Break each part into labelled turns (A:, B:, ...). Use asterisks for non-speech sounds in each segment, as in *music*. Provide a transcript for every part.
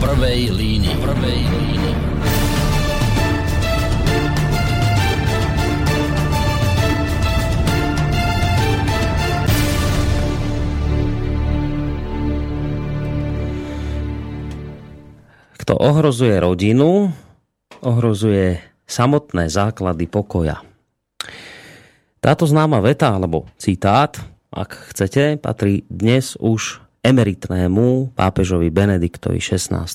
A: prvej línii. Prvej línii.
B: Kto ohrozuje rodinu, ohrozuje samotné základy pokoja. Táto známa veta, alebo citát, ak chcete, patrí dnes už emeritnému pápežovi Benediktovi XVI,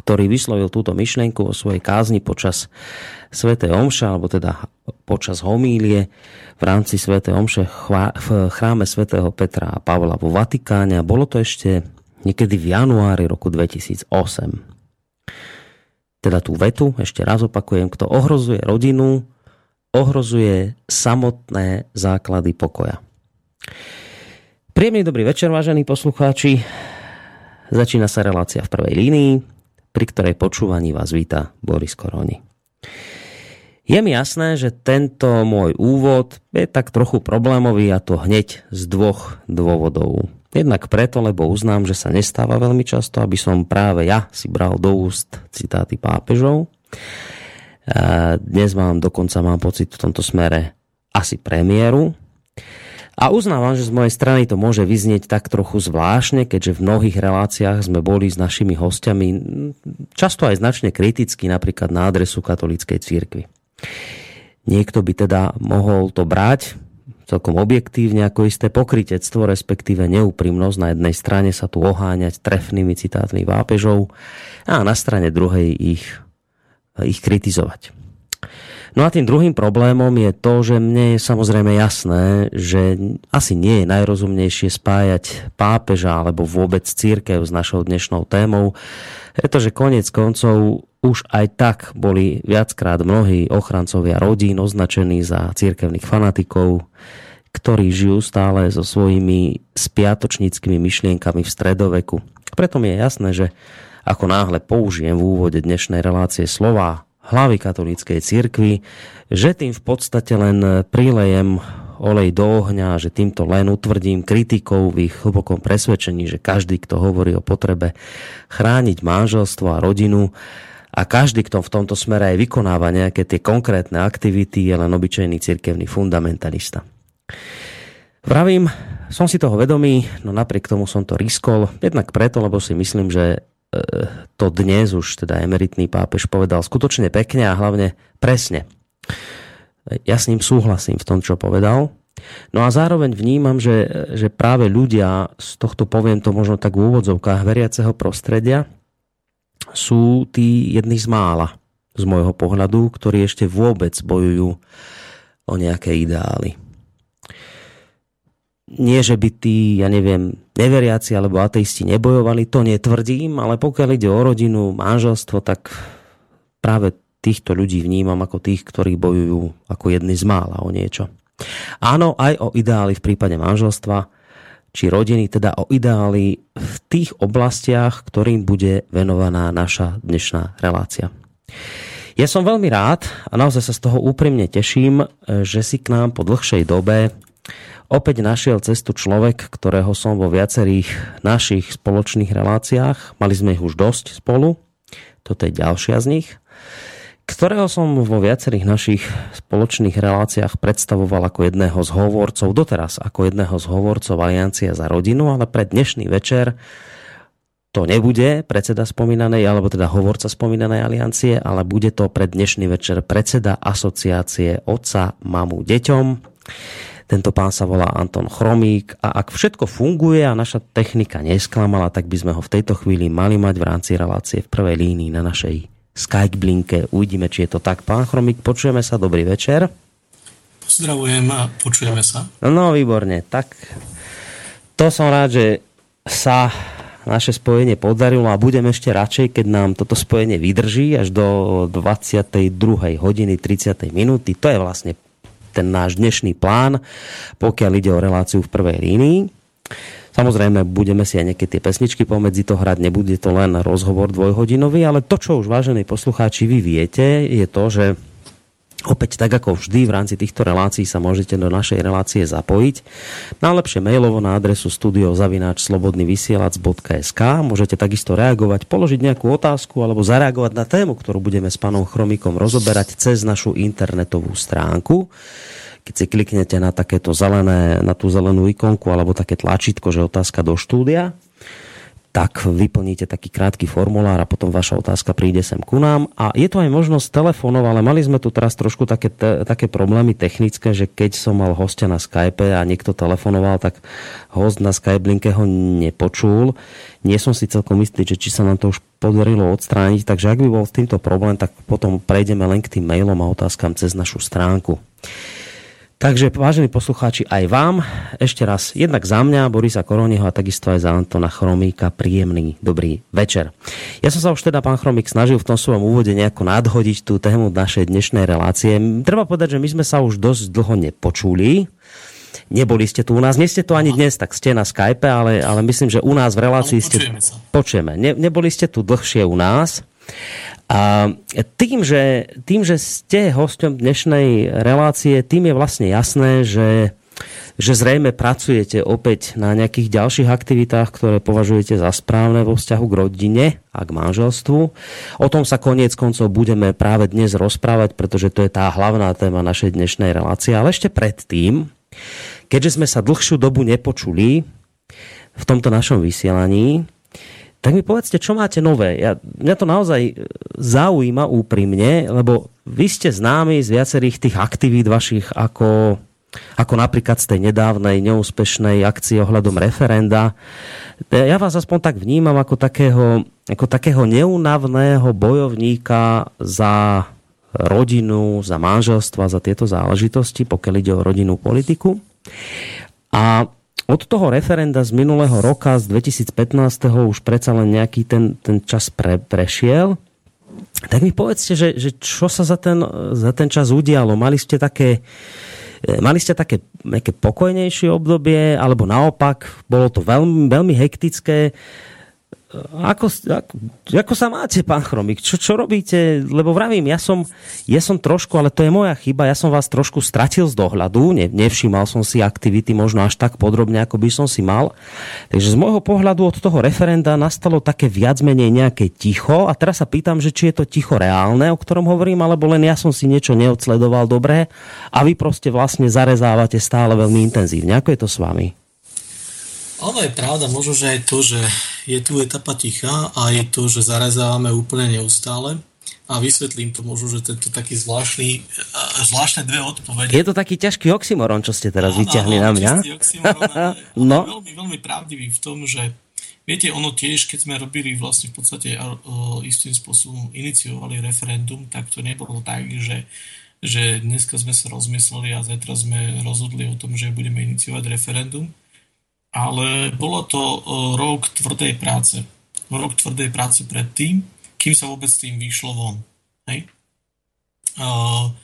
B: ktorý vyslovil túto myšlienku o svojej kázni počas svätej Omše, alebo teda počas homílie v rámci svätej Omše v chráme svätého Petra a Pavla vo Vatikáne a bolo to ešte niekedy v januári roku 2008. Teda tú vetu, ešte raz opakujem, kto ohrozuje rodinu, ohrozuje samotné základy pokoja. Príjemný dobrý večer, vážení poslucháči. Začína sa relácia v prvej línii, pri ktorej počúvaní vás víta Boris Koroni. Je mi jasné, že tento môj úvod je tak trochu problémový a to hneď z dvoch dôvodov. Jednak preto, lebo uznám, že sa nestáva veľmi často, aby som práve ja si bral do úst citáty pápežov. Dnes mám dokonca, mám pocit v tomto smere asi premiéru, a uznávam, že z mojej strany to môže vyznieť tak trochu zvláštne, keďže v mnohých reláciách sme boli s našimi hostiami často aj značne kriticky napríklad na adresu katolíckej církvy. Niekto by teda mohol to brať celkom objektívne ako isté pokritectvo, respektíve neúprimnosť na jednej strane sa tu oháňať trefnými citátmi pápežov a na strane druhej ich, ich kritizovať. No a tým druhým problémom je to, že mne je samozrejme jasné, že asi nie je najrozumnejšie spájať pápeža alebo vôbec církev s našou dnešnou témou, pretože konec koncov už aj tak boli viackrát mnohí ochrancovia rodín označení za církevných fanatikov, ktorí žijú stále so svojimi spiatočníckými myšlienkami v stredoveku. Preto mi je jasné, že ako náhle použijem v úvode dnešnej relácie slova hlavy katolíckej cirkvi, že tým v podstate len prilejem olej do ohňa, že týmto len utvrdím kritikov v ich hlbokom presvedčení, že každý, kto hovorí o potrebe chrániť manželstvo a rodinu a každý, kto v tomto smere aj vykonáva nejaké tie konkrétne aktivity, je len obyčajný cirkevný fundamentalista. Vravím, som si toho vedomý, no napriek tomu som to riskol, jednak preto, lebo si myslím, že to dnes už teda emeritný pápež povedal skutočne pekne a hlavne presne. Ja s ním súhlasím v tom, čo povedal. No a zároveň vnímam, že, že práve ľudia z tohto, poviem to možno tak v úvodzovkách, veriaceho prostredia sú tí jedni z mála z môjho pohľadu, ktorí ešte vôbec bojujú o nejaké ideály nie, že by tí, ja neviem, neveriaci alebo ateisti nebojovali, to netvrdím, ale pokiaľ ide o rodinu, manželstvo, tak práve týchto ľudí vnímam ako tých, ktorí bojujú ako jedni z mála o niečo. Áno, aj o ideály v prípade manželstva, či rodiny, teda o ideály v tých oblastiach, ktorým bude venovaná naša dnešná relácia. Ja som veľmi rád a naozaj sa z toho úprimne teším, že si k nám po dlhšej dobe opäť našiel cestu človek, ktorého som vo viacerých našich spoločných reláciách, mali sme ich už dosť spolu, toto je ďalšia z nich, ktorého som vo viacerých našich spoločných reláciách predstavoval ako jedného z hovorcov, doteraz ako jedného z hovorcov Aliancia za rodinu, ale pre dnešný večer to nebude predseda spomínanej, alebo teda hovorca spomínanej aliancie, ale bude to pre dnešný večer predseda asociácie Otca, Mamu, Deťom. Tento pán sa volá Anton Chromík a ak všetko funguje a naša technika nesklamala, tak by sme ho v tejto chvíli mali mať v rámci relácie v prvej línii na našej Skype blinke. Uvidíme, či je to tak. Pán Chromík, počujeme sa. Dobrý večer.
C: Pozdravujem a počujeme sa.
B: No, výborne. Tak to som rád, že sa naše spojenie podarilo a budem ešte radšej, keď nám toto spojenie vydrží až do 22. hodiny 30. minúty. To je vlastne ten náš dnešný plán, pokiaľ ide o reláciu v prvej línii. Samozrejme, budeme si aj nejaké tie pesničky pomedzi to hrať, nebude to len rozhovor dvojhodinový, ale to, čo už vážení poslucháči vy viete, je to, že Opäť tak ako vždy v rámci týchto relácií sa môžete do našej relácie zapojiť. Najlepšie mailovo na adresu studiozavináčslobodnyvysielac.sk Môžete takisto reagovať, položiť nejakú otázku alebo zareagovať na tému, ktorú budeme s pánom Chromikom rozoberať cez našu internetovú stránku. Keď si kliknete na takéto zelené, na tú zelenú ikonku alebo také tlačítko, že otázka do štúdia, tak vyplníte taký krátky formulár a potom vaša otázka príde sem ku nám. A je tu aj možnosť telefónov, ale mali sme tu teraz trošku také, te, také problémy technické, že keď som mal hostia na Skype a niekto telefonoval, tak host na Skype linke ho nepočul. Nie som si celkom istý, že či sa nám to už podarilo odstrániť, takže ak by bol s týmto problém, tak potom prejdeme len k tým mailom a otázkam cez našu stránku. Takže, vážení poslucháči, aj vám ešte raz, jednak za mňa, Borisa Koroniho a takisto aj za Antona Chromíka, príjemný dobrý večer. Ja som sa už teda, pán Chromík, snažil v tom svojom úvode nejako nadhodiť tú tému našej dnešnej relácie. Treba povedať, že my sme sa už dosť dlho nepočuli. Neboli ste tu u nás, nie ste tu ani dnes, tak ste na Skype, ale, ale myslím, že u nás v relácii ste... Počujeme. Ne, neboli ste tu dlhšie u nás. A tým že, tým, že ste hosťom dnešnej relácie, tým je vlastne jasné, že, že zrejme pracujete opäť na nejakých ďalších aktivitách, ktoré považujete za správne vo vzťahu k rodine a k manželstvu. O tom sa koniec koncov budeme práve dnes rozprávať, pretože to je tá hlavná téma našej dnešnej relácie. Ale ešte predtým, keďže sme sa dlhšiu dobu nepočuli v tomto našom vysielaní, tak mi povedzte, čo máte nové. Ja, mňa to naozaj e, zaujíma úprimne, lebo vy ste známi z viacerých tých aktivít vašich, ako, ako napríklad z tej nedávnej neúspešnej akcie ohľadom referenda. Ja vás aspoň tak vnímam ako takého, ako takého neunavného bojovníka za rodinu, za manželstva, za tieto záležitosti, pokiaľ ide o rodinnú politiku. A od toho referenda z minulého roka, z 2015. už predsa len nejaký ten, ten čas pre, prešiel. Tak mi povedzte, že, že čo sa za ten, za ten čas udialo? Mali ste také, e, mali ste také nejaké pokojnejšie obdobie, alebo naopak, bolo to veľmi, veľmi hektické? Ako, ako, ako sa máte, pán Chromik? Čo, čo robíte? Lebo vravím, ja som, ja som trošku, ale to je moja chyba, ja som vás trošku stratil z dohľadu, ne, nevšímal som si aktivity možno až tak podrobne, ako by som si mal. Takže z môjho pohľadu od toho referenda nastalo také viac menej nejaké ticho a teraz sa pýtam, že či je to ticho reálne, o ktorom hovorím, alebo len ja som si niečo neodsledoval dobre a vy proste vlastne zarezávate stále veľmi intenzívne. Ako je to s vami?
C: Ono je pravda, možno, že aj to, že je tu etapa ticha a je to, že zarezávame úplne neustále a vysvetlím to možno, že tento taký zvláštny, zvláštne dve odpovede.
B: Je to taký ťažký oxymoron, čo ste teraz vyťahli na mňa.
C: Oxymoron, *laughs* no. veľmi, veľmi pravdivý v tom, že viete, ono tiež, keď sme robili vlastne v podstate istým spôsobom iniciovali referendum, tak to nebolo tak, že že dneska sme sa rozmysleli a zajtra sme rozhodli o tom, že budeme iniciovať referendum ale bolo to e, rok tvrdej práce. Rok tvrdej práce predtým, kým sa vôbec tým vyšlo von. Hej? Uh,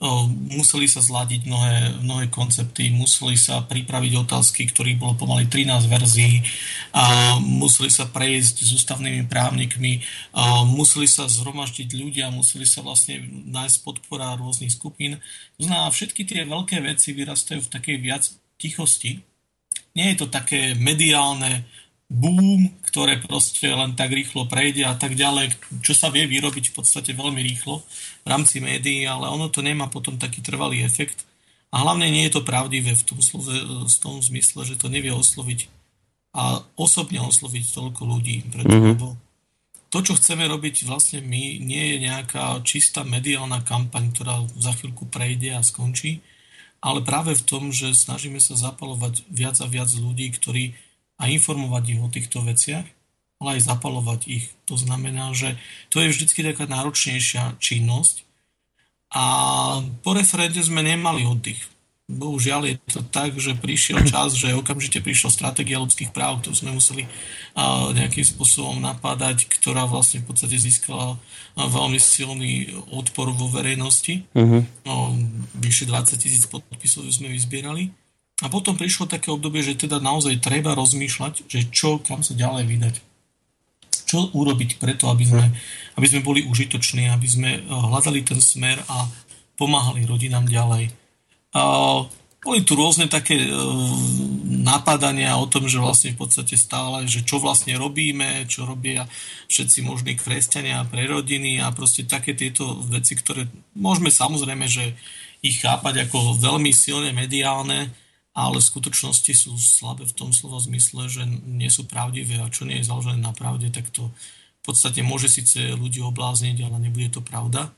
C: uh, museli sa zladiť mnohé, mnohé koncepty, museli sa pripraviť otázky, ktorých bolo pomaly 13 verzií, uh, museli sa prejsť s ústavnými právnikmi, uh, museli sa zhromaždiť ľudia, museli sa vlastne nájsť podpora rôznych skupín. To znamená, všetky tie veľké veci vyrastajú v takej viac tichosti, nie je to také mediálne boom, ktoré proste len tak rýchlo prejde a tak ďalej, čo sa vie vyrobiť v podstate veľmi rýchlo v rámci médií, ale ono to nemá potom taký trvalý efekt. A hlavne nie je to pravdivé v tom, slove, v tom zmysle, že to nevie osloviť a osobne osloviť toľko ľudí. Preto, mm-hmm. to, čo chceme robiť vlastne my, nie je nejaká čistá mediálna kampaň, ktorá za chvíľku prejde a skončí, ale práve v tom, že snažíme sa zapalovať viac a viac ľudí, ktorí a informovať ich o týchto veciach, ale aj zapalovať ich. To znamená, že to je vždy taká náročnejšia činnosť a po referende sme nemali oddych bohužiaľ je to tak, že prišiel čas, že okamžite prišla stratégia ľudských práv, ktorú sme museli nejakým spôsobom napádať, ktorá vlastne v podstate získala veľmi silný odpor vo verejnosti. Uh-huh. No, vyše 20 tisíc podpisov sme vyzbierali. A potom prišlo také obdobie, že teda naozaj treba rozmýšľať, že čo, kam sa ďalej vydať. Čo urobiť preto, aby sme, aby sme boli užitoční, aby sme hľadali ten smer a pomáhali rodinám ďalej. A boli tu rôzne také e, napadania o tom, že vlastne v podstate stále, že čo vlastne robíme, čo robia všetci možní kresťania pre rodiny a proste také tieto veci, ktoré môžeme samozrejme, že ich chápať ako veľmi silne mediálne, ale v skutočnosti sú slabé v tom slovo zmysle, že nie sú pravdivé a čo nie je založené na pravde, tak to v podstate môže síce ľudí oblázniť, ale nebude to pravda.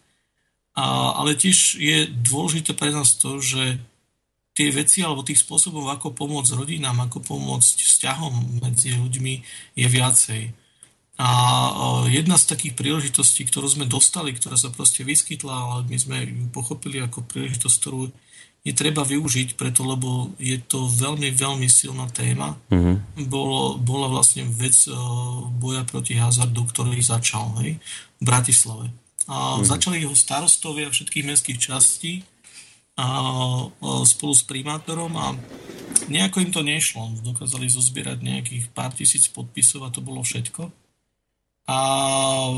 C: A, ale tiež je dôležité pre nás to, že tie veci alebo tých spôsobov, ako pomôcť rodinám, ako pomôcť vzťahom medzi ľuďmi je viacej. A jedna z takých príležitostí, ktorú sme dostali, ktorá sa proste vyskytla, ale my sme ju pochopili ako príležitosť, ktorú je treba využiť, preto lebo je to veľmi, veľmi silná téma. Mm-hmm. Bolo, bola vlastne vec boja proti hazardu, ktorý začal hej, v Bratislave. A mm-hmm. začali ho starostovia všetkých mestských častí a, spolu s primátorom a nejako im to nešlo. Dokázali zozbierať nejakých pár tisíc podpisov a to bolo všetko. A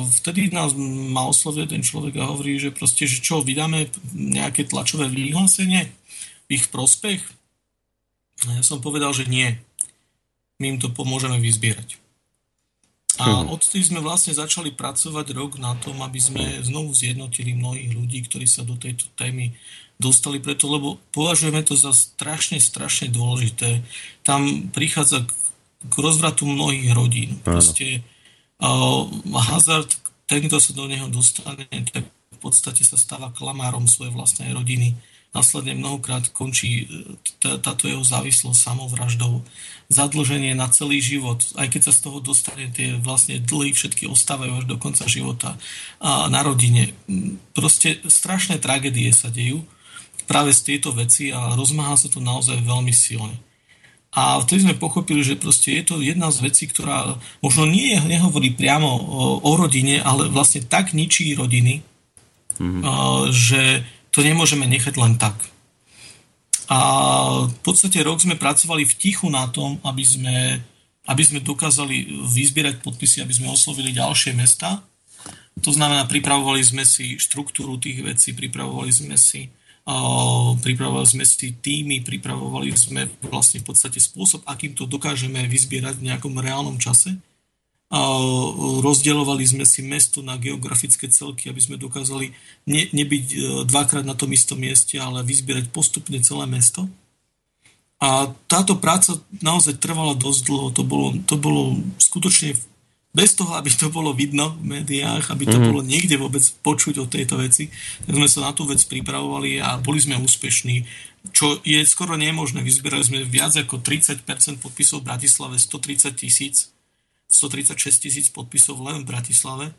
C: vtedy nás ma oslovil ten človek a hovorí, že proste, že čo, vydáme nejaké tlačové vyhlásenie v ich prospech? A ja som povedal, že nie. My im to pomôžeme vyzbierať. A mhm. odtedy sme vlastne začali pracovať rok na tom, aby sme znovu zjednotili mnohých ľudí, ktorí sa do tejto témy dostali preto, lebo považujeme to za strašne, strašne dôležité. Tam prichádza k, k rozvratu mnohých rodín. Proste uh, hazard, ten, kto sa do neho dostane, tak v podstate sa stáva klamárom svojej vlastnej rodiny. Následne mnohokrát končí e, táto jeho závislosť samovraždou. Zadlženie na celý život, aj keď sa z toho dostane, tie vlastne dlhy všetky ostávajú až do konca života a na rodine. Proste strašné tragédie sa dejú práve z tejto veci a rozmáha sa to naozaj veľmi silne. A vtedy sme pochopili, že proste je to jedna z vecí, ktorá možno nie nehovorí priamo o, o rodine, ale vlastne tak ničí rodiny, mm-hmm. že to nemôžeme nechať len tak. A v podstate rok sme pracovali v tichu na tom, aby sme, aby sme dokázali vyzbierať podpisy, aby sme oslovili ďalšie mesta. To znamená, pripravovali sme si štruktúru tých vecí, pripravovali sme si pripravovali sme si týmy, pripravovali sme vlastne v podstate spôsob, akým to dokážeme vyzbierať v nejakom reálnom čase. Rozdielovali sme si mesto na geografické celky, aby sme dokázali ne, nebyť e, dvakrát na tom istom mieste, ale vyzbierať postupne celé mesto. A táto práca naozaj trvala dosť dlho. To bolo, to bolo skutočne bez toho, aby to bolo vidno v médiách, aby to mm. bolo niekde vôbec počuť o tejto veci, tak sme sa na tú vec pripravovali a boli sme úspešní, čo je skoro nemožné. Vyzbierali sme viac ako 30% podpisov v Bratislave, 130 tisíc, 136 tisíc podpisov len v Bratislave.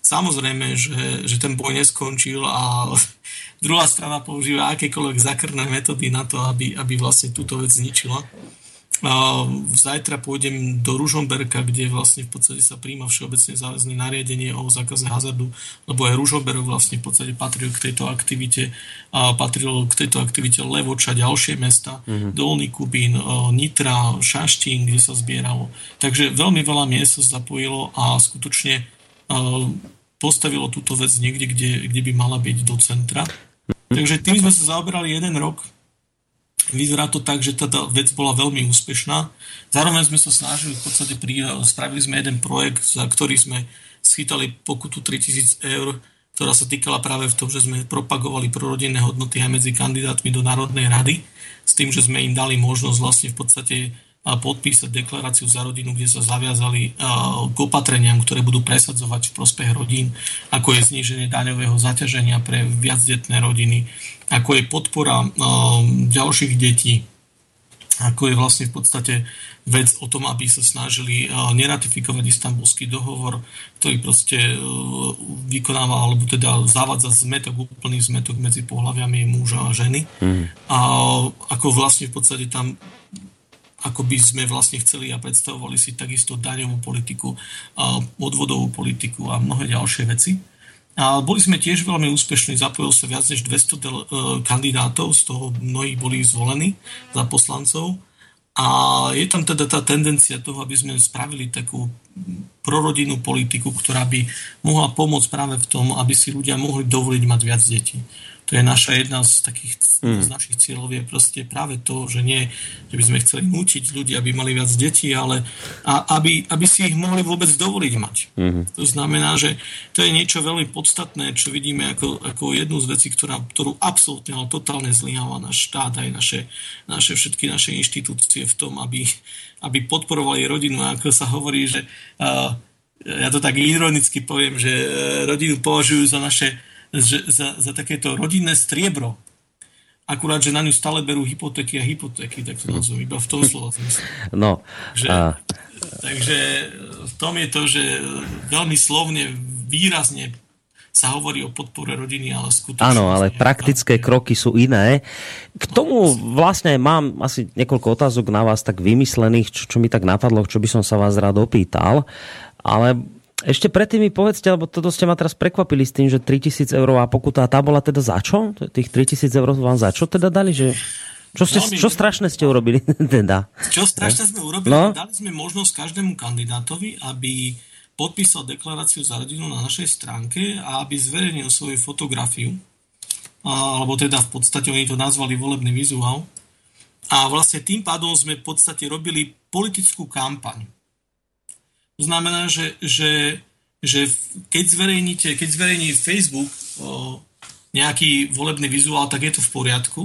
C: Samozrejme, že, že ten boj neskončil a druhá strana používa akékoľvek zakrné metódy na to, aby, aby vlastne túto vec zničila. Zajtra pôjdem do Ružomberka, kde vlastne v podstate sa príjma všeobecne záväzné nariadenie o zákaze hazardu, lebo aj Ružomberok vlastne v podstate patril k tejto aktivite a patrilo k tejto aktivite Levoča, ďalšie mesta, mm-hmm. Dolný Kubín, Nitra, Šaštín, kde sa zbieralo. Takže veľmi veľa miest sa zapojilo a skutočne postavilo túto vec niekde, kde, kde by mala byť do centra. Takže tým sme sa zaoberali jeden rok Vyzerá to tak, že tá vec bola veľmi úspešná. Zároveň sme sa snažili, v podstate pri, spravili sme jeden projekt, za ktorý sme schytali pokutu 3000 eur, ktorá sa týkala práve v tom, že sme propagovali prorodinné hodnoty aj medzi kandidátmi do Národnej rady, s tým, že sme im dali možnosť vlastne v podstate podpísať deklaráciu za rodinu, kde sa zaviazali k opatreniam, ktoré budú presadzovať v prospech rodín, ako je zníženie daňového zaťaženia pre viacdetné rodiny, ako je podpora ďalších detí, ako je vlastne v podstate vec o tom, aby sa snažili neratifikovať istambulský dohovor, ktorý proste vykonáva, alebo teda zavádza zmetok, úplný zmetok medzi pohľaviami muža a ženy. Mm. A ako vlastne v podstate tam ako by sme vlastne chceli a predstavovali si takisto daňovú politiku, odvodovú politiku a mnohé ďalšie veci. A boli sme tiež veľmi úspešní, zapojil sa viac než 200 del- e, kandidátov, z toho mnohí boli zvolení za poslancov. A je tam teda tá tendencia toho, aby sme spravili takú prorodinnú politiku, ktorá by mohla pomôcť práve v tom, aby si ľudia mohli dovoliť mať viac detí to je naša jedna z takých mm. z našich cieľov je proste práve to, že nie, že by sme chceli nútiť ľudí, aby mali viac detí, ale a, aby, aby si ich mohli vôbec dovoliť mať. Mm. To znamená, že to je niečo veľmi podstatné, čo vidíme ako, ako jednu z vecí, ktorá, ktorú absolútne, ale totálne zlyháva náš štát aj naše, naše všetky naše inštitúcie v tom, aby, aby podporovali rodinu. A ako sa hovorí, že uh, ja to tak ironicky poviem, že uh, rodinu považujú za naše že, za, za takéto rodinné striebro. Akurát, že na ňu stále berú hypotéky a hypotéky, tak to nazvem iba v tom slova *laughs*
B: No.
C: Že, a... Takže v tom je to, že veľmi slovne, výrazne sa hovorí o podpore rodiny, ale skutočne...
B: Áno, ale praktické kroky sú iné. K tomu vlastne mám asi niekoľko otázok na vás tak vymyslených, čo, čo mi tak napadlo, čo by som sa vás rád opýtal. Ale ešte predtým mi povedzte, lebo toto ste ma teraz prekvapili s tým, že 3000 eurová pokuta, tá bola teda za čo? Tých 3000 eur vám za čo teda dali? Že... Čo, ste, čo strašné ste urobili? *laughs* teda?
C: Čo strašné sme urobili? No? Dali sme možnosť každému kandidátovi, aby podpísal deklaráciu za rodinu na našej stránke a aby zverejnil svoju fotografiu. Alebo teda v podstate oni to nazvali volebný vizuál. A vlastne tým pádom sme v podstate robili politickú kampaň to znamená, že, že, že keď zverejníte, keď zverejní Facebook o, nejaký volebný vizuál, tak je to v poriadku.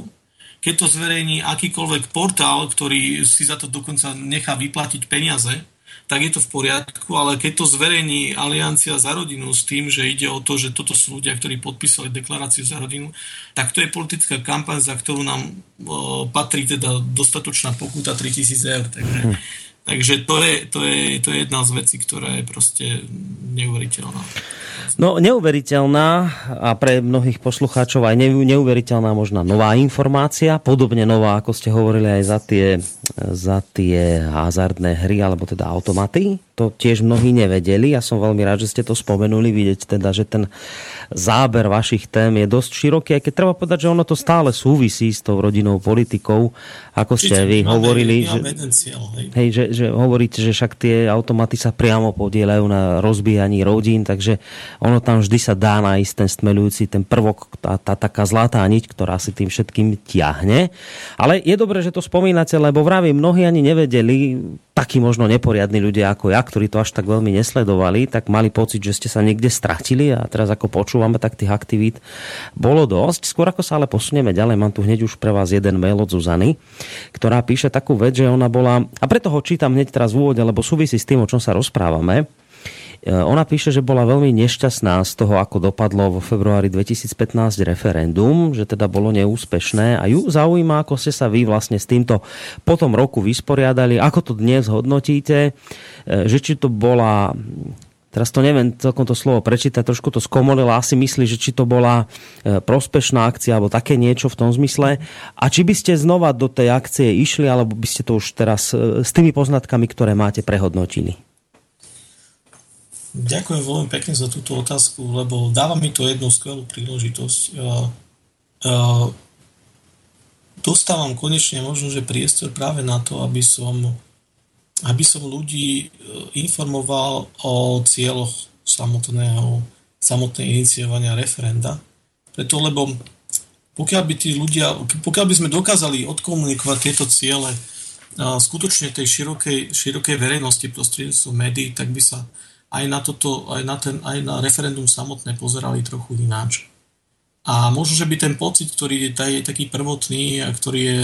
C: Keď to zverejní akýkoľvek portál, ktorý si za to dokonca nechá vyplatiť peniaze, tak je to v poriadku, ale keď to zverejní Aliancia za rodinu s tým, že ide o to, že toto sú ľudia, ktorí podpísali deklaráciu za rodinu, tak to je politická kampaň, za ktorú nám o, patrí teda dostatočná pokuta 3000 eur. Takže hm. Takže to je, to, je, to je jedna z vecí, ktorá je proste neuveriteľná.
B: No neuveriteľná a pre mnohých poslucháčov aj neuveriteľná možná nová informácia, podobne nová, ako ste hovorili aj za tie, za tie hazardné hry, alebo teda automaty. To tiež mnohí nevedeli. Ja som veľmi rád, že ste to spomenuli, vidieť teda, že ten záber vašich tém je dosť široký, aj keď treba povedať, že ono to stále súvisí s tou rodinnou politikou, ako ste vy hovorili. Že, hej, že, že hovoríte, že však tie automaty sa priamo podielajú na rozbíjaní rodín, takže ono tam vždy sa dá nájsť ten stmelujúci, ten prvok, tá, tá taká zlatá niť, ktorá si tým všetkým ťahne. Ale je dobré, že to spomínate, lebo vraví, mnohí ani nevedeli, takí možno neporiadni ľudia ako ja, ktorí to až tak veľmi nesledovali, tak mali pocit, že ste sa niekde stratili a teraz ako počúvame, tak tých aktivít bolo dosť. Skôr ako sa ale posunieme ďalej, mám tu hneď už pre vás jeden mail od Zuzany, ktorá píše takú vec, že ona bola, a preto ho čítam hneď teraz v úvode, lebo súvisí s tým, o čom sa rozprávame, ona píše, že bola veľmi nešťastná z toho, ako dopadlo vo februári 2015 referendum, že teda bolo neúspešné a ju zaujíma, ako ste sa vy vlastne s týmto po tom roku vysporiadali, ako to dnes hodnotíte, e, že či to bola teraz to neviem celkom to slovo prečítať, trošku to skomolila, asi myslí, že či to bola e, prospešná akcia alebo také niečo v tom zmysle. A či by ste znova do tej akcie išli, alebo by ste to už teraz s tými poznatkami, ktoré máte, prehodnotili?
C: Ďakujem veľmi pekne za túto otázku, lebo dáva mi to jednu skvelú príležitosť. Dostávam konečne možno, že priestor práve na to, aby som, aby som ľudí e, informoval o cieľoch samotného, samotnej iniciovania referenda. Preto, lebo pokiaľ by tí ľudia, pokiaľ by sme dokázali odkomunikovať tieto ciele skutočne tej širokej, širokej verejnosti prostredníctvom médií, tak by sa aj na, toto, aj na, ten, aj na referendum samotné pozerali trochu ináč. A možno, že by ten pocit, ktorý je, je taký prvotný a ktorý je,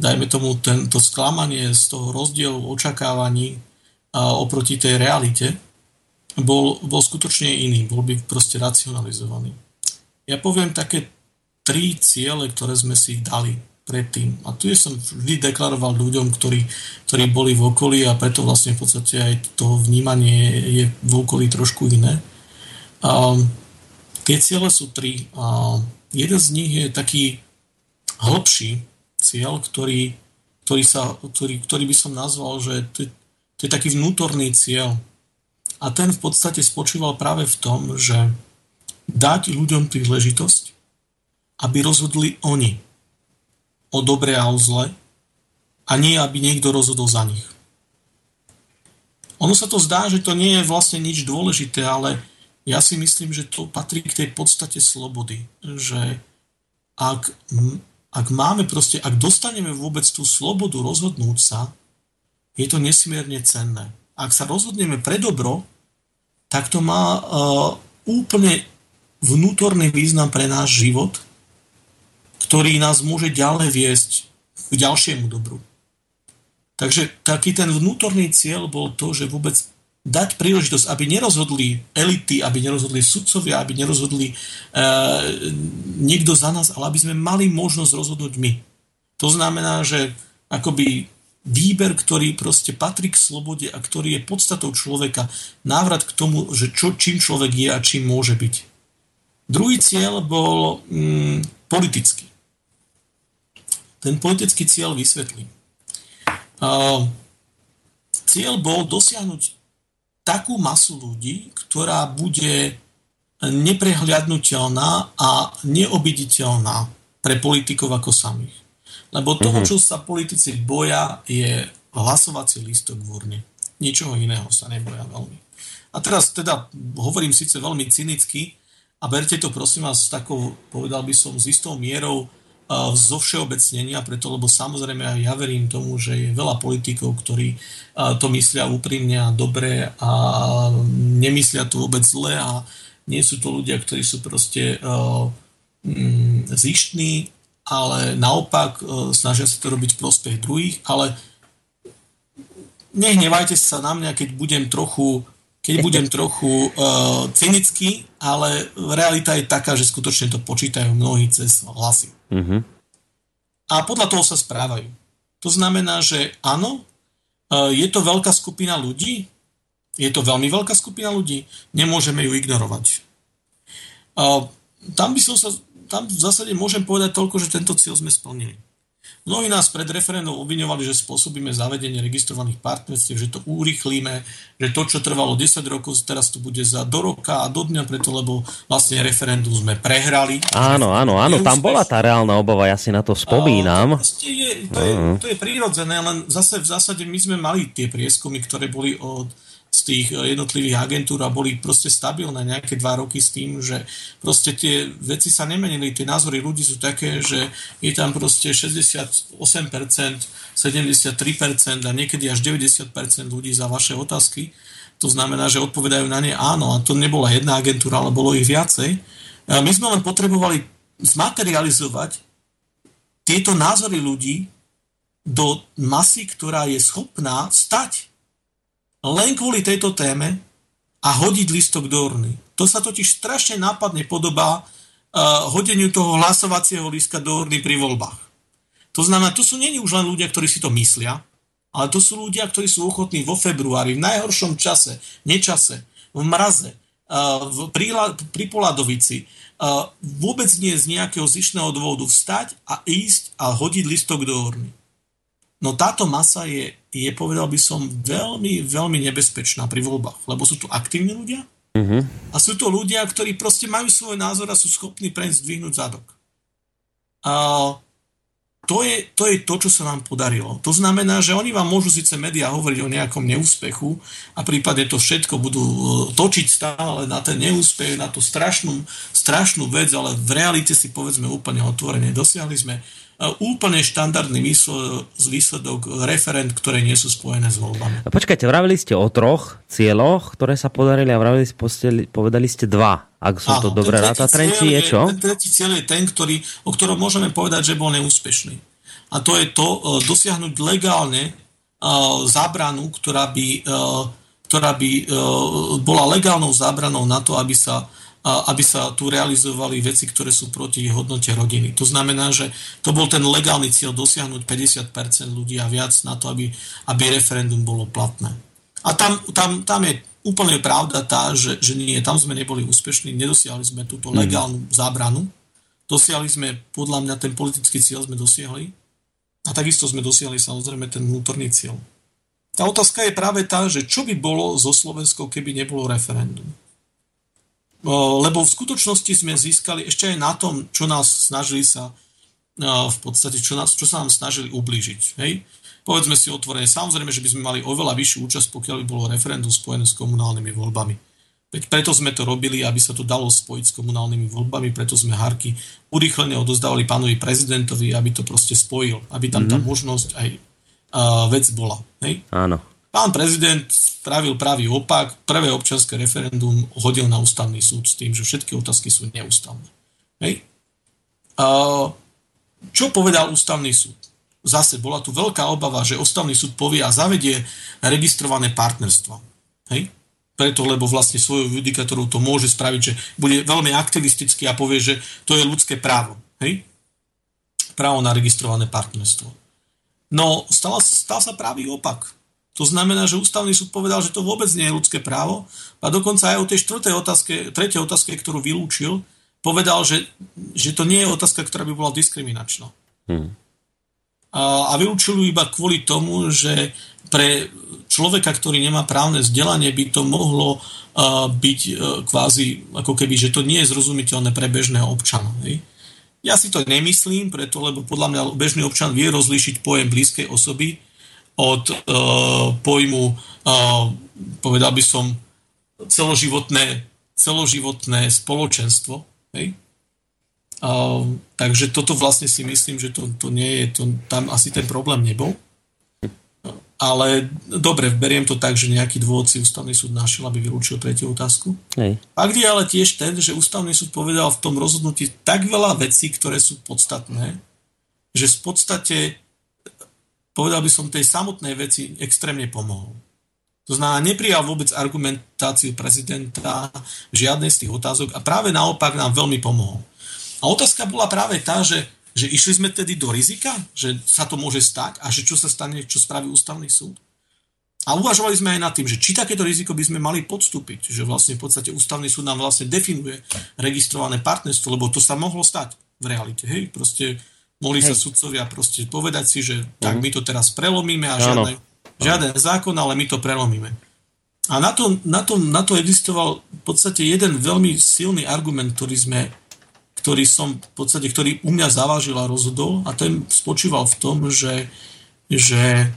C: dajme tomu, tento sklamanie z toho rozdielu očakávaní a oproti tej realite, bol, bol skutočne iný, bol by proste racionalizovaný. Ja poviem také tri ciele, ktoré sme si dali predtým. A tu som vždy deklaroval ľuďom, ktorí, ktorí boli v okolí a preto vlastne v podstate aj to vnímanie je v okolí trošku iné. A, tie ciele sú tri. A jeden z nich je taký hlbší cieľ, ktorý, ktorý, sa, ktorý, ktorý by som nazval, že to, to je taký vnútorný cieľ. A ten v podstate spočíval práve v tom, že dať ľuďom príležitosť, aby rozhodli oni o dobre a o zle a nie, aby niekto rozhodol za nich. ono sa to zdá, že to nie je vlastne nič dôležité, ale ja si myslím, že to patrí k tej podstate slobody. Že ak, ak máme proste, ak dostaneme vôbec tú slobodu rozhodnúť sa, je to nesmierne cenné. Ak sa rozhodneme pre dobro, tak to má uh, úplne vnútorný význam pre náš život, ktorý nás môže ďalej viesť k ďalšiemu dobru. Takže taký ten vnútorný cieľ bol to, že vôbec dať príležitosť, aby nerozhodli elity, aby nerozhodli sudcovia, aby nerozhodli e, niekto za nás, ale aby sme mali možnosť rozhodnúť my. To znamená, že akoby výber, ktorý proste patrí k slobode a ktorý je podstatou človeka, návrat k tomu, že čo, čím človek je a čím môže byť. Druhý cieľ bol mm, politický. Ten politický cieľ vysvetlím. Uh, cieľ bol dosiahnuť takú masu ľudí, ktorá bude neprehliadnutelná a neobiditeľná pre politikov ako samých. Lebo toho, uh-huh. čo sa politici boja, je hlasovací lístok v urne. Ničoho iného sa neboja veľmi. A teraz teda hovorím síce veľmi cynicky a berte to prosím vás s takou, povedal by som, s istou mierou zo všeobecnenia, preto lebo samozrejme aj ja verím tomu, že je veľa politikov, ktorí to myslia úprimne a dobre a nemyslia to vôbec zle a nie sú to ľudia, ktorí sú proste mm, zištní, ale naopak snažia sa to robiť v prospech druhých, ale nehnevajte sa na mňa, keď budem trochu keď budem trochu uh, cynický, ale realita je taká, že skutočne to počítajú mnohí cez hlasy. Mm-hmm. A podľa toho sa správajú. To znamená, že áno, uh, je to veľká skupina ľudí, je to veľmi veľká skupina ľudí, nemôžeme ju ignorovať. Uh, tam by som sa, tam v zásade môžem povedať toľko, že tento cieľ sme splnili. Mnohí nás pred referendum obviňovali, že spôsobíme zavedenie registrovaných partnerstiev, že to urýchlíme, že to, čo trvalo 10 rokov, teraz to bude za do roka a do dňa, preto lebo vlastne referendum sme prehrali.
B: Áno, áno, áno, tam bola tá reálna obava, ja si na to spomínam.
C: A, to, je, to, je, to je prírodzené, len zase v zásade my sme mali tie prieskumy, ktoré boli od tých eh, jednotlivých agentúr a boli proste stabilné nejaké dva roky s tým, že proste tie veci sa nemenili, tie názory ľudí sú také, že je tam proste 68%, 73% a niekedy až 90% ľudí za vaše otázky. To znamená, že odpovedajú na ne áno a to nebola jedna agentúra, ale bolo ich viacej. My sme len potrebovali zmaterializovať tieto názory ľudí do masy, ktorá je schopná stať len kvôli tejto téme a hodiť listok do urny. To sa totiž strašne nápadne podobá uh, hodeniu toho hlasovacieho listka do urny pri voľbách. To znamená, to sú není už len ľudia, ktorí si to myslia, ale to sú ľudia, ktorí sú ochotní vo februári, v najhoršom čase, nečase, v mraze, uh, v, pri, pri Poladovici, uh, vôbec nie z nejakého zišného dôvodu vstať a ísť a hodiť listok do urny. No táto masa je, je, povedal by som, veľmi, veľmi nebezpečná pri voľbách, lebo sú tu aktívni ľudia uh-huh. a sú to ľudia, ktorí proste majú svoj názor a sú schopní preň zdvihnúť zadok. A to je, to je to, čo sa nám podarilo. To znamená, že oni vám môžu síce médiá hovoriť o nejakom neúspechu a prípade to všetko budú e, točiť stále na ten neúspech, na tú strašnú, strašnú vec, ale v realite si povedzme úplne otvorene. Dosiahli sme úplne štandardný výsledok referent, ktoré nie sú spojené s voľbami.
B: Počkajte, vravili ste o troch cieľoch, ktoré sa podarili a vravili, povedali ste dva, ak som Áno, to dobre ráta. Tretí je čo?
C: Ten tretí cieľ je ten, ktorý, o ktorom môžeme povedať, že bol neúspešný. A to je to, e, dosiahnuť legálne uh, zábranu, ktorá by, ktorá by bola legálnou zábranou na to, aby sa aby sa tu realizovali veci, ktoré sú proti hodnote rodiny. To znamená, že to bol ten legálny cieľ dosiahnuť 50% ľudí a viac na to, aby, aby referendum bolo platné. A tam, tam, tam je úplne pravda tá, že, že nie, tam sme neboli úspešní, nedosiahli sme túto mhm. legálnu zábranu, dosiahli sme, podľa mňa, ten politický cieľ sme dosiahli a takisto sme dosiahli samozrejme ten vnútorný cieľ. Tá otázka je práve tá, že čo by bolo zo Slovenskou, keby nebolo referendum lebo v skutočnosti sme získali ešte aj na tom, čo nás snažili sa v podstate, čo, nás, čo sa nám snažili ublížiť. Hej? Povedzme si otvorene, samozrejme, že by sme mali oveľa vyššiu účasť, pokiaľ by bolo referendum spojené s komunálnymi voľbami. Veď preto sme to robili, aby sa to dalo spojiť s komunálnymi voľbami, preto sme Harky urýchlene odozdávali pánovi prezidentovi, aby to proste spojil, aby tam mm-hmm. tá mhm. možnosť aj uh, vec bola. Hej?
B: Áno.
C: Pán prezident spravil pravý opak, prvé občanské referendum hodil na ústavný súd s tým, že všetky otázky sú neústavné. Hej? Čo povedal ústavný súd? Zase bola tu veľká obava, že ústavný súd povie a zavedie registrované partnerstva. Hej? Preto, lebo vlastne svojou judikatúrou to môže spraviť, že bude veľmi aktivistický a povie, že to je ľudské právo. Hej? Právo na registrované partnerstvo. No, stal, stal sa pravý opak. To znamená, že ústavný súd povedal, že to vôbec nie je ľudské právo a dokonca aj o tej štvrtej otázke, tretej otázke, ktorú vylúčil, povedal, že, že to nie je otázka, ktorá by bola diskriminačná. Hmm a vylúčil ju iba kvôli tomu, že pre človeka, ktorý nemá právne vzdelanie, by to mohlo byť e, kvázi ako keby, že to nie je zrozumiteľné pre bežného občana. Hej. Ja si to nemyslím, preto, lebo podľa mňa bežný občan vie rozlíšiť pojem blízkej osoby od uh, pojmu, uh, povedal by som, celoživotné, celoživotné spoločenstvo. Hej. Uh, takže toto vlastne si myslím, že to, to nie je, to, tam asi ten problém nebol. Ale dobre, beriem to tak, že nejaký dôvod si ústavný súd našiel, aby vylúčil tretiu otázku.
B: Hej.
C: Fakt je ale tiež ten, že ústavný súd povedal v tom rozhodnutí tak veľa vecí, ktoré sú podstatné, že v podstate, povedal by som, tej samotnej veci extrémne pomohol. To znamená, neprijal vôbec argumentáciu prezidenta žiadnej z tých otázok a práve naopak nám veľmi pomohol. A otázka bola práve tá, že, že išli sme tedy do rizika, že sa to môže stať a že čo sa stane, čo spraví ústavný súd. A uvažovali sme aj nad tým, že či takéto riziko by sme mali podstúpiť, že vlastne v podstate ústavný súd nám vlastne definuje registrované partnerstvo, lebo to sa mohlo stať v realite. Hej, proste mohli hej. sa sudcovia proste povedať si, že uh-huh. tak mhm. my to teraz prelomíme a žiadne, žiaden zákon, ale my to prelomíme. A na to, na, to, na to existoval v podstate jeden veľmi silný argument, ktorý sme ktorý som v podstate, ktorý u mňa zavážil a rozhodol a ten spočíval v tom, že, že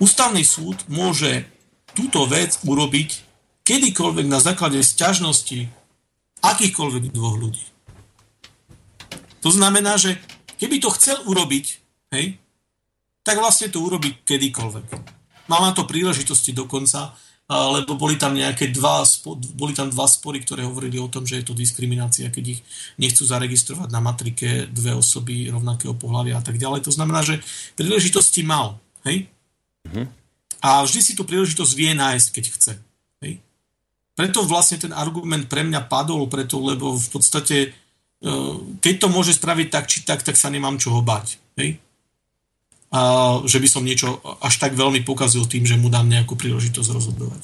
C: ústavný súd môže túto vec urobiť kedykoľvek na základe sťažnosti akýchkoľvek dvoch ľudí. To znamená, že keby to chcel urobiť, hej, tak vlastne to urobí kedykoľvek. Má na to príležitosti dokonca, lebo boli tam nejaké dva, boli tam dva spory, ktoré hovorili o tom, že je to diskriminácia, keď ich nechcú zaregistrovať na matrike dve osoby rovnakého pohľavia a tak ďalej. To znamená, že príležitosti mal. Hej? Uh-huh. A vždy si tú príležitosť vie nájsť, keď chce. Hej? Preto vlastne ten argument pre mňa padol, preto, lebo v podstate keď to môže spraviť tak či tak, tak sa nemám čoho bať. Hej? a že by som niečo až tak veľmi pokazil tým, že mu dám nejakú príležitosť rozhodovať.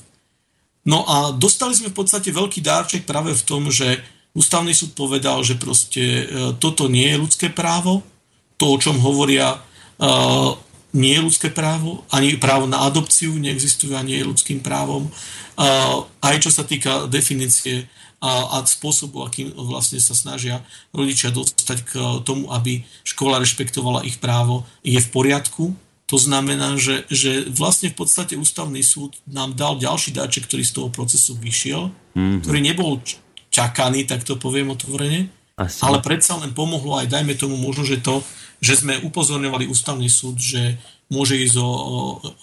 C: No a dostali sme v podstate veľký dárček práve v tom, že ústavný súd povedal, že proste e, toto nie je ľudské právo, to, o čom hovoria, e, nie je ľudské právo, ani právo na adopciu neexistuje a nie je ľudským právom. Aj čo sa týka definície a, a spôsobu, akým vlastne sa snažia rodičia dostať k tomu, aby škola rešpektovala ich právo, je v poriadku. To znamená, že, že vlastne v podstate ústavný súd nám dal ďalší dáček, ktorý z toho procesu vyšiel, mm-hmm. ktorý nebol čakaný, tak to poviem otvorene, Asi. ale predsa len pomohlo aj, dajme tomu možno, že to, že sme upozorňovali ústavný súd, že môže ísť o, o,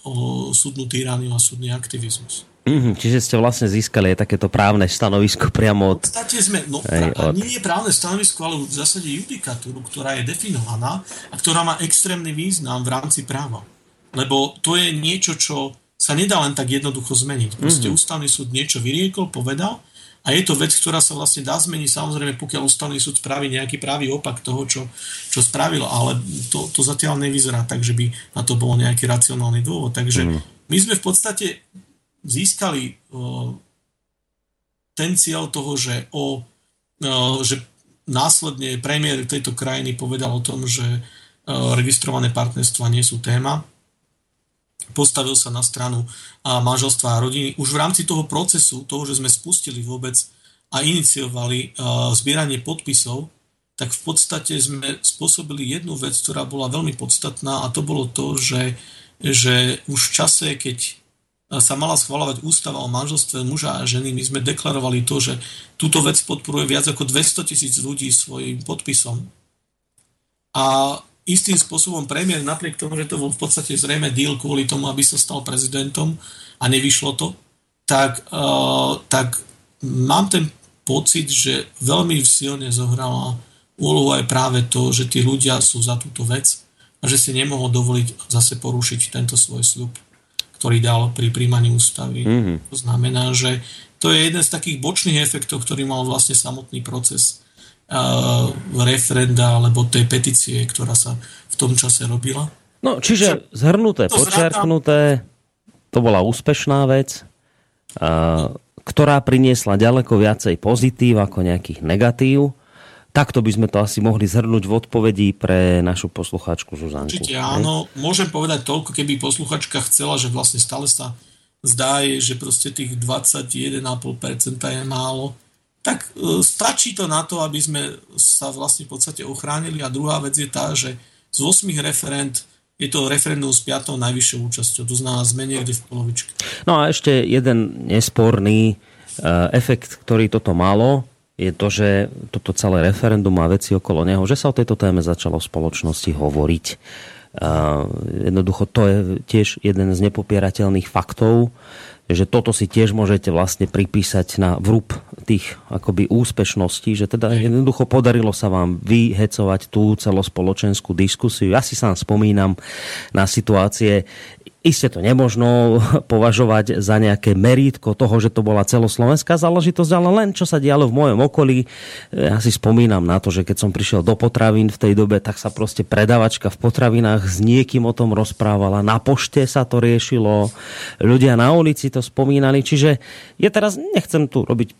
C: o súdnu tyrániu a súdny aktivizmus.
B: Mm-hmm, čiže ste vlastne získali aj takéto právne stanovisko priamo od...
C: V podstate sme, no aj, od... nie je právne stanovisko, ale v zásade judikatúru, ktorá je definovaná a ktorá má extrémny význam v rámci práva. Lebo to je niečo, čo sa nedá len tak jednoducho zmeniť. Proste mm-hmm. ústavný súd niečo vyriekol, povedal a je to vec, ktorá sa vlastne dá zmeniť, samozrejme, pokiaľ ústavný súd spraví nejaký pravý opak toho, čo, čo spravil, ale to, to zatiaľ nevyzerá tak, že by na to bol nejaký racionálny dôvod. Takže mm. my sme v podstate získali ten cieľ toho, že, o, že následne premiér tejto krajiny povedal o tom, že registrované partnerstva nie sú téma. Postavil sa na stranu manželstva a rodiny. Už v rámci toho procesu, toho, že sme spustili vôbec a iniciovali zbieranie podpisov, tak v podstate sme spôsobili jednu vec, ktorá bola veľmi podstatná a to bolo to, že, že už v čase, keď sa mala schvalovať ústava o manželstve muža a ženy, my sme deklarovali to, že túto vec podporuje viac ako 200 tisíc ľudí svojim podpisom. A istým spôsobom premiér, napriek tomu, že to bol v podstate zrejme deal kvôli tomu, aby sa stal prezidentom a nevyšlo to, tak, uh, tak mám ten pocit, že veľmi silne zohrala úlohu aj práve to, že tí ľudia sú za túto vec a že si nemohol dovoliť zase porušiť tento svoj sľub, ktorý dal pri príjmaní ústavy. Mm-hmm. To znamená, že to je jeden z takých bočných efektov, ktorý mal vlastne samotný proces uh, referenda alebo tej petície, ktorá sa v tom čase robila.
B: No, čiže zhrnuté, počerknuté, to bola úspešná vec, uh, ktorá priniesla ďaleko viacej pozitív ako nejakých negatív Takto by sme to asi mohli zhrnúť v odpovedi pre našu poslucháčku Zuzanku.
C: Určite áno, môžem povedať toľko, keby posluchačka chcela, že vlastne stále sa zdá, že proste tých 21,5% je málo, tak e, stačí to na to, aby sme sa vlastne v podstate ochránili. A druhá vec je tá, že z 8 referent je to referendum s 5. najvyššou účasťou, to znamená sme niekde v polovičke.
B: No a ešte jeden nesporný e, efekt, ktorý toto malo, je to, že toto celé referendum a veci okolo neho, že sa o tejto téme začalo v spoločnosti hovoriť. Jednoducho to je tiež jeden z nepopierateľných faktov, že toto si tiež môžete vlastne pripísať na vrúb tých akoby úspešností, že teda jednoducho podarilo sa vám vyhecovať tú celospoločenskú diskusiu. Ja si sám spomínam na situácie, Isté to nemožno *laughs* považovať za nejaké merítko toho, že to bola celoslovenská záležitosť, ale len čo sa dialo v mojom okolí. Ja si spomínam na to, že keď som prišiel do potravín v tej dobe, tak sa proste predavačka v potravinách s niekým o tom rozprávala. Na pošte sa to riešilo, ľudia na ulici to spomínali. Čiže je teraz, nechcem tu robiť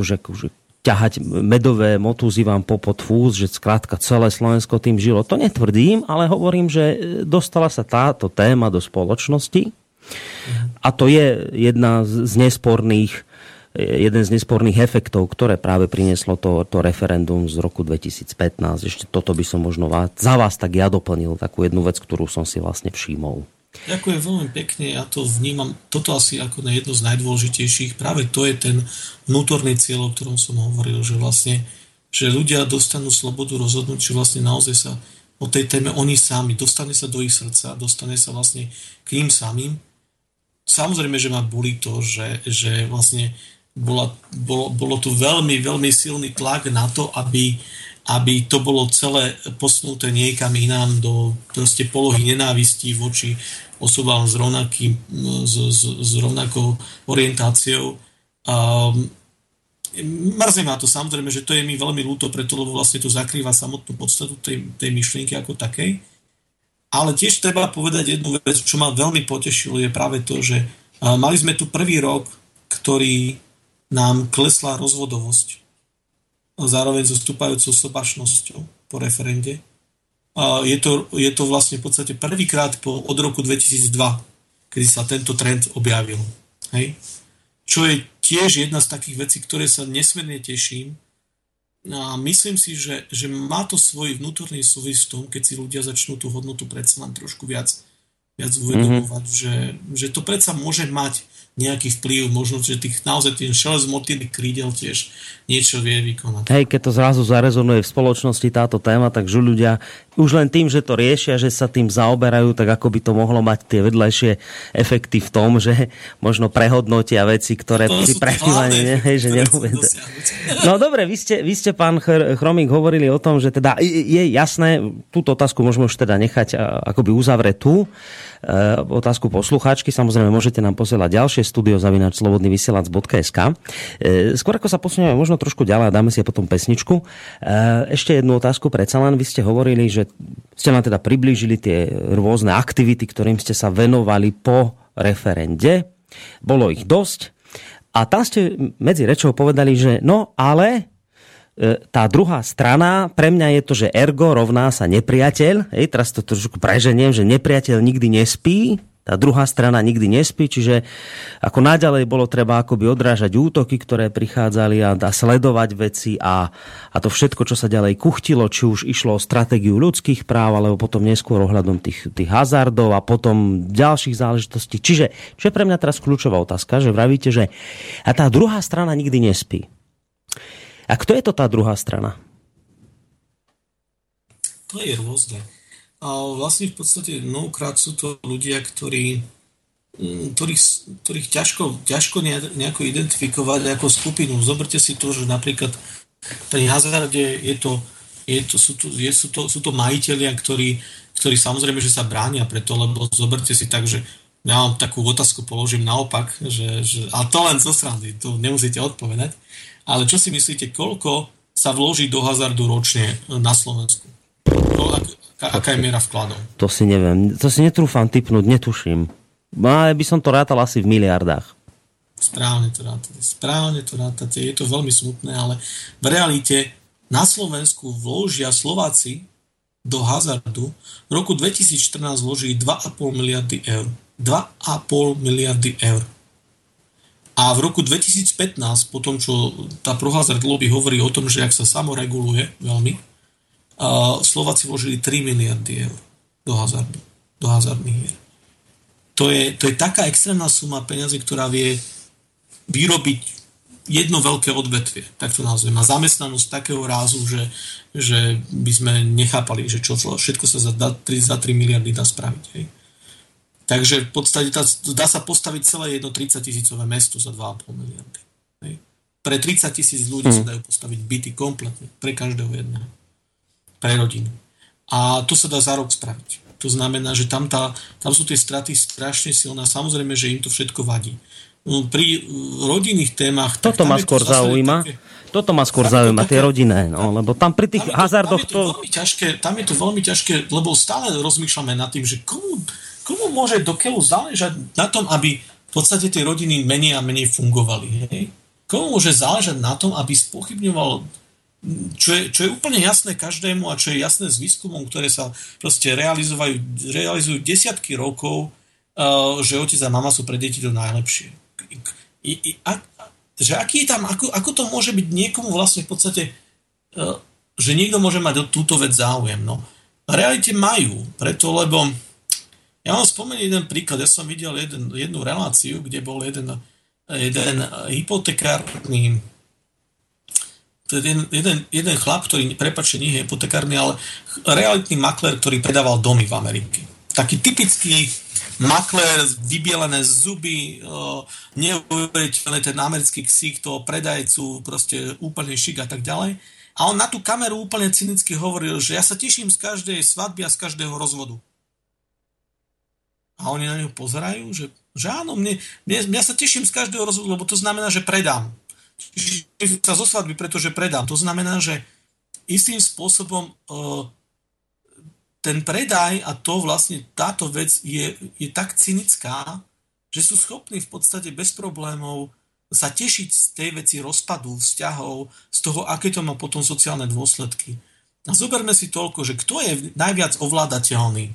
B: že, že ťahať medové motúzy vám po fúz, že skrátka celé Slovensko tým žilo. To netvrdím, ale hovorím, že dostala sa táto téma do spoločnosti a to je jedna z nesporných jeden z nesporných efektov, ktoré práve prinieslo to, to referendum z roku 2015. Ešte toto by som možno za vás tak ja doplnil, takú jednu vec, ktorú som si vlastne všimol.
C: Ďakujem veľmi pekne, ja to vnímam, toto asi ako na jedno z najdôležitejších. Práve to je ten vnútorný cieľ, o ktorom som hovoril, že vlastne že ľudia dostanú slobodu rozhodnúť, že vlastne naozaj sa o tej téme oni sami, dostane sa do ich srdca, dostane sa vlastne k ním samým. Samozrejme, že ma boli to, že, že vlastne bola, bolo, bolo tu veľmi, veľmi silný tlak na to, aby, aby to bolo celé posunuté niekam inám do proste polohy nenávistí voči osobám s, rovnakým, s, s, s rovnakou orientáciou. Um, mrzí ma to samozrejme, že to je mi veľmi ľúto, preto lebo vlastne to zakrýva samotnú podstatu tej, tej myšlienky ako takej. Ale tiež treba povedať jednu vec, čo ma veľmi potešilo, je práve to, že mali sme tu prvý rok, ktorý nám klesla rozvodovosť. Zároveň so stúpajúcou sobašnosťou po referende. Je to, je to vlastne v podstate prvýkrát po, od roku 2002, kedy sa tento trend objavil. Hej? Čo je tiež jedna z takých vecí, ktoré sa nesmierne teším. A myslím si, že, že má to svoj vnútorný súvis v tom, keď si ľudia začnú tú hodnotu predsa len trošku viac, viac uvedomovať, mm-hmm. že, že to predsa môže mať nejaký vplyv, možno, že tých, naozaj ten šelest motýlnych krídel tiež niečo vie vykonať.
B: Hej, keď to zrazu zarezonuje v spoločnosti táto téma, tak že ľudia už len tým, že to riešia, že sa tým zaoberajú, tak ako by to mohlo mať tie vedľajšie efekty v tom, že možno prehodnotia veci, ktoré to si predtým hej, že *laughs* No dobre, vy ste, vy ste pán Chromík hovorili o tom, že teda je jasné, túto otázku môžeme už teda nechať akoby uzavrieť tu. Otázku poslucháčky. Samozrejme, môžete nám posielať ďalšie studio zavinač slobodnyvysielac.sk. Eh, skôr ako sa posunieme možno trošku ďalej a dáme si potom pesničku. Eh, ešte jednu otázku predsa len. Vy ste hovorili, že ste nám teda priblížili tie rôzne aktivity, ktorým ste sa venovali po referende. Bolo ich dosť. A tam ste medzi rečou povedali, že no ale E, tá druhá strana, pre mňa je to, že ergo rovná sa nepriateľ. Hej, teraz to trošku preženiem, že nepriateľ nikdy nespí. tá druhá strana nikdy nespí, čiže ako naďalej bolo treba akoby odrážať útoky, ktoré prichádzali a, a sledovať veci a, a to všetko, čo sa ďalej kuchtilo, či už išlo o stratégiu ľudských práv, alebo potom neskôr ohľadom tých, tých hazardov a potom ďalších záležitostí. Čiže, čo je pre mňa teraz kľúčová otázka, že vravíte, že a tá druhá strana nikdy nespí. A kto je to tá druhá strana?
C: To je rôzne. A vlastne v podstate mnohokrát sú to ľudia, ktorí, mm, ktorých, ktorých ťažko, ťažko nejako identifikovať ako skupinu. Zoberte si to, že napríklad pri hazarde je to, je to, sú, to, je, sú, to, sú to majiteľia, ktorí, ktorí samozrejme, že sa bránia preto, lebo zoberte si tak, že ja vám takú otázku položím naopak, že, že, a to len zo srandy, to nemusíte odpovedať, ale čo si myslíte, koľko sa vloží do hazardu ročne na Slovensku? No, ak, Aká je miera vkladov?
B: To si neviem. To si netrúfam typnúť, netuším. Ale by som to rátal asi v miliardách.
C: Správne to rátate. Správne to rátate. Je to veľmi smutné, ale v realite na Slovensku vložia Slováci do hazardu v roku 2014 vložili 2,5 miliardy eur. 2,5 miliardy eur. A v roku 2015, po tom, čo tá prohazard lobby hovorí o tom, že ak sa samoreguluje veľmi, Slováci vložili 3 miliardy eur do hazardu, do hazardných hier. To je, to je taká extrémna suma peniazy, ktorá vie vyrobiť jedno veľké odvetvie, tak to nazvem. A zamestnanosť takého rázu, že, že by sme nechápali, že čo všetko sa za 3, za 3 miliardy dá spraviť. Hej. Takže v podstate dá, dá sa postaviť celé jedno 30 tisícové mesto za 2,5 miliardy. Hej. Pre 30 tisíc ľudí hmm. sa dajú postaviť byty kompletne, pre každého jedného pre rodinu. A to sa dá za rok spraviť. To znamená, že tam, tá, tam sú tie straty strašne silné a samozrejme, že im to všetko vadí. No, pri rodinných témach...
B: Toto ma skôr zaujíma. Také, toto ma skôr zaujíma, tie rodinné, no, lebo tam pri tých tam hazardoch
C: to... Tam je, to, ťažké, tam je to veľmi ťažké, lebo stále rozmýšľame nad tým, že komu, komu môže do záležať na tom, aby v podstate tie rodiny menej a menej fungovali. Hej? Komu môže záležať na tom, aby spochybňoval čo je, čo je úplne jasné každému a čo je jasné s výskumom, ktoré sa proste realizujú, realizujú desiatky rokov, uh, že otec a mama sú pre deti to najlepšie. I, i, a, že aký je tam, ako, ako to môže byť niekomu vlastne v podstate, uh, že niekto môže mať túto vec záujem. No. Realite majú, preto lebo ja vám spomeniem jeden príklad, ja som videl jeden, jednu reláciu, kde bol jeden, jeden hypotekárny jeden, jeden, jeden chlap, ktorý, prepačte, nie je hypotekárny, ale realitný makler, ktorý predával domy v Amerike. Taký typický makler, vybielené zuby, neuveriteľné ten americký ksík toho predajcu, proste úplne šik a tak ďalej. A on na tú kameru úplne cynicky hovoril, že ja sa teším z každej svadby a z každého rozvodu. A oni na ňu pozerajú, že, že áno, mne, mne, ja sa teším z každého rozvodu, lebo to znamená, že predám sa zo svadby, pretože predám. To znamená, že istým spôsobom uh, ten predaj a to vlastne táto vec je, je tak cynická, že sú schopní v podstate bez problémov sa tešiť z tej veci rozpadu vzťahov, z toho, aké to má potom sociálne dôsledky. A zoberme si toľko, že kto je najviac ovládateľný.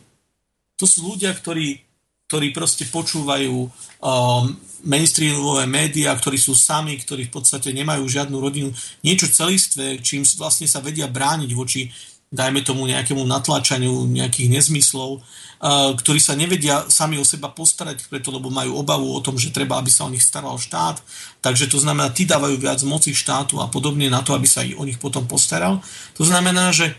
C: To sú ľudia, ktorí ktorí proste počúvajú um, mainstreamové médiá, ktorí sú sami, ktorí v podstate nemajú žiadnu rodinu, niečo celistvé, čím vlastne sa vedia brániť voči, dajme tomu, nejakému natláčaniu nejakých nezmyslov, uh, ktorí sa nevedia sami o seba postarať, preto lebo majú obavu o tom, že treba, aby sa o nich staral štát. Takže to znamená, tí dávajú viac moci štátu a podobne na to, aby sa o nich potom postaral. To znamená, že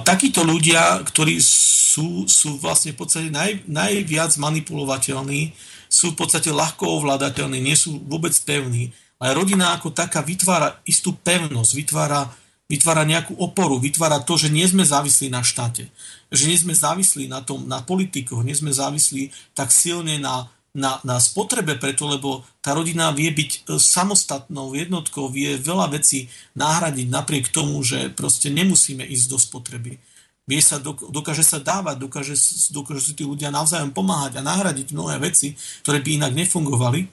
C: takíto ľudia, ktorí sú, sú vlastne v podstate naj, najviac manipulovateľní, sú v podstate ľahko ovládateľní, nie sú vôbec pevní. Ale rodina ako taká vytvára istú pevnosť, vytvára, vytvára nejakú oporu, vytvára to, že nie sme závislí na štáte. Že nie sme závislí na, tom, na politikoch, nie sme závislí tak silne na, na, na spotrebe preto, lebo tá rodina vie byť e, samostatnou jednotkou, vie veľa vecí nahradiť napriek tomu, že proste nemusíme ísť do spotreby. Vie sa, dokáže sa dávať, dokáže, dokáže si tí ľudia navzájom pomáhať a nahradiť mnohé veci, ktoré by inak nefungovali.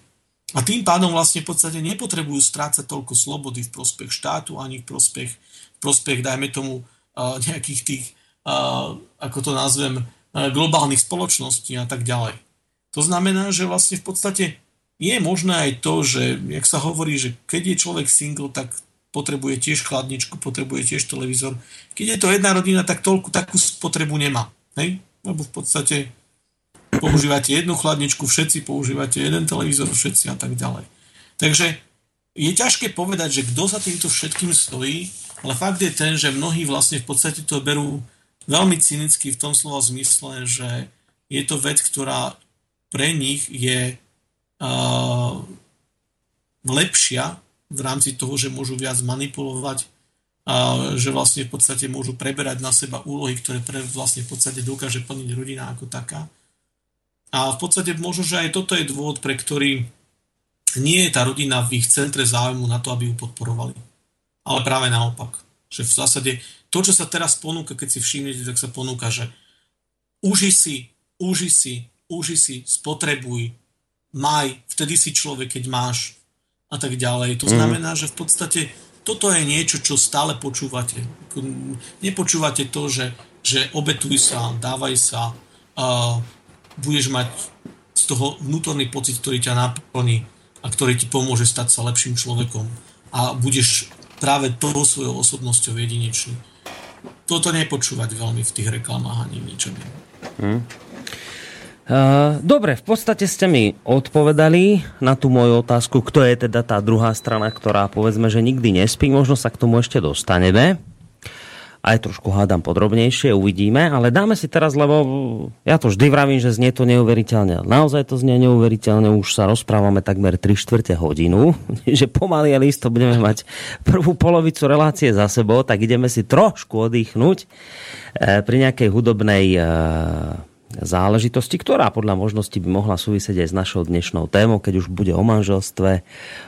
C: A tým pádom vlastne v podstate nepotrebujú strácať toľko slobody v prospech štátu ani v prospech, v prospech dajme tomu, uh, nejakých tých, uh, ako to nazvem, globálnych spoločností a tak ďalej. To znamená, že vlastne v podstate je možné aj to, že, jak sa hovorí, že keď je človek single, tak potrebuje tiež chladničku, potrebuje tiež televízor. Keď je to jedna rodina, tak toľku takú spotrebu nemá. Hej? Lebo v podstate používate jednu chladničku, všetci používate jeden televízor, všetci a tak ďalej. Takže je ťažké povedať, že kto sa týmto všetkým stojí, ale fakt je ten, že mnohí vlastne v podstate to berú veľmi cynicky v tom slova zmysle, že je to vec, ktorá pre nich je uh, lepšia v rámci toho, že môžu viac manipulovať, a že vlastne v podstate môžu preberať na seba úlohy, ktoré pre vlastne v podstate dokáže plniť rodina ako taká. A v podstate možno, že aj toto je dôvod, pre ktorý nie je tá rodina v ich centre záujmu na to, aby ju podporovali. Ale práve naopak. Že v zásade to, čo sa teraz ponúka, keď si všimnete, tak sa ponúka, že uži si, uži si, uži si, spotrebuj, maj, vtedy si človek, keď máš a tak ďalej. To mhm. znamená, že v podstate toto je niečo, čo stále počúvate. Nepočúvate to, že, že obetuj sa, dávaj sa, a budeš mať z toho vnútorný pocit, ktorý ťa naplní a ktorý ti pomôže stať sa lepším človekom. A budeš práve tou svojou osobnosťou jedinečný. Toto nepočúvať veľmi v tých reklamách ani ničom. Hmm.
B: Dobre, v podstate ste mi odpovedali na tú moju otázku, kto je teda tá druhá strana, ktorá povedzme, že nikdy nespí. Možno sa k tomu ešte dostaneme. Aj trošku hádam podrobnejšie, uvidíme, ale dáme si teraz, lebo ja to vždy vravím, že znie to neuveriteľne. Naozaj to znie neuveriteľne, už sa rozprávame takmer 3 čtvrte hodinu, *laughs* že pomaly a listo budeme mať prvú polovicu relácie za sebou, tak ideme si trošku oddychnúť eh, pri nejakej hudobnej eh, záležitosti, ktorá podľa možnosti by mohla súvisieť aj s našou dnešnou témou, keď už bude o manželstve,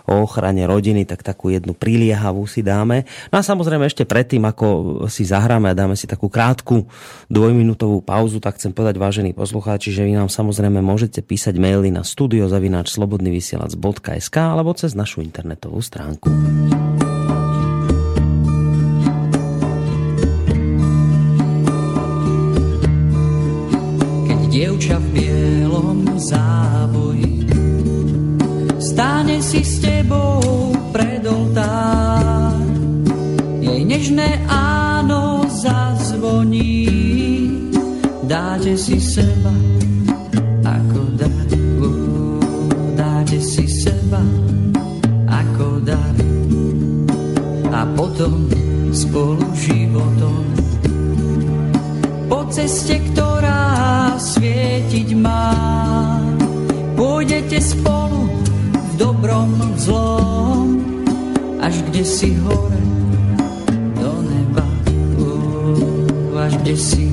B: o ochrane rodiny, tak takú jednu priliehavú si dáme. No a samozrejme ešte predtým, ako si zahráme a dáme si takú krátku dvojminútovú pauzu, tak chcem povedať, vážení poslucháči, že vy nám samozrejme môžete písať maily na studiozavináčslobodnyvysielac.sk alebo cez našu internetovú stránku.
D: Si s tebou pred oltár, jej nežné áno zazvoní. Dáte si seba až kde si hore do neba. Uh, až kde si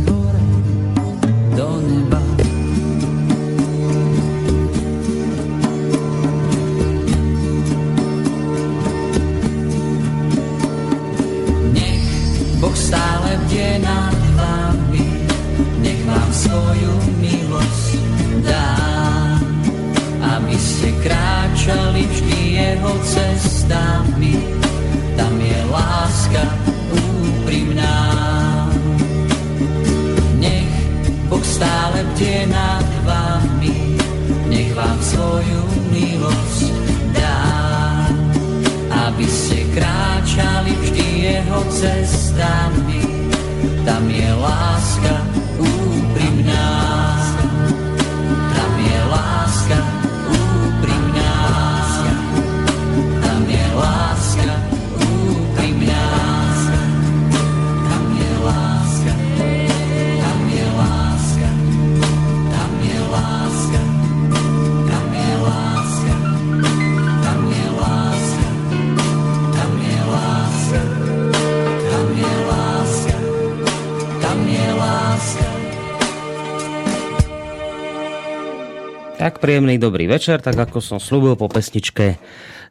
B: príjemný dobrý večer, tak ako som slúbil po pesničke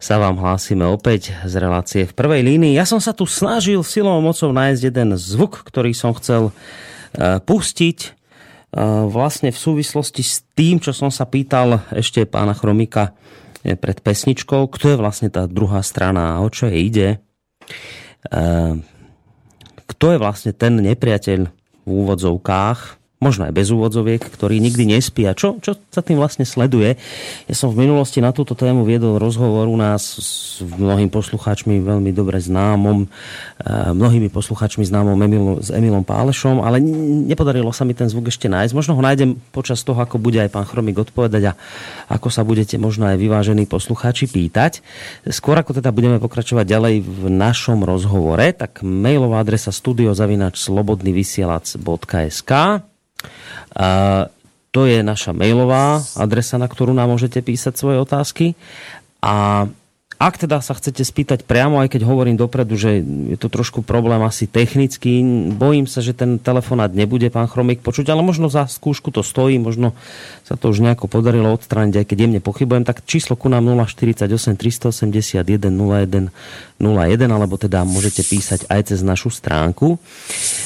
B: sa vám hlásime opäť z relácie v prvej línii. Ja som sa tu snažil silou mocou nájsť jeden zvuk, ktorý som chcel uh, pustiť uh, vlastne v súvislosti s tým, čo som sa pýtal ešte pána Chromika e, pred pesničkou, kto je vlastne tá druhá strana a o čo je ide. Kto je vlastne ten nepriateľ v úvodzovkách možno aj bez úvodzoviek, ktorý nikdy nespí. A čo, čo sa tým vlastne sleduje? Ja som v minulosti na túto tému viedol rozhovor u nás s mnohými poslucháčmi veľmi dobre známom, eh, mnohými poslucháčmi známom Emil, s Emilom Pálešom, ale nepodarilo sa mi ten zvuk ešte nájsť. Možno ho nájdem počas toho, ako bude aj pán Chromik odpovedať a ako sa budete možno aj vyvážení poslucháči pýtať. Skôr ako teda budeme pokračovať ďalej v našom rozhovore, tak mailová adresa studiozavinač a to je naša mailová adresa, na ktorú nám môžete písať svoje otázky. A ak teda sa chcete spýtať priamo, aj keď hovorím dopredu, že je to trošku problém asi technický, bojím sa, že ten telefonát nebude pán Chromik počuť, ale možno za skúšku to stojí, možno sa to už nejako podarilo odstrániť, aj keď jemne pochybujem, tak číslo ku nám 048 381 01 01, alebo teda môžete písať aj cez našu stránku.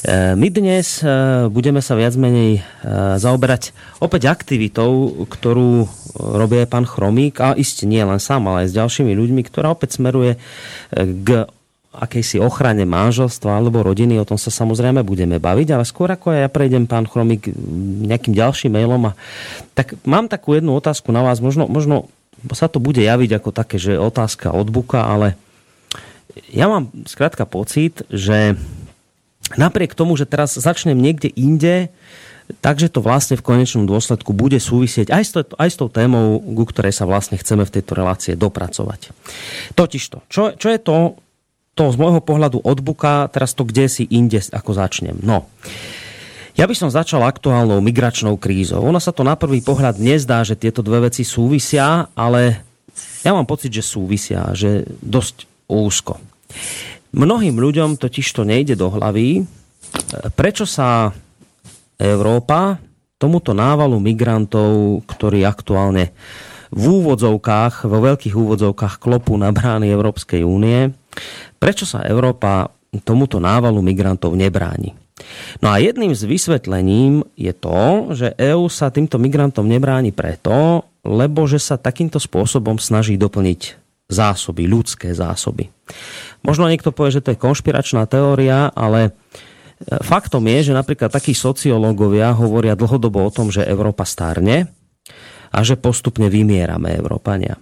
B: E, my dnes e, budeme sa viac menej e, zaoberať opäť aktivitou, ktorú robí aj pán Chromík, a iste nie len sám, ale aj s ďalšími ľuďmi, ktorá opäť smeruje e, k akejsi ochrane manželstva alebo rodiny, o tom sa samozrejme budeme baviť, ale skôr ako ja prejdem, pán Chromik, nejakým ďalším mailom, a, tak mám takú jednu otázku na vás, možno, možno sa to bude javiť ako také, že otázka od Buka, ale ja mám skrátka pocit, že napriek tomu, že teraz začnem niekde inde, Takže to vlastne v konečnom dôsledku bude súvisieť aj s, to, aj s tou témou, ku ktorej sa vlastne chceme v tejto relácie dopracovať. Totižto, čo, čo je to, to z môjho pohľadu odbuka, teraz to kde si inde, ako začnem. No, ja by som začal aktuálnou migračnou krízou. Ona sa to na prvý pohľad nezdá, že tieto dve veci súvisia, ale ja mám pocit, že súvisia, že dosť úzko. Mnohým ľuďom totiž to nejde do hlavy, prečo sa Európa tomuto návalu migrantov, ktorí aktuálne v úvodzovkách, vo veľkých úvodzovkách klopu na brány Európskej únie, prečo sa Európa tomuto návalu migrantov nebráni. No a jedným z vysvetlením je to, že EÚ sa týmto migrantom nebráni preto, lebo že sa takýmto spôsobom snaží doplniť zásoby, ľudské zásoby. Možno niekto povie, že to je konšpiračná teória, ale Faktom je, že napríklad takí sociológovia hovoria dlhodobo o tom, že Európa starne a že postupne vymierame Európania.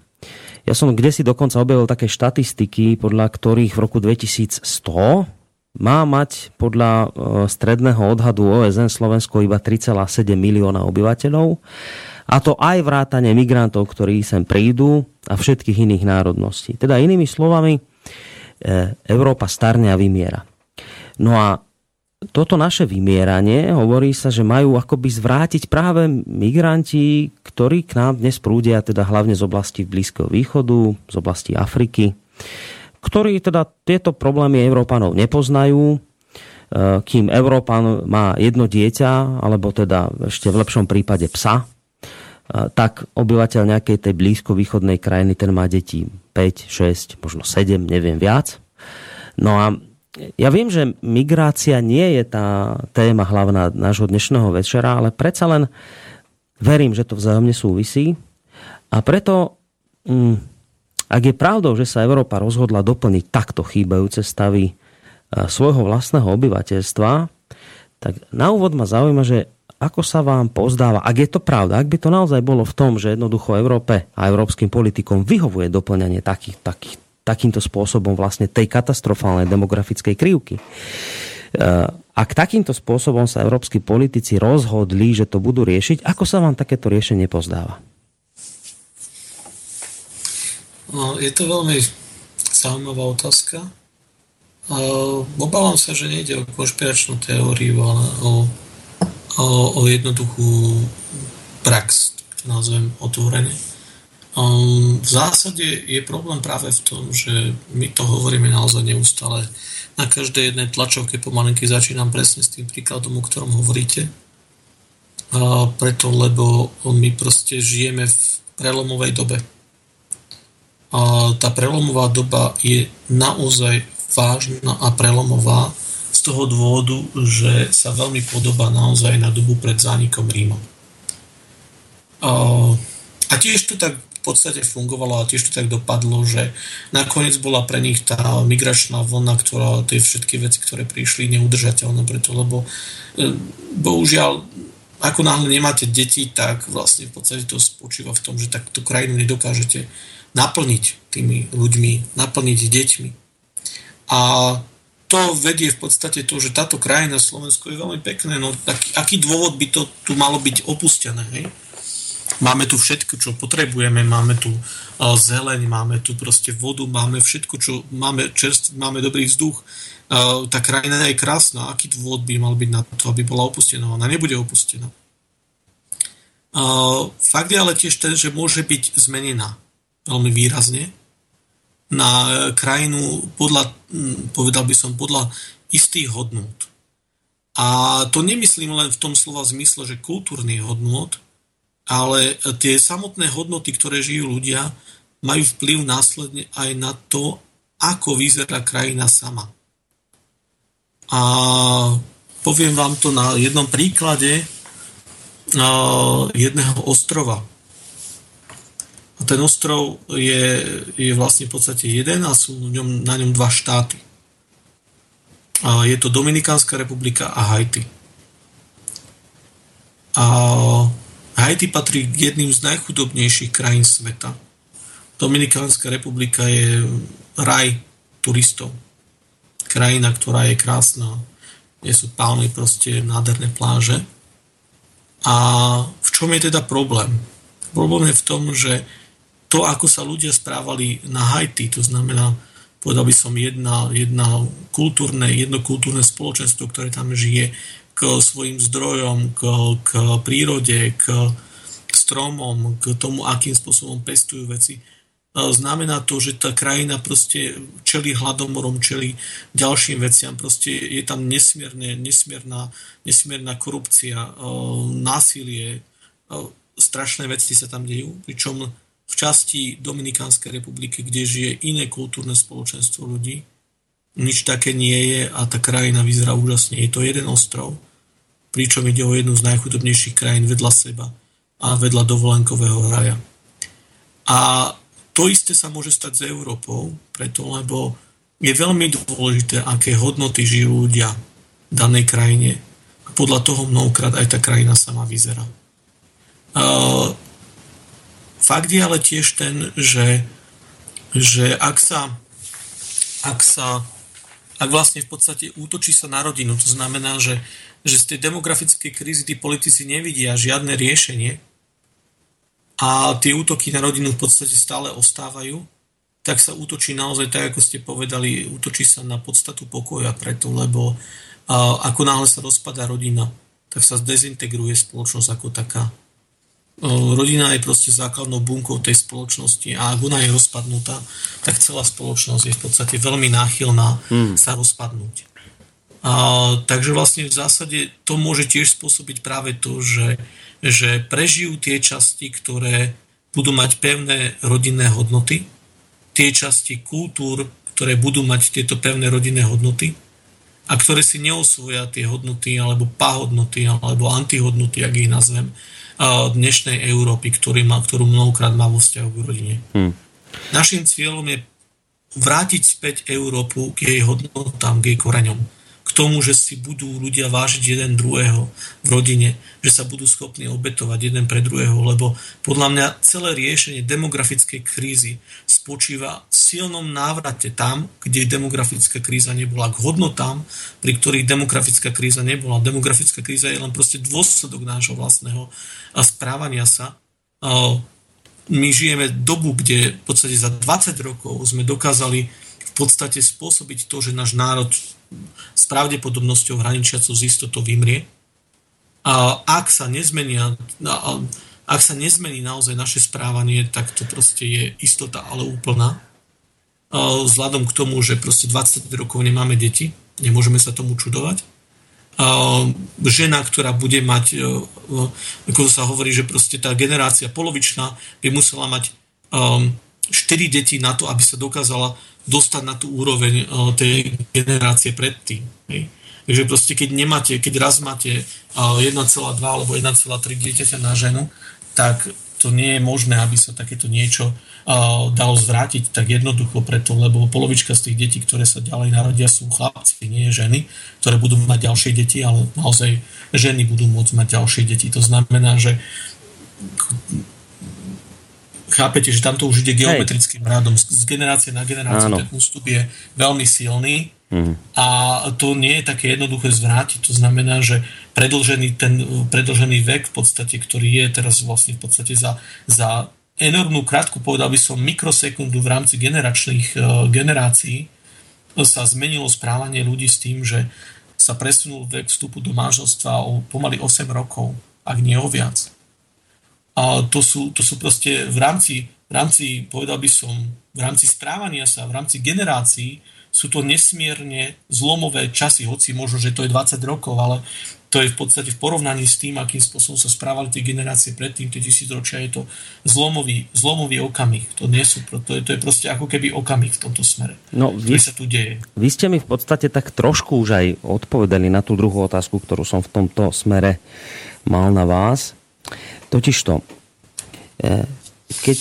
B: Ja som kde si dokonca objavil také štatistiky, podľa ktorých v roku 2100 má mať podľa e, stredného odhadu OSN Slovensko iba 3,7 milióna obyvateľov. A to aj vrátane migrantov, ktorí sem prídu a všetkých iných národností. Teda inými slovami, e, Európa starne a vymiera. No a toto naše vymieranie, hovorí sa, že majú akoby zvrátiť práve migranti, ktorí k nám dnes prúdia, teda hlavne z oblasti Blízkeho východu, z oblasti Afriky, ktorí teda tieto problémy Európanov nepoznajú, e, kým Európan má jedno dieťa, alebo teda ešte v lepšom prípade psa, e, tak obyvateľ nejakej tej blízko-východnej krajiny, ten má deti 5, 6, možno 7, neviem viac. No a ja viem, že migrácia nie je tá téma hlavná nášho dnešného večera, ale predsa len verím, že to vzájomne súvisí. A preto, mm, ak je pravdou, že sa Európa rozhodla doplniť takto chýbajúce stavy e, svojho vlastného obyvateľstva, tak na úvod ma zaujíma, že ako sa vám pozdáva, ak je to pravda, ak by to naozaj bolo v tom, že jednoducho Európe a európskym politikom vyhovuje doplňanie takých, takých, takýmto spôsobom vlastne tej katastrofálnej demografickej krivky. E, ak takýmto spôsobom sa európsky politici rozhodli, že to budú riešiť, ako sa vám takéto riešenie pozdáva?
C: No, je to veľmi zaujímavá otázka. Obávam sa, že nejde o konšpiračnú teóriu, ale o, o, o jednoduchú prax, to nazvem otvorene. Um, v zásade je problém práve v tom, že my to hovoríme naozaj neustále. Na každej jednej tlačovke pomalinky začínam presne s tým príkladom, o ktorom hovoríte. A preto, lebo my proste žijeme v prelomovej dobe. A tá prelomová doba je naozaj vážna a prelomová z toho dôvodu, že sa veľmi podobá naozaj na dobu pred zánikom Ríma. A, tiež to tak podstate fungovalo a tiež to tak dopadlo, že nakoniec bola pre nich tá migračná vlna, ktorá tie všetky veci, ktoré prišli, neudržateľné preto, lebo e, bohužiaľ ako náhle nemáte deti, tak vlastne v podstate to spočíva v tom, že tak tú krajinu nedokážete naplniť tými ľuďmi, naplniť deťmi. A to vedie v podstate to, že táto krajina Slovensko je veľmi pekné, no taký, aký dôvod by to tu malo byť opustené, hej? Máme tu všetko, čo potrebujeme, máme tu uh, zeleň, máme tu proste vodu, máme všetko, čo máme čerst, máme dobrý vzduch. Uh, tá krajina je krásna, aký dôvod by mal byť na to, aby bola opustená? Ona nebude opustená. Uh, fakt je ale tiež ten, že môže byť zmenená veľmi výrazne na krajinu podľa, povedal by som, podľa istých hodnôt. A to nemyslím len v tom slova zmysle, že kultúrnych hodnôt, ale tie samotné hodnoty, ktoré žijú ľudia, majú vplyv následne aj na to, ako vyzerá krajina sama. A poviem vám to na jednom príklade jedného ostrova. A ten ostrov je, je vlastne v podstate jeden a sú ňom, na ňom dva štáty. A je to Dominikánska republika a Haiti. A Haiti patrí k jedným z najchudobnejších krajín sveta. Dominikánska republika je raj turistov. Krajina, ktorá je krásna. Nie sú palmy, proste nádherné pláže. A v čom je teda problém? Problém je v tom, že to, ako sa ľudia správali na Haiti, to znamená, povedal by som, jedna, jedna kultúrne, jedno kultúrne spoločenstvo, ktoré tam žije, k svojim zdrojom, k, k prírode, k stromom, k tomu, akým spôsobom pestujú veci. Znamená to, že tá krajina proste čeli hladomorom, čeli ďalším veciam. Proste je tam nesmierne, nesmierna, nesmierna korupcia, násilie, strašné veci sa tam dejú, pričom v časti Dominikánskej republiky, kde žije iné kultúrne spoločenstvo ľudí, nič také nie je a tá krajina vyzerá úžasne. Je to jeden ostrov, pričom ide o jednu z najchudobnejších krajín vedľa seba a vedľa dovolenkového raja. A to isté sa môže stať s Európou, preto lebo je veľmi dôležité, aké hodnoty žijú ľudia v danej krajine a podľa toho mnohokrát aj tá krajina sama vyzerá. Uh, fakt je ale tiež ten, že, že ak sa, ak sa ak vlastne v podstate útočí sa na rodinu. To znamená, že, že z tej demografickej krízy tí politici nevidia žiadne riešenie a tie útoky na rodinu v podstate stále ostávajú, tak sa útočí naozaj tak, ako ste povedali, útočí sa na podstatu pokoja preto, lebo a, ako náhle sa rozpadá rodina, tak sa dezintegruje spoločnosť ako taká rodina je proste základnou bunkou tej spoločnosti a ak ona je rozpadnutá, tak celá spoločnosť je v podstate veľmi náchylná hmm. sa rozpadnúť. A, takže vlastne v zásade to môže tiež spôsobiť práve to, že, že prežijú tie časti, ktoré budú mať pevné rodinné hodnoty, tie časti kultúr, ktoré budú mať tieto pevné rodinné hodnoty a ktoré si neosvoja tie hodnoty alebo pahodnoty alebo antihodnoty, ak ich nazvem, dnešnej Európy, ktorý má, ktorú mnohokrát má vo vzťahu k rodine. Hmm. Našim cieľom je vrátiť späť Európu k jej hodnotám, k jej koreňom tomu, že si budú ľudia vážiť jeden druhého v rodine, že sa budú schopní obetovať jeden pre druhého, lebo podľa mňa celé riešenie demografickej krízy spočíva v silnom návrate tam, kde demografická kríza nebola, k hodnotám, pri ktorých demografická kríza nebola. Demografická kríza je len proste dôsledok nášho vlastného správania sa. My žijeme dobu, kde v podstate za 20 rokov sme dokázali v podstate spôsobiť to, že náš národ s pravdepodobnosťou hraničiacou z istotou vymrie. A ak sa nezmenia, ak sa nezmení naozaj naše správanie, tak to proste je istota, ale úplná. Vzhľadom k tomu, že proste 20 rokov nemáme deti, nemôžeme sa tomu čudovať. Žena, ktorá bude mať, ako sa hovorí, že proste tá generácia polovičná by musela mať 4 deti na to, aby sa dokázala dostať na tú úroveň eh, tej generácie predtým. Takže proste keď nemáte, keď raz máte 1,2 eh, alebo 1,3 dieťaťa na ženu, tak to nie je možné, aby sa takéto niečo uh, dalo zvrátiť tak jednoducho preto, lebo polovička z tých detí, ktoré sa ďalej narodia, sú chlapci, nie ženy, ktoré budú mať ďalšie deti, ale naozaj ženy budú môcť mať ďalšie deti. To znamená, že chápete, že tam to už ide geometrickým rádom. Z generácie na generáciu Áno. ten ústup je veľmi silný mm. a to nie je také jednoduché zvrátiť. To znamená, že predlžený, ten predlžený vek v podstate, ktorý je teraz vlastne v podstate za, za enormnú krátku, povedal by som, mikrosekundu v rámci generačných uh, generácií sa zmenilo správanie ľudí s tým, že sa presunul vek vstupu do manželstva o pomaly 8 rokov, ak nie o viac. A to sú, to sú proste v rámci, v rámci, povedal by som, v rámci správania sa, v rámci generácií sú to nesmierne zlomové časy, hoci možno, že to je 20 rokov, ale to je v podstate v porovnaní s tým, akým spôsobom sa správali tie generácie predtým, tie tisícročia, je to zlomový, zlomový okamih. To, nie sú, to, je, to je proste ako keby okamih v tomto smere,
B: no, vy,
C: sa tu deje.
B: Vy ste mi v podstate tak trošku už aj odpovedali na tú druhú otázku, ktorú som v tomto smere mal na vás. Totižto, e, keď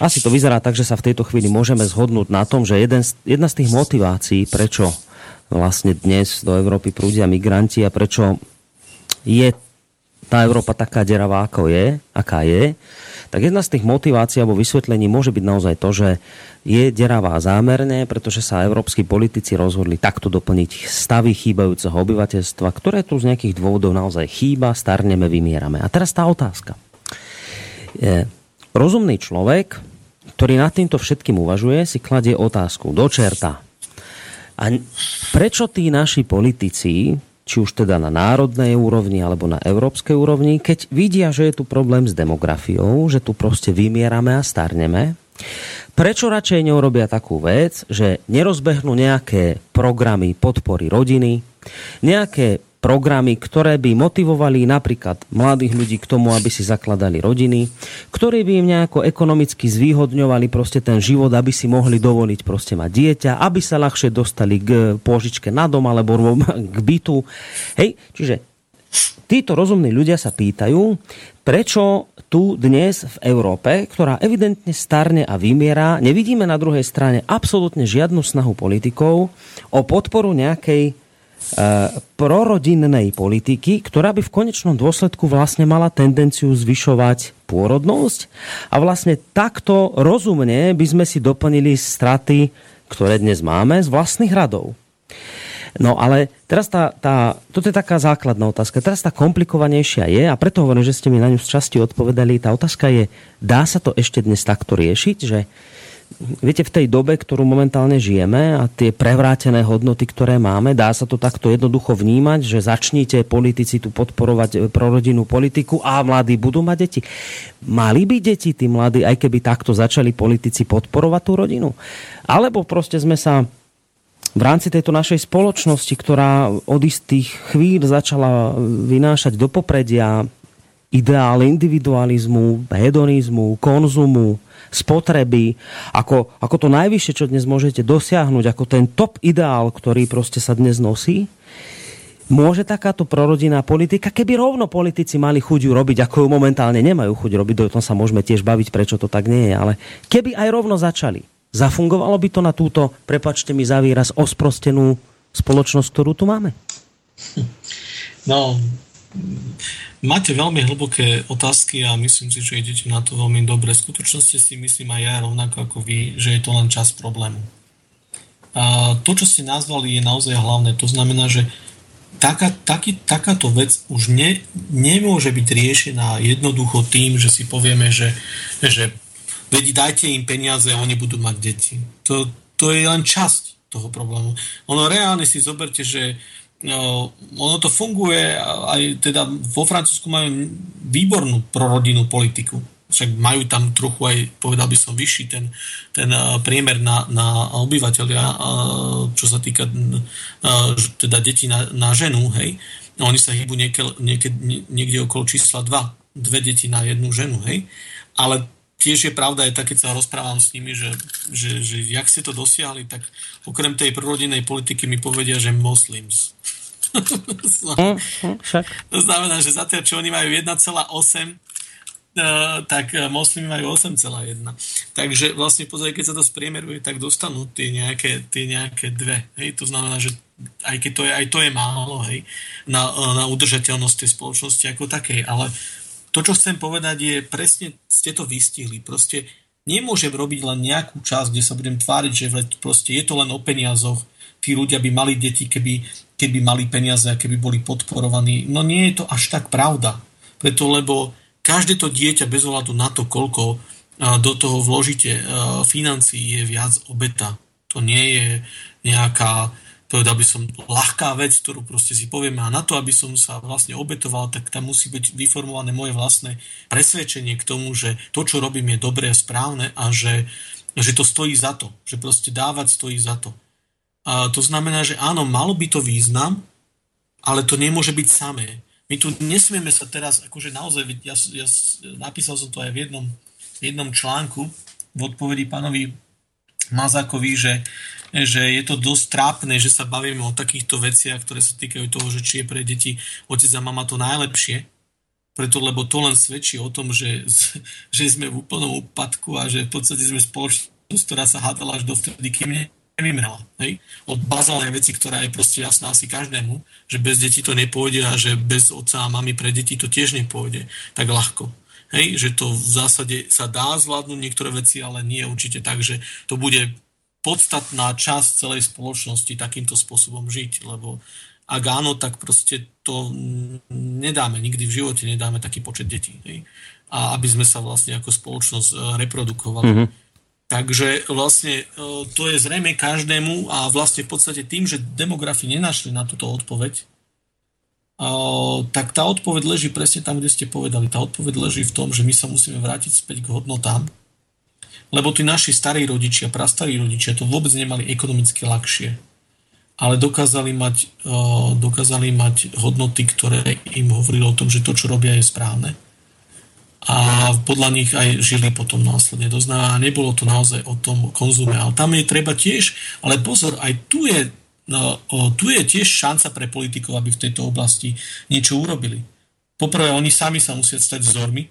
B: asi to vyzerá tak, že sa v tejto chvíli môžeme zhodnúť na tom, že jeden, jedna z tých motivácií, prečo vlastne dnes do Európy prúdia migranti a prečo je tá Európa taká deravá, ako je, aká je, tak jedna z tých motivácií alebo vysvetlení môže byť naozaj to, že je deravá zámerne, pretože sa európsky politici rozhodli takto doplniť stavy chýbajúceho obyvateľstva, ktoré tu z nejakých dôvodov naozaj chýba, starneme, vymierame. A teraz tá otázka. Je, rozumný človek, ktorý nad týmto všetkým uvažuje, si kladie otázku do čerta. A prečo tí naši politici či už teda na národnej úrovni alebo na európskej úrovni, keď vidia, že je tu problém s demografiou, že tu proste vymierame a starneme, prečo radšej neurobia takú vec, že nerozbehnú nejaké programy podpory rodiny, nejaké programy, ktoré by motivovali napríklad mladých ľudí k tomu, aby si zakladali rodiny, ktoré by im nejako ekonomicky zvýhodňovali proste ten život, aby si mohli dovoliť proste mať dieťa, aby sa ľahšie dostali k pôžičke na dom alebo *laughs* k bytu. Hej, čiže títo rozumní ľudia sa pýtajú, prečo tu dnes v Európe, ktorá evidentne starne a vymiera, nevidíme na druhej strane absolútne žiadnu snahu politikov o podporu nejakej Eh, prorodinnej politiky, ktorá by v konečnom dôsledku vlastne mala tendenciu zvyšovať pôrodnosť a vlastne takto rozumne by sme si doplnili straty, ktoré dnes máme z vlastných radov. No ale teraz tá, tá, toto je taká základná otázka. Teraz tá komplikovanejšia je a preto hovorím, že ste mi na ňu z časti odpovedali. Tá otázka je, dá sa to ešte dnes takto riešiť, že viete, v tej dobe, ktorú momentálne žijeme a tie prevrátené hodnoty, ktoré máme, dá sa to takto jednoducho vnímať, že začnite politici tu podporovať e, prorodinnú politiku a mladí budú mať deti. Mali by deti tí mladí, aj keby takto začali politici podporovať tú rodinu? Alebo proste sme sa v rámci tejto našej spoločnosti, ktorá od istých chvíľ začala vynášať do popredia ideál individualizmu, hedonizmu, konzumu, spotreby, ako, ako to najvyššie, čo dnes môžete dosiahnuť, ako ten top ideál, ktorý proste sa dnes nosí, Môže takáto prorodinná politika, keby rovno politici mali chuť ju robiť, ako ju momentálne nemajú chuť robiť, do tom sa môžeme tiež baviť, prečo to tak nie je, ale keby aj rovno začali, zafungovalo by to na túto, prepačte mi za výraz, osprostenú spoločnosť, ktorú tu máme?
C: No, Máte veľmi hlboké otázky a myslím si, že idete na to veľmi dobre. V skutočnosti si myslím aj ja rovnako ako vy, že je to len čas problému. A to, čo ste nazvali, je naozaj hlavné. To znamená, že taká, taký, takáto vec už ne, nemôže byť riešená jednoducho tým, že si povieme, že, že veď dajte im peniaze a oni budú mať deti. To, to je len časť toho problému. Ono reálne si zoberte, že ono to funguje, aj teda vo Francúzsku majú výbornú prorodinnú politiku. Však majú tam trochu aj, povedal by som, vyšší ten, ten priemer na, na obyvateľia, čo sa týka teda detí na, na ženu, hej. Oni sa hýbu niekde, niekde, niekde okolo čísla 2, dve deti na jednu ženu, hej. Ale tiež je pravda aj tak, keď sa rozprávam s nimi, že, že, že jak ste to dosiahli, tak okrem tej prorodinej politiky mi povedia, že moslims.
B: Mm, mm,
C: to znamená, že za to, čo oni majú 1,8 tak moslimy majú 8,1. Takže vlastne pozaj, keď sa to spriemeruje, tak dostanú tie nejaké, tie nejaké dve. Hej? To znamená, že aj keď to je, aj to je málo hej? Na, na udržateľnosť tej spoločnosti ako takej. Ale to, čo chcem povedať, je presne ste to vystihli. Proste nemôžem robiť len nejakú časť, kde sa budem tváriť, že proste je to len o peniazoch, tí ľudia by mali deti, keby, keby mali peniaze a keby boli podporovaní. No nie je to až tak pravda. Preto, lebo každé to dieťa bez ohľadu na to, koľko do toho vložíte financií, je viac obeta. To nie je nejaká, povedal by som, ľahká vec, ktorú proste si povieme. A na to, aby som sa vlastne obetoval, tak tam musí byť vyformované moje vlastné presvedčenie k tomu, že to, čo robím, je dobré a správne a že, že to stojí za to. Že proste dávať stojí za to. A to znamená, že áno, malo by to význam, ale to nemôže byť samé. My tu nesmieme sa teraz, akože naozaj, ja, ja napísal som to aj v jednom, jednom článku v odpovedi pánovi Mazákovi, že, že je to dosť trápne, že sa bavíme o takýchto veciach, ktoré sa týkajú toho, že či je pre deti otec a mama to najlepšie, preto lebo to len svedčí o tom, že, *laughs* že sme v úplnom úpadku a že v podstate sme spoločnosť, ktorá sa hádala až dovtedy, kým nevymrela. Hej? Od bazálnej veci, ktorá je proste jasná asi každému, že bez detí to nepôjde a že bez otca a mamy pre deti to tiež nepôjde tak ľahko. Hej? Že to v zásade sa dá zvládnuť niektoré veci, ale nie určite tak, že to bude podstatná časť celej spoločnosti takýmto spôsobom žiť, lebo ak áno, tak proste to nedáme, nikdy v živote nedáme taký počet detí. Hej? A aby sme sa vlastne ako spoločnosť eh, reprodukovali. Mm-hmm Takže vlastne e, to je zrejme každému a vlastne v podstate tým, že demografi nenašli na túto odpoveď, e, tak tá odpoveď leží presne tam, kde ste povedali. Tá odpoveď leží v tom, že my sa musíme vrátiť späť k hodnotám, lebo tí naši starí rodičia, prastarí rodičia to vôbec nemali ekonomicky ľahšie, ale dokázali mať, e, dokázali mať hodnoty, ktoré im hovorili o tom, že to, čo robia, je správne a podľa nich aj žili potom následne. To znamená, nebolo to naozaj o tom konzume. Ale tam je treba tiež, ale pozor, aj tu je, no, tu je tiež šanca pre politikov, aby v tejto oblasti niečo urobili. Poprvé, oni sami sa musia stať vzormi,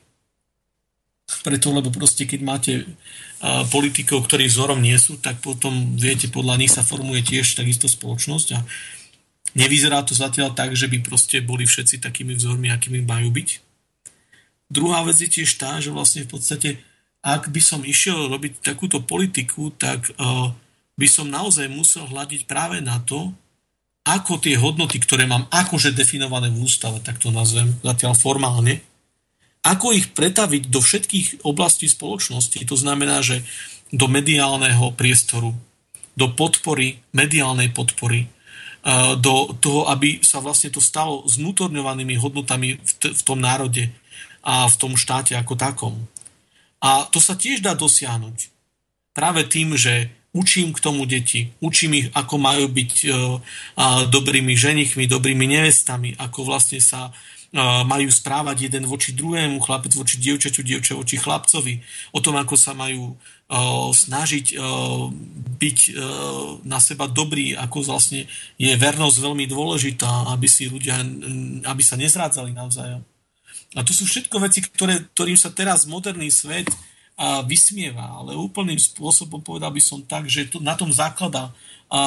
C: preto, lebo proste keď máte a, politikov, ktorí vzorom nie sú, tak potom, viete, podľa nich sa formuje tiež takisto spoločnosť a nevyzerá to zatiaľ tak, že by proste boli všetci takými vzormi, akými majú byť Druhá vec je tiež tá, že vlastne v podstate, ak by som išiel robiť takúto politiku, tak uh, by som naozaj musel hľadiť práve na to, ako tie hodnoty, ktoré mám akože definované v ústave, tak to nazvem zatiaľ formálne, ako ich pretaviť do všetkých oblastí spoločnosti. To znamená, že do mediálneho priestoru, do podpory, mediálnej podpory, do toho, aby sa vlastne to stalo znútorňovanými hodnotami v, t- v tom národe, a v tom štáte ako takom. A to sa tiež dá dosiahnuť. Práve tým, že učím k tomu deti, učím ich, ako majú byť e, dobrými ženichmi, dobrými nevestami, ako vlastne sa e, majú správať jeden voči druhému, chlapec voči dievčaťu, dievča voči chlapcovi, o tom, ako sa majú e, snažiť byť na seba dobrý, ako vlastne je vernosť veľmi dôležitá, aby si ľudia, aby sa nezrádzali navzájom. A to sú všetko veci, ktoré, ktorým sa teraz moderný svet a, vysmieva, ale úplným spôsobom povedal by som tak, že to, na tom zaklada, a,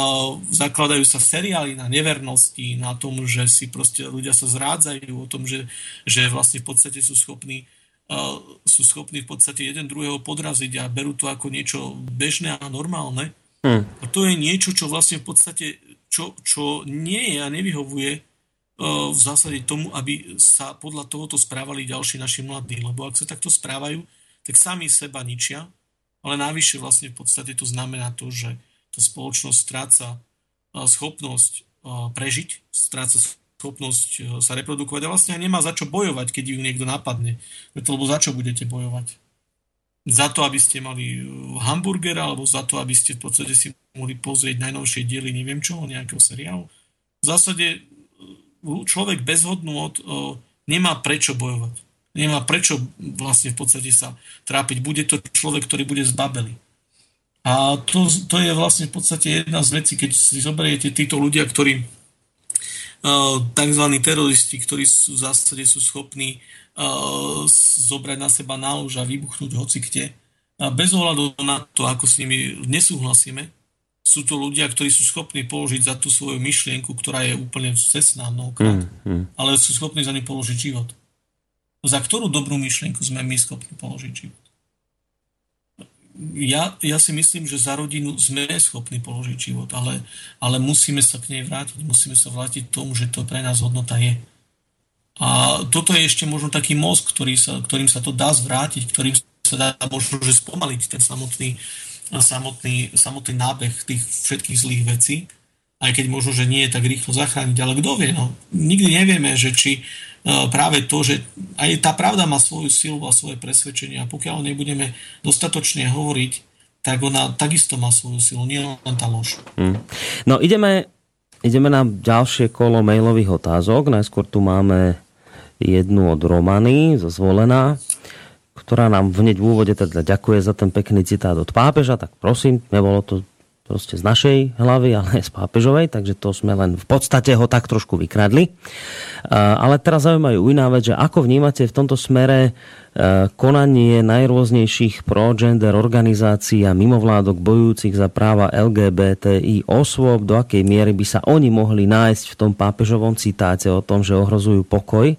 C: zakladajú sa seriály na nevernosti, na tom, že si proste ľudia sa zrádzajú, o tom, že, že vlastne v podstate sú schopní a, sú schopní v podstate jeden druhého podraziť a berú to ako niečo bežné a normálne. Hmm. A to je niečo, čo vlastne v podstate čo, čo nie je a nevyhovuje v zásade tomu, aby sa podľa tohoto správali ďalší naši mladí. Lebo ak sa takto správajú, tak sami seba ničia, ale najvyššie vlastne v podstate to znamená to, že tá spoločnosť stráca schopnosť prežiť, stráca schopnosť sa reprodukovať a vlastne nemá za čo bojovať, keď ju niekto napadne. Lebo za čo budete bojovať? Za to, aby ste mali hamburgera, alebo za to, aby ste v podstate si mohli pozrieť najnovšie diely, neviem čo, nejakého seriálu. V zásade človek bez hodnôt nemá prečo bojovať. Nemá prečo vlastne v podstate sa trápiť. Bude to človek, ktorý bude zbabelý. A to, to je vlastne v podstate jedna z vecí, keď si zoberiete títo ľudia, ktorí tzv. teroristi, ktorí sú, v zásade sú schopní zobrať na seba nálož a vybuchnúť hoci kde. Bez ohľadu na to, ako s nimi nesúhlasíme, sú to ľudia, ktorí sú schopní položiť za tú svoju myšlienku, ktorá je úplne cestná mnohokrát, mm, mm. ale sú schopní za ňu položiť život. Za ktorú dobrú myšlienku sme my schopní položiť život? Ja, ja si myslím, že za rodinu sme schopní položiť život, ale, ale musíme sa k nej vrátiť, musíme sa vrátiť k tomu, že to pre nás hodnota je. A toto je ešte možno taký mozg, ktorý sa, ktorým sa to dá zvrátiť, ktorým sa dá možno že spomaliť ten samotný samotný, samotný nábeh tých všetkých zlých vecí, aj keď možno, že nie je tak rýchlo zachrániť, ale kto vie, no, nikdy nevieme, že či uh, práve to, že aj tá pravda má svoju silu a svoje presvedčenie a pokiaľ nebudeme dostatočne hovoriť, tak ona takisto má svoju silu, nie len tá lož. Hmm.
B: No ideme, ideme na ďalšie kolo mailových otázok. Najskôr tu máme jednu od Romany, zvolená ktorá nám hneď v úvode teda ďakuje za ten pekný citát od pápeža, tak prosím, nebolo to proste z našej hlavy, ale z pápežovej, takže to sme len v podstate ho tak trošku vykradli. Ale teraz zaujímajú iná vec, že ako vnímate v tomto smere konanie najrôznejších pro-gender organizácií a mimovládok bojujúcich za práva LGBTI osôb, do akej miery by sa oni mohli nájsť v tom pápežovom citáte o tom, že ohrozujú pokoj.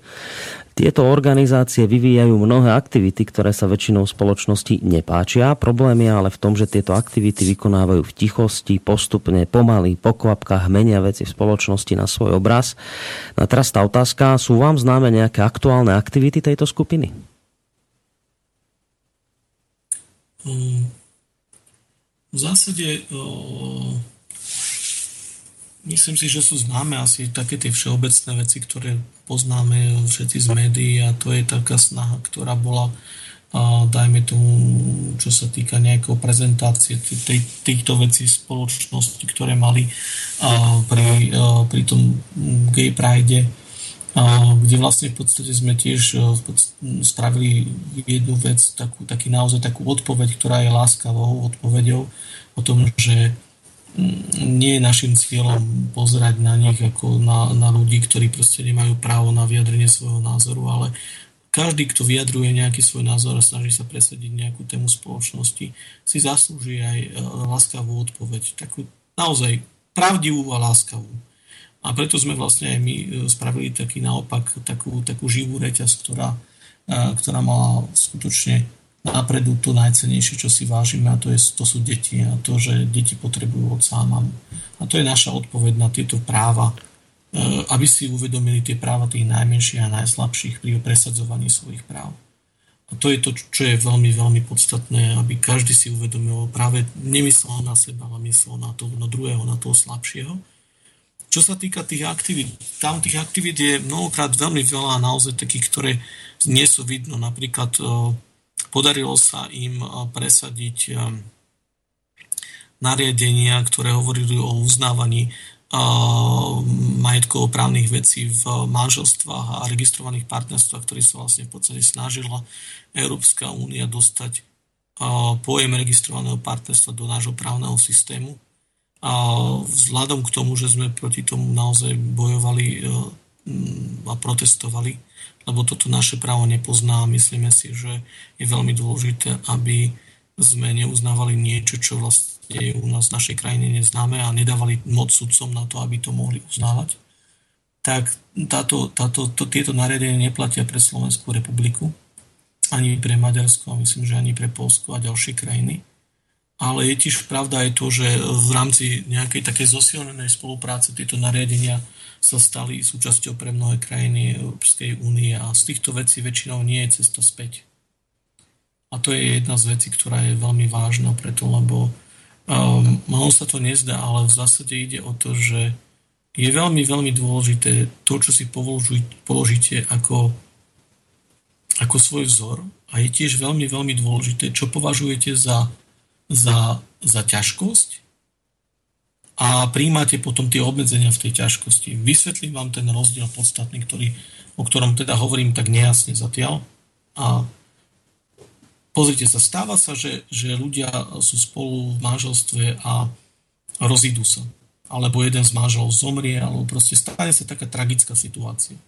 B: Tieto organizácie vyvíjajú mnohé aktivity, ktoré sa väčšinou spoločnosti nepáčia. Problém je ale v tom, že tieto aktivity vykonávajú v tichosti, postupne, pomaly, po kvapkách, menia veci v spoločnosti na svoj obraz. A teraz tá otázka, sú vám známe nejaké aktuálne aktivity tejto skupiny?
C: V zásade Myslím si, že sú známe asi také tie všeobecné veci, ktoré poznáme všetci z médií a to je taká snaha, ktorá bola a dajme tomu, čo sa týka nejakého prezentácie tej, týchto vecí spoločnosti, ktoré mali a, pri, a, pri tom gay pride, a, kde vlastne v podstate sme tiež spravili jednu vec, takú, taký naozaj takú odpoveď, ktorá je láskavou odpoveďou o tom, že nie je našim cieľom pozerať na nich ako na, na ľudí, ktorí proste nemajú právo na vyjadrenie svojho názoru, ale každý, kto vyjadruje nejaký svoj názor a snaží sa presadiť nejakú tému spoločnosti, si zaslúži aj e, láskavú odpoveď. Takú naozaj pravdivú a láskavú. A preto sme vlastne aj my e, spravili taký naopak, takú, takú živú reťaz, ktorá, e, ktorá mala skutočne napredu to najcenejšie, čo si vážime a to, je, to sú deti a to, že deti potrebujú otca a. A to je naša odpoveď na tieto práva, e, aby si uvedomili tie práva tých najmenších a najslabších pri presadzovaní svojich práv. A to je to, čo je veľmi, veľmi podstatné, aby každý si uvedomil, práve nemyslel na seba, ale myslel na toho na druhého, na toho slabšieho. Čo sa týka tých aktivít, tam tých aktivít je mnohokrát veľmi veľa naozaj takých, ktoré nie sú vidno. Napríklad Podarilo sa im eh, presadiť eh, nariadenia, ktoré hovorili o uznávaní eh, majetkov právnych vecí v manželstvách a registrovaných partnerstvách, ktorý sa vlastne v podstate snažila Európska únia dostať pojem registrovaného partnerstva do nášho právneho systému. A vzhľadom k tomu, že sme proti tomu naozaj bojovali a protestovali, lebo toto naše právo nepozná myslíme si, že je veľmi dôležité, aby sme neuznávali niečo, čo vlastne je u nás v našej krajine neznáme a nedávali moc sudcom na to, aby to mohli uznávať, tak táto, táto, to, tieto nariadenia neplatia pre Slovenskú republiku, ani pre Maďarsko a myslím, že ani pre Polsko a ďalšie krajiny. Ale je tiež pravda aj to, že v rámci nejakej takej zosilnenej spolupráce tieto nariadenia sa stali súčasťou pre mnohé krajiny Európskej únie a z týchto vecí väčšinou nie je cesta späť. A to je jedna z vecí, ktorá je veľmi vážna preto, lebo um, malo sa to nezdá, ale v zásade ide o to, že je veľmi, veľmi dôležité to, čo si položíte ako, ako svoj vzor a je tiež veľmi, veľmi dôležité, čo považujete za, za, za ťažkosť a príjmate potom tie obmedzenia v tej ťažkosti. Vysvetlím vám ten rozdiel podstatný, ktorý, o ktorom teda hovorím tak nejasne zatiaľ. A pozrite sa, stáva sa, že, že ľudia sú spolu v manželstve a rozídu sa. alebo jeden z manželov zomrie, alebo proste stane sa taká tragická situácia.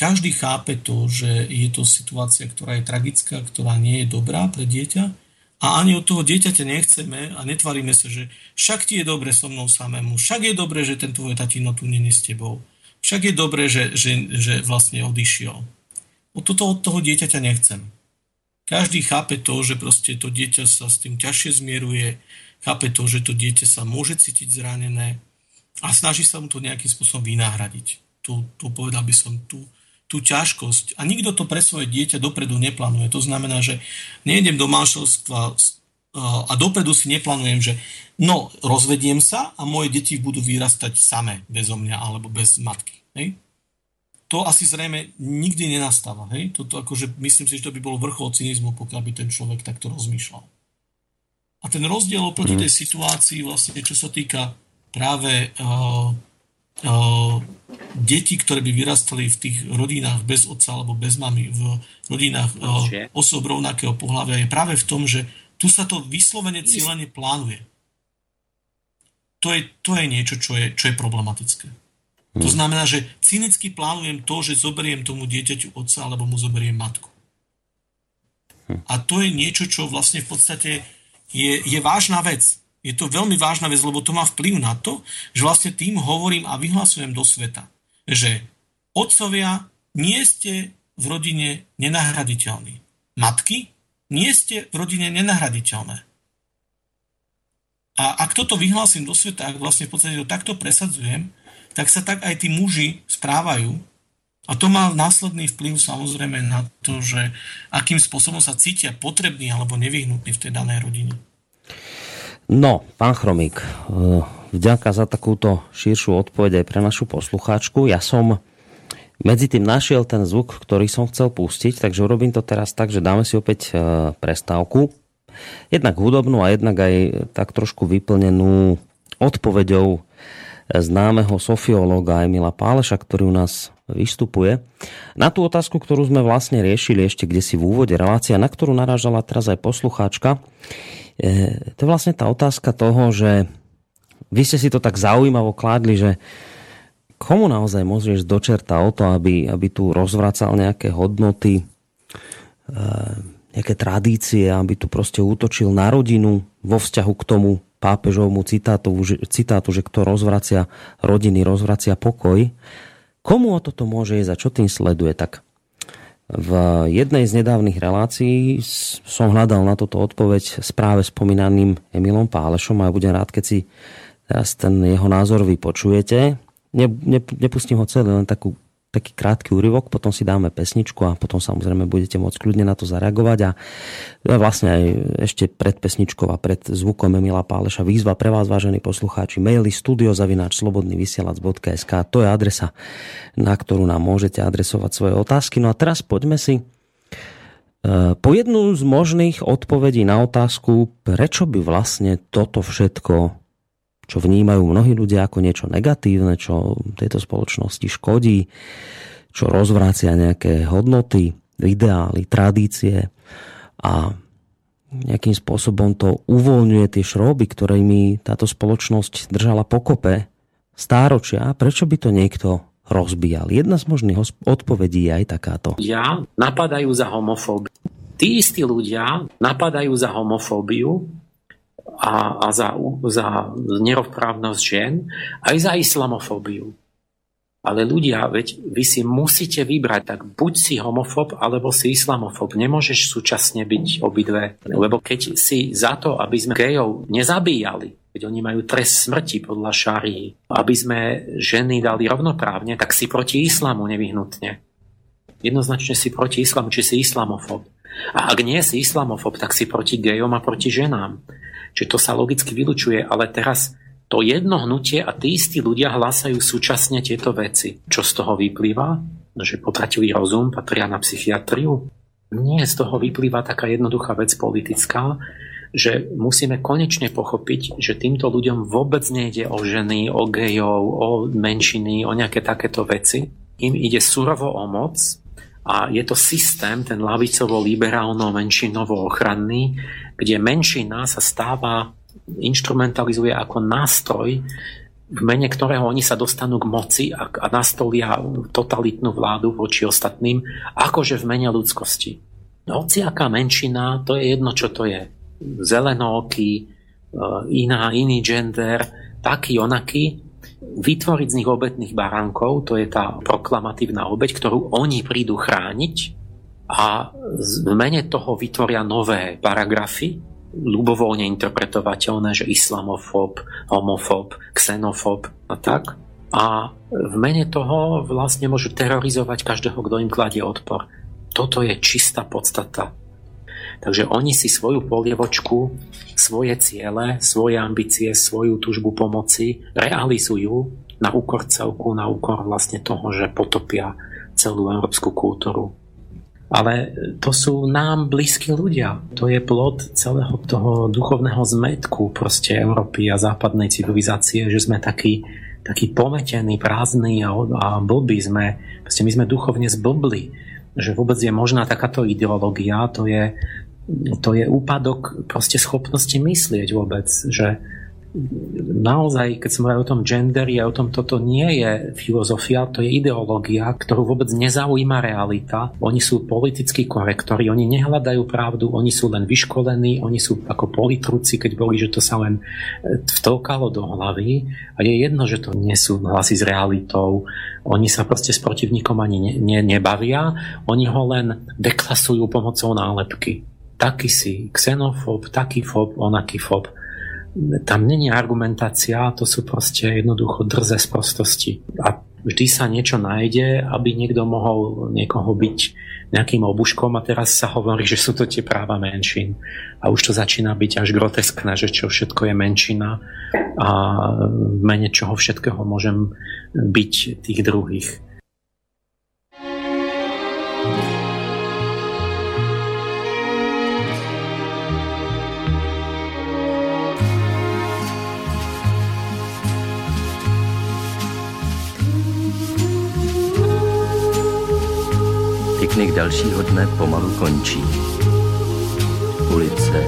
C: Každý chápe to, že je to situácia, ktorá je tragická, ktorá nie je dobrá pre dieťa a ani od toho dieťaťa nechceme a netvaríme sa, že však ti je dobre so mnou samému, však je dobre, že ten tvoj tatino tu nie s tebou, však je dobre, že, že, že vlastne odišiel. O toto od toho dieťaťa nechcem. Každý chápe to, že proste to dieťa sa s tým ťažšie zmieruje, chápe to, že to dieťa sa môže cítiť zranené a snaží sa mu to nejakým spôsobom vynáhradiť. Tu, tu povedal by som, tu, tú ťažkosť a nikto to pre svoje dieťa dopredu neplánuje. To znamená, že nejdem do manželstva a dopredu si neplánujem, že no, rozvediem sa a moje deti budú vyrastať samé, bezo mňa alebo bez matky. Hej? To asi zrejme nikdy nenastáva. Hej? Toto akože, myslím si, že to by bolo vrchol cynizmu, pokiaľ by ten človek takto rozmýšľal. A ten rozdiel oproti mhm. tej situácii, vlastne, čo sa týka práve uh, deti, ktoré by vyrastali v tých rodinách bez otca alebo bez mamy, v rodinách osob rovnakého pohľavia, je práve v tom, že tu sa to vyslovene cieľene plánuje. To je, to je niečo, čo je, čo je problematické. To hm. znamená, že cynicky plánujem to, že zoberiem tomu dieťaťu otca alebo mu zoberiem matku. Hm. A to je niečo, čo vlastne v podstate je, je vážna vec je to veľmi vážna vec, lebo to má vplyv na to, že vlastne tým hovorím a vyhlasujem do sveta, že otcovia nie ste v rodine nenahraditeľní. Matky nie ste v rodine nenahraditeľné. A ak toto vyhlásim do sveta, ak vlastne v podstate to takto presadzujem, tak sa tak aj tí muži správajú a to má následný vplyv samozrejme na to, že akým spôsobom sa cítia potrební alebo nevyhnutní v tej danej rodine.
B: No, pán Chromík, eh, vďaka za takúto širšiu odpoveď aj pre našu poslucháčku. Ja som medzi tým našiel ten zvuk, ktorý som chcel pustiť, takže urobím to teraz tak, že dáme si opäť eh, prestávku. Jednak hudobnú a jednak aj tak trošku vyplnenú odpoveďou známeho sofiológa Emila Páleša, ktorý u nás vystupuje. Na tú otázku, ktorú sme vlastne riešili ešte kde si v úvode relácia, na ktorú narážala teraz aj poslucháčka, to je vlastne tá otázka toho, že vy ste si to tak zaujímavo kládli, že komu naozaj môžeš dočerta o to, aby, aby tu rozvracal nejaké hodnoty, nejaké tradície, aby tu proste útočil na rodinu vo vzťahu k tomu pápežovmu citátu, citátu že kto rozvracia rodiny, rozvracia pokoj. Komu o toto môže ísť a čo tým sleduje? Tak v jednej z nedávnych relácií som hľadal na toto odpoveď správe spomínaným Emilom Pálešom a budem rád, keď si teraz ten jeho názor vypočujete. Ne, ne, nepustím ho celý, len takú taký krátky úryvok, potom si dáme pesničku a potom samozrejme budete môcť kľudne na to zareagovať a vlastne aj ešte pred pesničkou a pred zvukom Emila Páleša výzva pre vás, vážení poslucháči, maily studiozavináč slobodnyvysielac.sk to je adresa, na ktorú nám môžete adresovať svoje otázky. No a teraz poďme si e, po jednu z možných odpovedí na otázku, prečo by vlastne toto všetko čo vnímajú mnohí ľudia ako niečo negatívne, čo tejto spoločnosti škodí, čo rozvrácia nejaké hodnoty, ideály, tradície a nejakým spôsobom to uvoľňuje tie šroby, ktorými táto spoločnosť držala pokope stáročia. Prečo by to niekto rozbíjal? Jedna z možných odpovedí je aj takáto.
E: Ja napadajú za homofóbiu. Tí istí ľudia napadajú za homofóbiu a, a za, za nerovprávnosť žien, aj za islamofóbiu. Ale ľudia, veď vy si musíte vybrať, tak buď si homofób, alebo si islamofób. Nemôžeš súčasne byť obidve. Lebo keď si za to, aby sme gejov nezabíjali, keď oni majú trest smrti podľa šárii, aby sme ženy dali rovnoprávne, tak si proti islamu nevyhnutne. Jednoznačne si proti islamu, či si islamofób. A ak nie si islamofób, tak si proti gejom a proti ženám. Čiže to sa logicky vylučuje, ale teraz to jedno hnutie a tí istí ľudia hlásajú súčasne tieto veci. Čo z toho vyplýva? No, že potratili rozum, patria na psychiatriu? Nie, z toho vyplýva taká jednoduchá vec politická, že musíme konečne pochopiť, že týmto ľuďom vôbec nejde o ženy, o gejov, o menšiny, o nejaké takéto veci. Im ide surovo o moc a je to systém, ten lavicovo-liberálno-menšinovo-ochranný, kde menšina sa stáva instrumentalizuje ako nástroj, v mene ktorého oni sa dostanú k moci a, a nastolia totalitnú vládu voči ostatným, akože v mene ľudskosti. No, hociaká menšina, to je jedno, čo to je. Zelenoký, e, iná, iný gender, taký, onaký, vytvoriť z nich obetných baránkov, to je tá proklamatívna obeť, ktorú oni prídu chrániť a v mene toho vytvoria nové paragrafy, ľubovoľne interpretovateľné, že islamofób, homofób, xenofób a tak. A v mene toho vlastne môžu terorizovať každého, kto im kladie odpor. Toto je čistá podstata. Takže oni si svoju polievočku, svoje ciele, svoje ambície, svoju túžbu pomoci realizujú na úkor celku, na úkor vlastne toho, že potopia celú európsku kultúru. Ale to sú nám blízki ľudia. To je plod celého toho duchovného zmetku proste Európy a západnej civilizácie, že sme takí, takí pometení, prázdni a, a blbí sme. Proste my sme duchovne zblbli. Že vôbec je možná takáto ideológia, to je, to je úpadok proste schopnosti myslieť vôbec, že naozaj, keď hovoril o tom genderi a o tom, toto nie je filozofia, to je ideológia, ktorú vôbec nezaujíma realita. Oni sú politickí korektori, oni nehľadajú pravdu, oni sú len vyškolení, oni sú ako politruci, keď boli, že to sa len e, vtolkalo do hlavy a je jedno, že to nie sú hlasy s realitou. Oni sa proste s protivníkom ani ne, ne, nebavia, oni ho len deklasujú pomocou nálepky. Taký si xenofób, taký fob, onaký fob tam není argumentácia, to sú proste jednoducho drze z prostosti. A vždy sa niečo nájde, aby niekto mohol niekoho byť nejakým obuškom a teraz sa hovorí, že sú to tie práva menšín. A už to začína byť až groteskné, že čo všetko je menšina a v mene čoho všetkého môžem byť tých druhých.
A: Piknik dalšího dne pomalu končí. Ulice,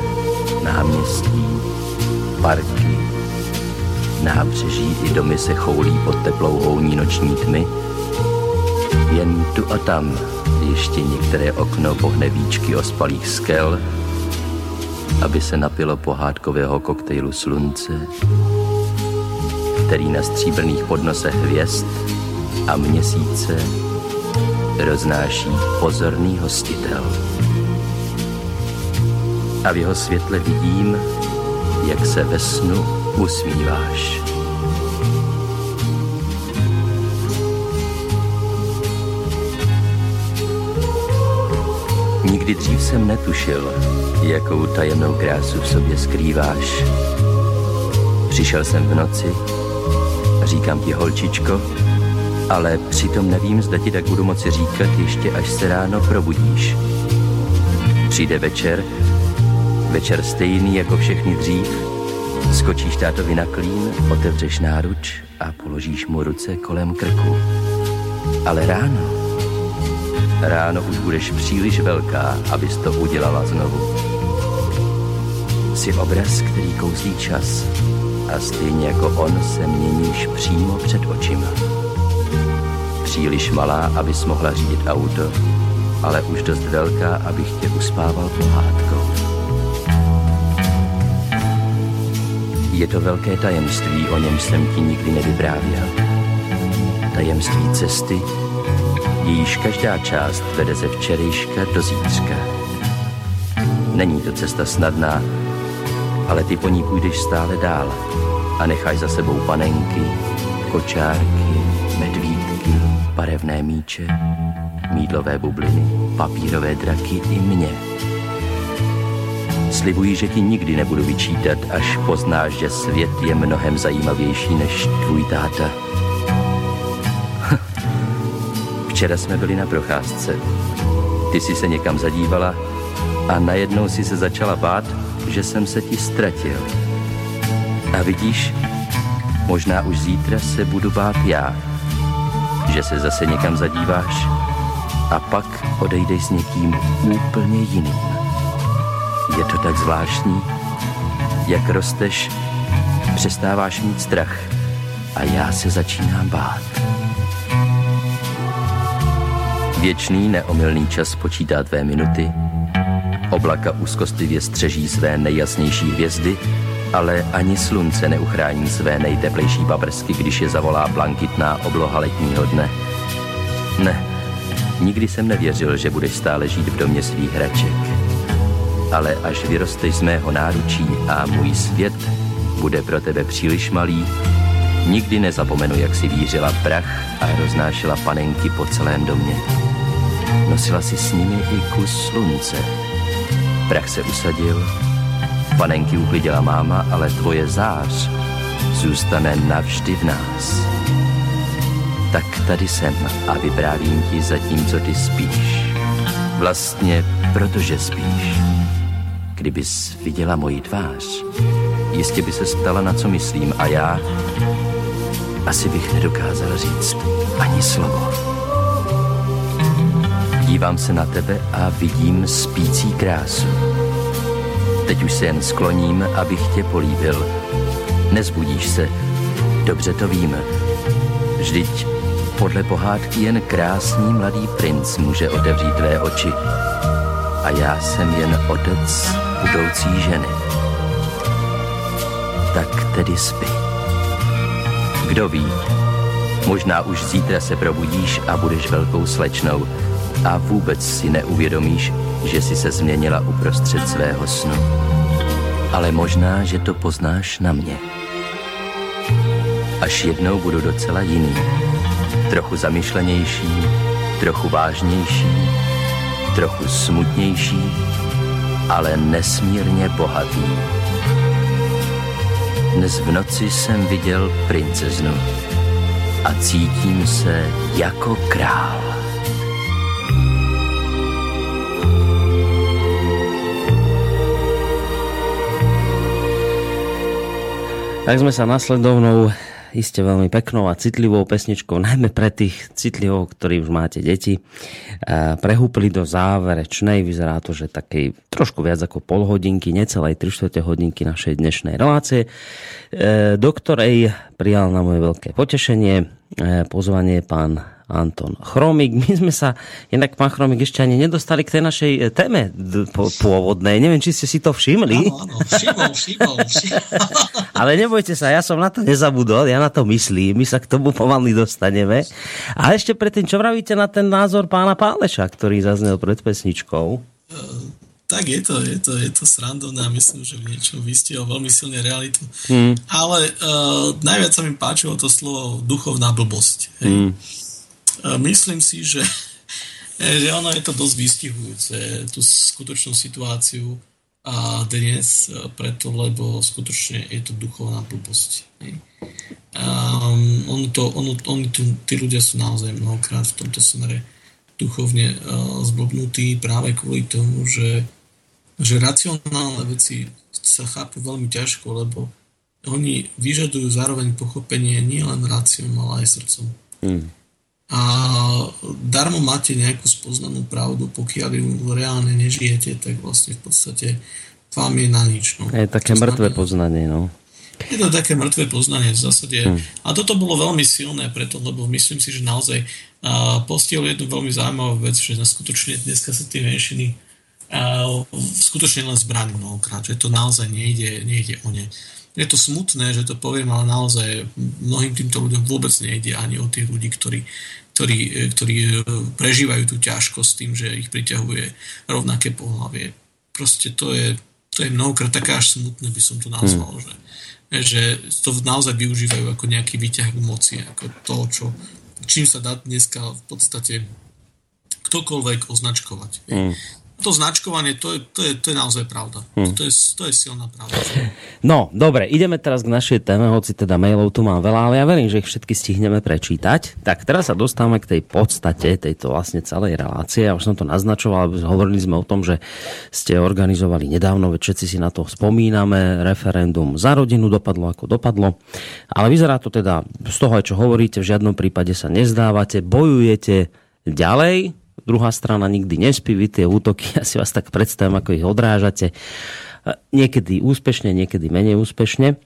A: náměstí, parky, nábřeží i domy se choulí pod teplou houní noční tmy. Jen tu a tam ještě některé okno pohne víčky ospalých skel, aby se napilo pohádkového koktejlu slunce, který na stříbrných podnosech hvězd a měsíce roznáší pozorný hostitel. A v jeho světle vidím, jak se ve snu usmíváš. Nikdy dřív jsem netušil, jakou tajemnou krásu v sobě skrýváš. Přišel jsem v noci, říkám ti holčičko, ale přitom nevím, zda ti tak budu moci říkat ještě až se ráno probudíš. Přijde večer, večer stejný jako všechny dřív, skočíš tátovi na klín, otevřeš náruč a položíš mu ruce kolem krku. Ale ráno, ráno už budeš příliš velká, abys to udělala znovu. Jsi obraz, který kouzlí čas a stejně jako on se měníš přímo před očima příliš malá, abys mohla řídit auto, ale už dost velká, abych tě uspával pohádkou. Je to velké tajemství, o něm jsem ti nikdy nevyprávěl. Tajemství cesty, jejíž každá část vede ze včerejška do zítřka. Není to cesta snadná, ale ty po ní půjdeš stále dál a necháš za sebou panenky, kočárky, barevné míče, mídlové bubliny, papírové draky i mě. Slibuji, že ti nikdy nebudu vyčítat, až poznáš, že svět je mnohem zajímavější než tvůj táta. *laughs* Včera jsme byli na procházce. Ty jsi se někam zadívala a najednou si se začala bát, že jsem se ti ztratil. A vidíš, možná už zítra se budu bát já že se zase někam zadíváš a pak odejdeš s někým úplně jiným. Je to tak zvláštní, jak rosteš, přestáváš mít strach a já se začínám bát. Věčný neomylný čas počítá tvé minuty, oblaka úzkostlivě střeží své nejjasnější hvězdy, ale ani slunce neuchrání své nejteplejší paprsky, když je zavolá blankitná obloha letního dne. Ne, nikdy jsem nevěřil, že budeš stále žít v domě svých hraček. Ale až vyrosteš z mého náručí a můj svět bude pro tebe příliš malý, nikdy nezapomenu, jak si vířila prach a roznášela panenky po celém domě. Nosila si s nimi i kus slunce. Prach se usadil, panenky uklidila máma, ale tvoje zář zůstane navždy v nás. Tak tady jsem a vyprávím ti zatímco ty spíš. Vlastně protože spíš. Kdybys viděla moji tvář, jistě by se ptala, na co myslím a já asi bych nedokázal říct ani slovo. Dívám se na tebe a vidím spící krásu. Teď už se jen skloním, abych tě políbil. Nezbudíš se, dobře to vím. Vždyť podle pohádky jen krásný mladý princ může otevřít tvé oči. A já jsem jen otec budoucí ženy. Tak tedy spí. Kdo ví, možná už zítra se probudíš a budeš velkou slečnou a vůbec si neuvědomíš, že si se změnila uprostřed svého snu. Ale možná, že to poznáš na mě. Až jednou budu docela jiný. Trochu zamyšlenější, trochu vážnější, trochu smutnější, ale nesmírně bohatý. Dnes v noci jsem viděl princeznu a cítím se jako král.
B: Tak sme sa nasledovnou iste veľmi peknou a citlivou pesničkou, najmä pre tých citlivov, ktorí už máte deti, prehúpli do záverečnej. Vyzerá to, že takej trošku viac ako pol hodinky, necelej 3 hodinky našej dnešnej relácie, e, do ktorej prijal na moje veľké potešenie e, pozvanie pán Anton Chromik. My sme sa, inak pán Chromik, ešte ani nedostali k tej našej e, téme pôvodnej. Neviem, či ste si to všimli.
C: Áno, áno, všimol, všimol, všimol. *laughs*
B: Ale nebojte sa, ja som na to nezabudol, ja na to myslím, my sa k tomu pomaly dostaneme. A ešte predtým, čo vravíte na ten názor pána Páleša, ktorý zaznel pred pesničkou?
C: Uh, tak je to, je to, je to srandovné a myslím, že v niečom vystihol veľmi silne realitu. Hmm. Ale uh, najviac sa mi páčilo to slovo duchovná blbosť. Hej. Hmm. Myslím si, že, *laughs* že ono je to dosť vystihujúce, tú skutočnú situáciu a dnes, preto, lebo skutočne je to duchovná blbosť. Um, on to, on, oni tu, tí ľudia sú naozaj mnohokrát v tomto smere duchovne uh, zblbnutí práve kvôli tomu, že že racionálne veci sa chápu veľmi ťažko, lebo oni vyžadujú zároveň pochopenie nie len ráciom, ale aj srdcom. Mm. A darmo máte nejakú spoznanú pravdu, pokiaľ ju reálne nežijete, tak vlastne v podstate vám je na nič. No.
B: Je také to mŕtve poznanie, no.
C: Je to také mŕtve poznanie v zásade. Hmm. A toto bolo veľmi silné preto, lebo myslím si, že naozaj uh, postihol jednu veľmi zaujímavú vec, že skutočne dneska sa tie menšiny skutočne len zbraň mnohokrát, že to naozaj nejde, nejde o ne. Je to smutné, že to poviem, ale naozaj mnohým týmto ľuďom vôbec nejde ani o tých ľudí, ktorí, ktorí, ktorí e, prežívajú tú ťažkosť tým, že ich priťahuje rovnaké pohľavie. Proste to je, to je mnohokrát také až smutné, by som to nazval, hmm. že, že to naozaj využívajú ako nejaký výťah moci, ako to, čo, čím sa dá dneska v podstate ktokoľvek označkovať. Hmm to značkovanie, to je, to je, to je naozaj pravda. Hm. To, je, to je silná pravda.
B: No, dobre, ideme teraz k našej téme, hoci teda mailov tu mám veľa, ale ja verím, že ich všetky stihneme prečítať. Tak teraz sa dostávame k tej podstate tejto vlastne celej relácie. Ja už som to naznačoval, hovorili sme o tom, že ste organizovali nedávno, veď všetci si na to spomíname, referendum za rodinu dopadlo ako dopadlo. Ale vyzerá to teda, z toho čo hovoríte, v žiadnom prípade sa nezdávate, bojujete ďalej, druhá strana nikdy nespí, vy tie útoky, *laughs* ja si vás tak predstavím, ako ich odrážate. Niekedy úspešne, niekedy menej úspešne.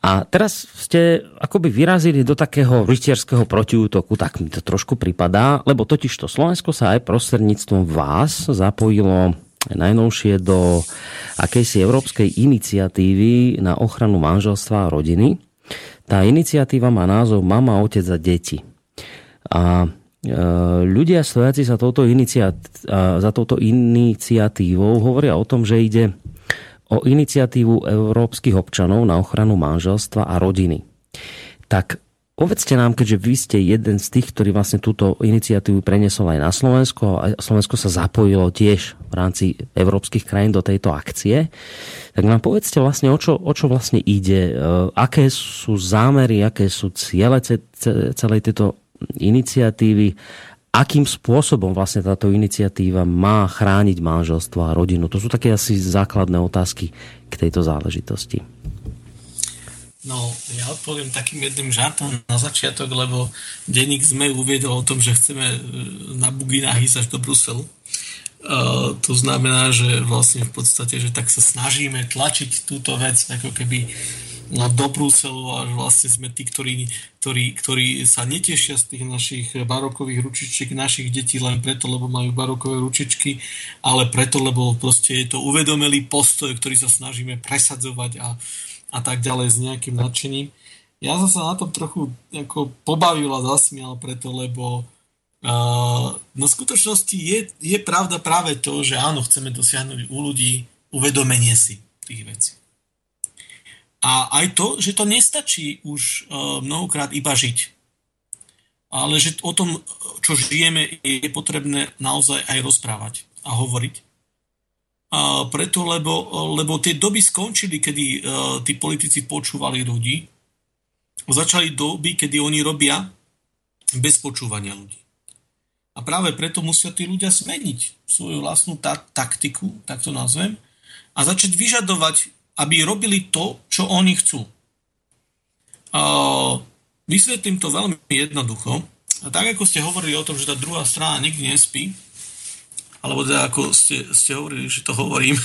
B: A teraz ste akoby vyrazili do takého rytierského protiútoku, tak mi to trošku pripadá, lebo totiž to Slovensko sa aj prostredníctvom vás zapojilo najnovšie do akejsi európskej iniciatívy na ochranu manželstva a rodiny. Tá iniciatíva má názov Mama, Otec a deti. A ľudia stojaci za touto, za touto iniciatívou hovoria o tom, že ide o iniciatívu európskych občanov na ochranu manželstva a rodiny. Tak povedzte nám, keďže vy ste jeden z tých, ktorý vlastne túto iniciatívu prenesol aj na Slovensko a Slovensko sa zapojilo tiež v rámci európskych krajín do tejto akcie, tak nám povedzte vlastne, o čo, o čo vlastne ide, e, aké sú zámery, aké sú ciele celej tejto iniciatívy akým spôsobom vlastne táto iniciatíva má chrániť manželstvo a rodinu? To sú také asi základné otázky k tejto záležitosti.
C: No, ja odpoviem takým jedným žartom na začiatok, lebo denník sme uviedol o tom, že chceme e, na buginách ísť až do Bruselu. Uh, to znamená, že vlastne v podstate, že tak sa snažíme tlačiť túto vec ako keby do Bruselu a vlastne sme tí, ktorí, ktorí, ktorí sa netešia z tých našich barokových ručičiek našich detí len preto, lebo majú barokové ručičky, ale preto, lebo proste je to uvedomelý postoj, ktorý sa snažíme presadzovať a, a tak ďalej s nejakým nadšením. Ja som sa na tom trochu ako pobavil a zasmial preto, lebo uh, no v skutočnosti je, je pravda práve to, že áno, chceme dosiahnuť u ľudí uvedomenie si tých vecí. A aj to, že to nestačí už e, mnohokrát iba žiť. Ale že o tom, čo žijeme, je potrebné naozaj aj rozprávať a hovoriť. A preto, lebo, lebo tie doby skončili, kedy uh, tí politici počúvali ľudí. Začali doby, kedy oni robia bez počúvania ľudí. A práve preto musia tí ľudia zmeniť svoju vlastnú ta- taktiku, tak to nazvem, a začať vyžadovať aby robili to, čo oni chcú. Vysvetlím to veľmi jednoducho. A tak ako ste hovorili o tom, že tá druhá strana nikdy nespí, alebo teda ako ste, ste hovorili, že to hovorím.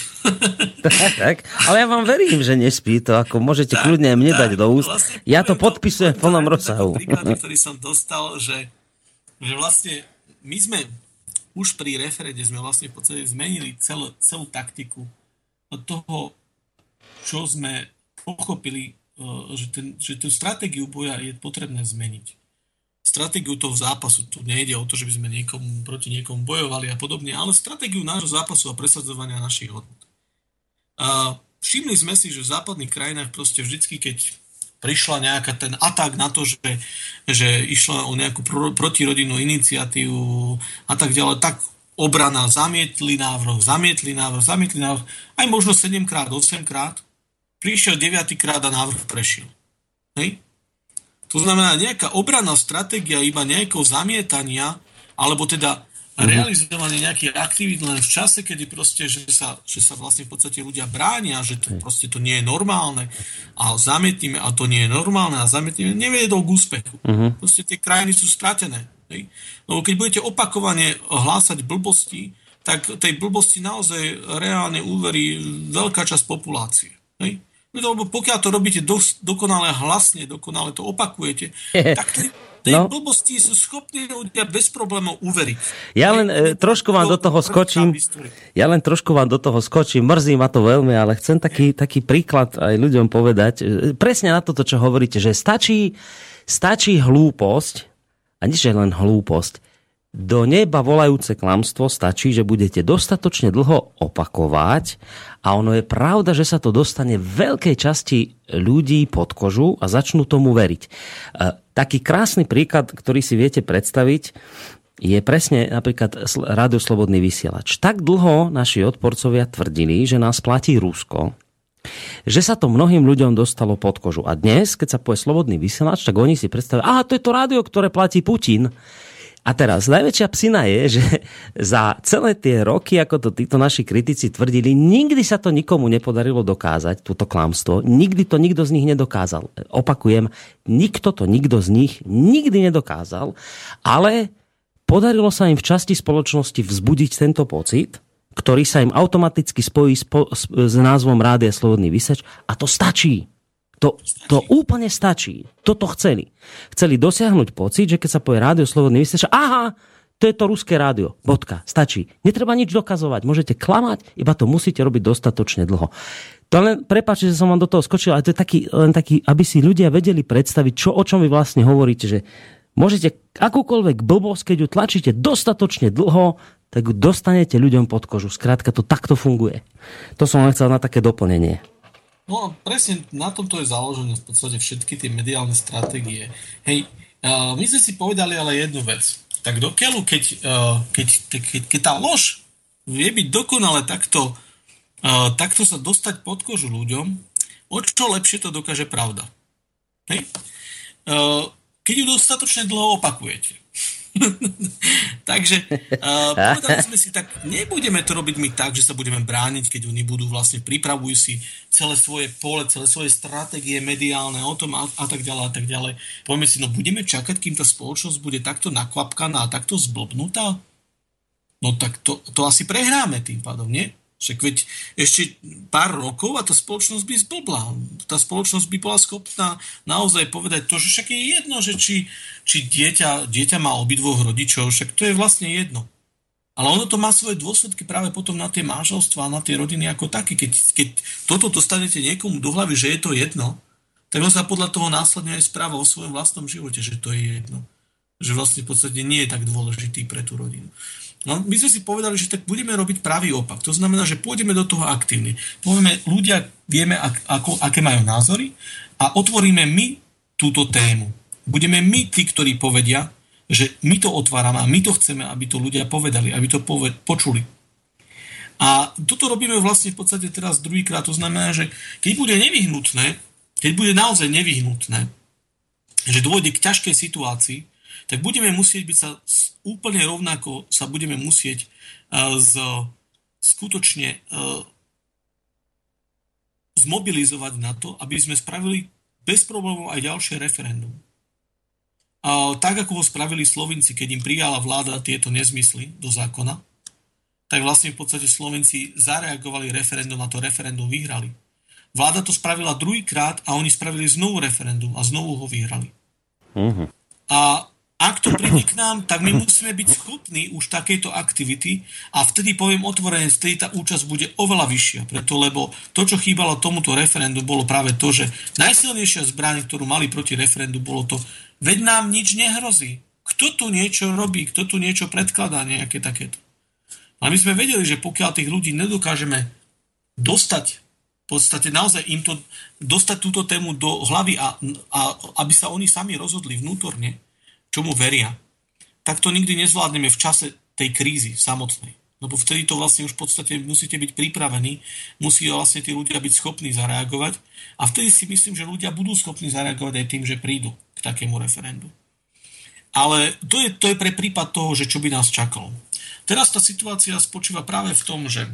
B: tak, tak, ale ja vám verím, že nespí to, ako môžete tak, kľudne mne dať do úst. Vlastne ja to podpisujem v plnom rozsahu.
C: Príklady, ktorý som dostal, že, že vlastne my sme už pri referede sme vlastne v podstate zmenili celú, celú taktiku od toho čo sme pochopili, e, že, ten, že tú stratégiu boja je potrebné zmeniť. Stratégiu toho zápasu, tu nejde o to, že by sme niekomu, proti niekomu bojovali a podobne, ale stratégiu nášho zápasu a presadzovania našich hodnot. Všimli sme si, že v západných krajinách proste vždycky, keď prišla nejaká ten atak na to, že, že išla o nejakú pro, protirodinnú iniciatívu a tak ďalej, tak obrana zamietli návrh, zamietli návrh, zamietli návrh, aj možno 7 krát, 8 krát prišiel 9 krát a návrh prešiel. Hej? To znamená, nejaká obranná stratégia iba nejakého zamietania, alebo teda mm-hmm. realizovanie nejakých aktivít len v čase, kedy proste, že sa, že sa vlastne v podstate ľudia bránia, že to proste to nie je normálne a zamietnime a to nie je normálne a zamietnime, neviedol k úspechu. Mm-hmm. Proste tie krajiny sú stratené. Hej? Lebo keď budete opakovane hlásať blbosti, tak tej blbosti naozaj reálne úverí veľká časť populácie. Hej? Lebo pokiaľ to robíte dos, dokonale hlasne, dokonale to opakujete, *laughs* tak tej, tej no. blbosti sú schopní ľudia bez problémov uveriť.
B: Ja len e, trošku vám do toho skočím. Ja len trošku vám do toho skočím. Mrzí ma to veľmi, ale chcem taký, taký príklad aj ľuďom povedať. E, presne na toto, čo hovoríte, že stačí, stačí hlúposť, a nie len hlúposť, do neba volajúce klamstvo stačí, že budete dostatočne dlho opakovať a ono je pravda, že sa to dostane veľkej časti ľudí pod kožu a začnú tomu veriť. E, taký krásny príklad, ktorý si viete predstaviť, je presne napríklad Rádio Slobodný vysielač. Tak dlho naši odporcovia tvrdili, že nás platí Rusko, že sa to mnohým ľuďom dostalo pod kožu. A dnes, keď sa povie Slobodný vysielač, tak oni si predstavia, aha, to je to rádio, ktoré platí Putin. A teraz najväčšia psina je, že *laughs* za celé tie roky, ako to títo naši kritici tvrdili, nikdy sa to nikomu nepodarilo dokázať, túto klamstvo. Nikdy to nikto z nich nedokázal. Opakujem, nikto to nikto z nich nikdy nedokázal, ale podarilo sa im v časti spoločnosti vzbudiť tento pocit, ktorý sa im automaticky spojí s, s názvom Rádia Slobodný vysač a to stačí. To, to úplne stačí. Toto chceli. Chceli dosiahnuť pocit, že keď sa povie Rádio Slobodný vysač, aha, to je to ruské rádio. Bodka. Stačí. Netreba nič dokazovať. Môžete klamať, iba to musíte robiť dostatočne dlho. To len, prepáčte, že som vám do toho skočil, ale to je taký, len taký, aby si ľudia vedeli predstaviť, čo, o čom vy vlastne hovoríte, že môžete akúkoľvek blbosť, keď ju tlačíte dostatočne dlho, tak ju dostanete ľuďom pod kožu. Skrátka, to takto funguje. To som len chcel na také doplnenie.
C: No a presne na tomto je založené v podstate všetky tie mediálne stratégie. Hej, uh, my sme si povedali ale jednu vec tak do keď, uh, keď, keď, keď tá lož vie byť dokonale takto, uh, takto sa dostať pod kožu ľuďom, o čo lepšie to dokáže pravda. Hej? Uh, keď ju dostatočne dlho opakujete. *laughs* Takže uh, povedali sme si, tak nebudeme to robiť my tak, že sa budeme brániť, keď oni budú vlastne, pripravujú si celé svoje pole, celé svoje stratégie mediálne o tom a, a tak ďalej a tak ďalej. Povieme si, no budeme čakať, kým tá spoločnosť bude takto nakvapkaná a takto zblbnutá? No tak to, to asi prehráme tým pádom, nie? Však veď ešte pár rokov a tá spoločnosť by zblbla. Tá spoločnosť by bola schopná naozaj povedať to, že však je jedno, že či, či dieťa, dieťa má obidvoch rodičov, však to je vlastne jedno. Ale ono to má svoje dôsledky práve potom na tie manželstva a na tie rodiny ako také. Keď, keď toto dostanete niekomu do hlavy, že je to jedno, tak on sa podľa toho následne aj správa o svojom vlastnom živote, že to je jedno. Že vlastne v podstate nie je tak dôležitý pre tú rodinu. No, my sme si povedali, že tak budeme robiť pravý opak. To znamená, že pôjdeme do toho aktívne. Povieme, ľudia vieme, ako, aké majú názory a otvoríme my túto tému. Budeme my tí, ktorí povedia, že my to otvárame a my to chceme, aby to ľudia povedali, aby to poved- počuli. A toto robíme vlastne v podstate teraz druhýkrát. To znamená, že keď bude nevyhnutné, keď bude naozaj nevyhnutné, že dôjde k ťažkej situácii, tak budeme musieť byť sa úplne rovnako sa budeme musieť uh, z, skutočne uh, zmobilizovať na to, aby sme spravili bez problémov aj ďalšie referendum. A tak, ako ho spravili Slovinci, keď im prijala vláda tieto nezmysly do zákona, tak vlastne v podstate Slovenci zareagovali referendum a to referendum vyhrali. Vláda to spravila druhýkrát a oni spravili znovu referendum a znovu ho vyhrali. Uh-huh. A ak to príde k nám, tak my musíme byť schopní už takejto aktivity a vtedy poviem otvorene, vtedy tá účasť bude oveľa vyššia. Preto, lebo to, čo chýbalo tomuto referendu, bolo práve to, že najsilnejšia zbraň, ktorú mali proti referendu, bolo to, veď nám nič nehrozí. Kto tu niečo robí, kto tu niečo predkladá, nejaké takéto. A my sme vedeli, že pokiaľ tých ľudí nedokážeme dostať v podstate naozaj im to dostať túto tému do hlavy a, a aby sa oni sami rozhodli vnútorne, čomu veria, tak to nikdy nezvládneme v čase tej krízy samotnej. Lebo vtedy to vlastne už v podstate musíte byť pripravení, musí vlastne tí ľudia byť schopní zareagovať a vtedy si myslím, že ľudia budú schopní zareagovať aj tým, že prídu k takému referendu. Ale to je, to je pre prípad toho, že čo by nás čakalo. Teraz tá situácia spočíva práve v tom, že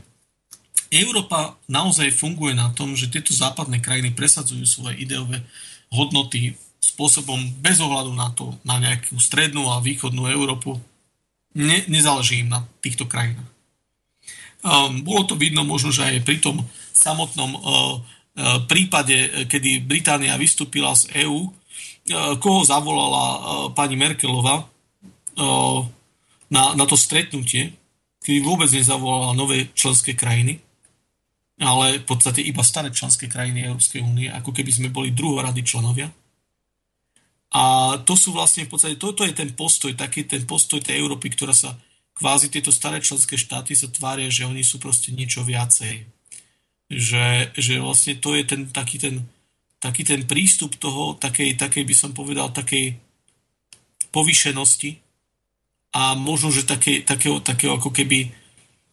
C: Európa naozaj funguje na tom, že tieto západné krajiny presadzujú svoje ideové hodnoty spôsobom bez ohľadu na to, na nejakú strednú a východnú Európu. Ne, nezáleží im na týchto krajinách. Um, bolo to vidno možno, že aj pri tom samotnom uh, uh, prípade, kedy Británia vystúpila z EÚ, uh, koho zavolala uh, pani Merkelová uh, na, na to stretnutie, kedy vôbec nezavolala nové členské krajiny, ale v podstate iba staré členské krajiny Európskej únie, ako keby sme boli druhorady členovia. A to sú vlastne v podstate, toto je ten postoj, taký ten postoj tej Európy, ktorá sa kvázi tieto staré členské štáty sa tvária, že oni sú proste niečo viacej. Že, že vlastne to je ten taký ten, taký ten prístup toho, takej, takej by som povedal, takej povýšenosti a možno, že také, takého, takého ako keby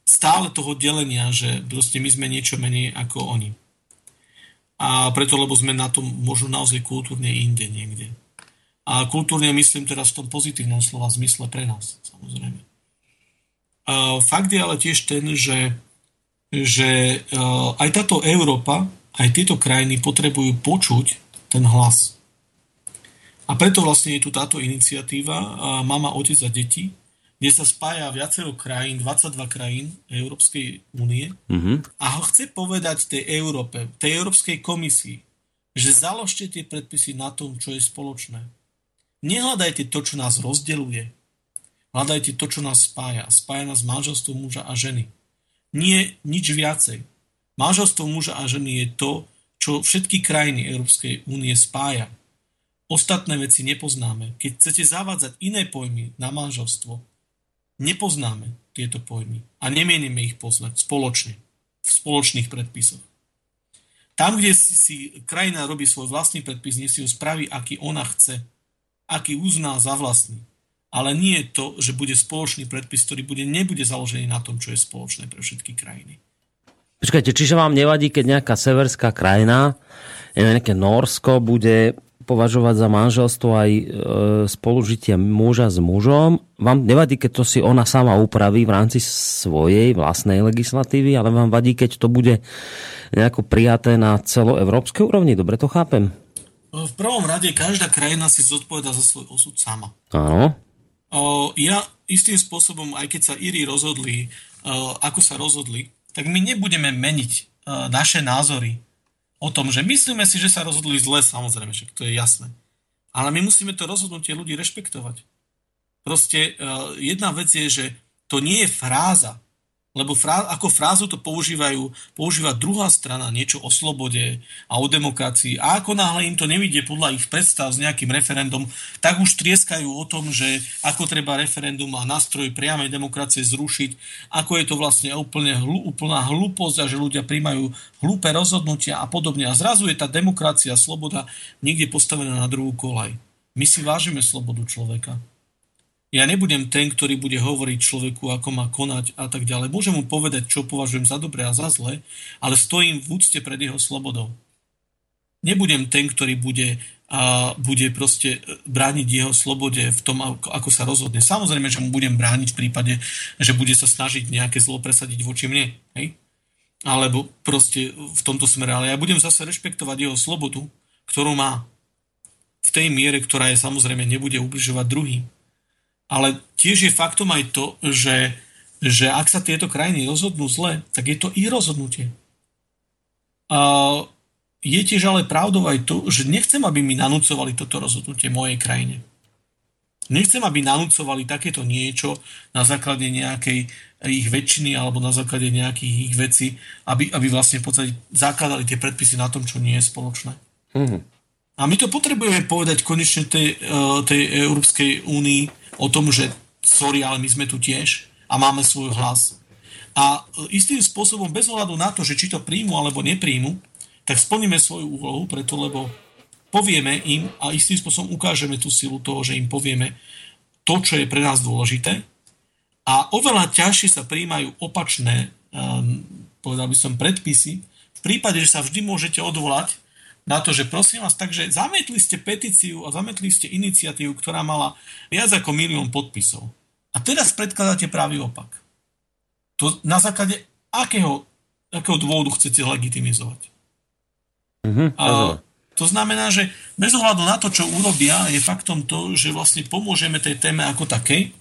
C: stále toho delenia, že proste my sme niečo menej ako oni. A preto, lebo sme na tom možno naozaj kultúrne inde niekde. A kultúrne myslím teraz v tom pozitívnom slova zmysle pre nás, samozrejme. A fakt je ale tiež ten, že, že aj táto Európa, aj tieto krajiny potrebujú počuť ten hlas. A preto vlastne je tu táto iniciatíva Mama, Otec a deti, kde sa spája viacero krajín, 22 krajín Európskej únie mm-hmm. a ho chce povedať tej Európe, tej Európskej komisii, že založte tie predpisy na tom, čo je spoločné. Nehľadajte to, čo nás rozdeluje. Hľadajte to, čo nás spája. Spája nás manželstvo muža a ženy. Nie nič viacej. Manželstvo muža a ženy je to, čo všetky krajiny Európskej únie spája. Ostatné veci nepoznáme. Keď chcete zavádzať iné pojmy na manželstvo, nepoznáme tieto pojmy a nemienime ich poznať spoločne, v spoločných predpisoch. Tam, kde si, krajina robí svoj vlastný predpis, nie si ho spraví, aký ona chce, aký uzná za vlastný. Ale nie je to, že bude spoločný predpis, ktorý bude, nebude založený na tom, čo je spoločné pre všetky krajiny.
B: Počkajte, čiže vám nevadí, keď nejaká severská krajina, nejaké Norsko, bude považovať za manželstvo aj e, spolužitie muža s mužom. Vám nevadí, keď to si ona sama upraví v rámci svojej vlastnej legislatívy, ale vám vadí, keď to bude nejako prijaté na celoevropskej úrovni. Dobre to chápem?
C: V prvom rade každá krajina si zodpoveda za svoj osud sama.
B: Áno.
C: Ja istým spôsobom, aj keď sa Íri rozhodli, ako sa rozhodli, tak my nebudeme meniť naše názory o tom, že myslíme si, že sa rozhodli zle, samozrejme, však to je jasné. Ale my musíme to rozhodnutie ľudí rešpektovať. Proste jedna vec je, že to nie je fráza, lebo frá, ako frázu to používajú, používa druhá strana niečo o slobode a o demokracii a ako náhle im to nevidie podľa ich predstav s nejakým referendum, tak už trieskajú o tom, že ako treba referendum a nástroj priamej demokracie zrušiť, ako je to vlastne úplne hlú, úplná hlúposť a že ľudia príjmajú hlúpe rozhodnutia a podobne. A zrazu je tá demokracia sloboda niekde postavená na druhú kolaj. My si vážime slobodu človeka. Ja nebudem ten, ktorý bude hovoriť človeku, ako má konať a tak ďalej. Môžem mu povedať, čo považujem za dobré a za zlé, ale stojím v úcte pred jeho slobodou. Nebudem ten, ktorý bude, a bude proste brániť jeho slobode v tom, ako, sa rozhodne. Samozrejme, že mu budem brániť v prípade, že bude sa snažiť nejaké zlo presadiť voči mne. Hej? Alebo proste v tomto smere. Ale ja budem zase rešpektovať jeho slobodu, ktorú má v tej miere, ktorá je samozrejme nebude ubližovať druhým ale tiež je faktom aj to, že, že ak sa tieto krajiny rozhodnú zle, tak je to ich rozhodnutie. A je tiež ale pravdou aj to, že nechcem, aby mi nanúcovali toto rozhodnutie mojej krajine. Nechcem, aby nanúcovali takéto niečo na základe nejakej ich väčšiny alebo na základe nejakých ich vecí, aby, aby vlastne v podstate zakladali tie predpisy na tom, čo nie je spoločné. Mm-hmm. A my to potrebujeme povedať konečne tej, e, tej Európskej únii o tom, že sorry, ale my sme tu tiež a máme svoj hlas. A e, istým spôsobom, bez ohľadu na to, že či to príjmu alebo nepríjmu, tak splníme svoju úlohu, preto lebo povieme im a istým spôsobom ukážeme tú silu toho, že im povieme to, čo je pre nás dôležité. A oveľa ťažšie sa príjmajú opačné, um, povedal by som, predpisy, v prípade, že sa vždy môžete odvolať na to, že prosím vás, takže zametli ste petíciu a zametli ste iniciatívu, ktorá mala viac ako milión podpisov. A teraz predkladáte pravý opak. To na základe akého, akého dôvodu chcete legitimizovať?
B: Mm-hmm,
C: a, to znamená, že bez ohľadu na to, čo urobia, je faktom to, že vlastne pomôžeme tej téme ako takej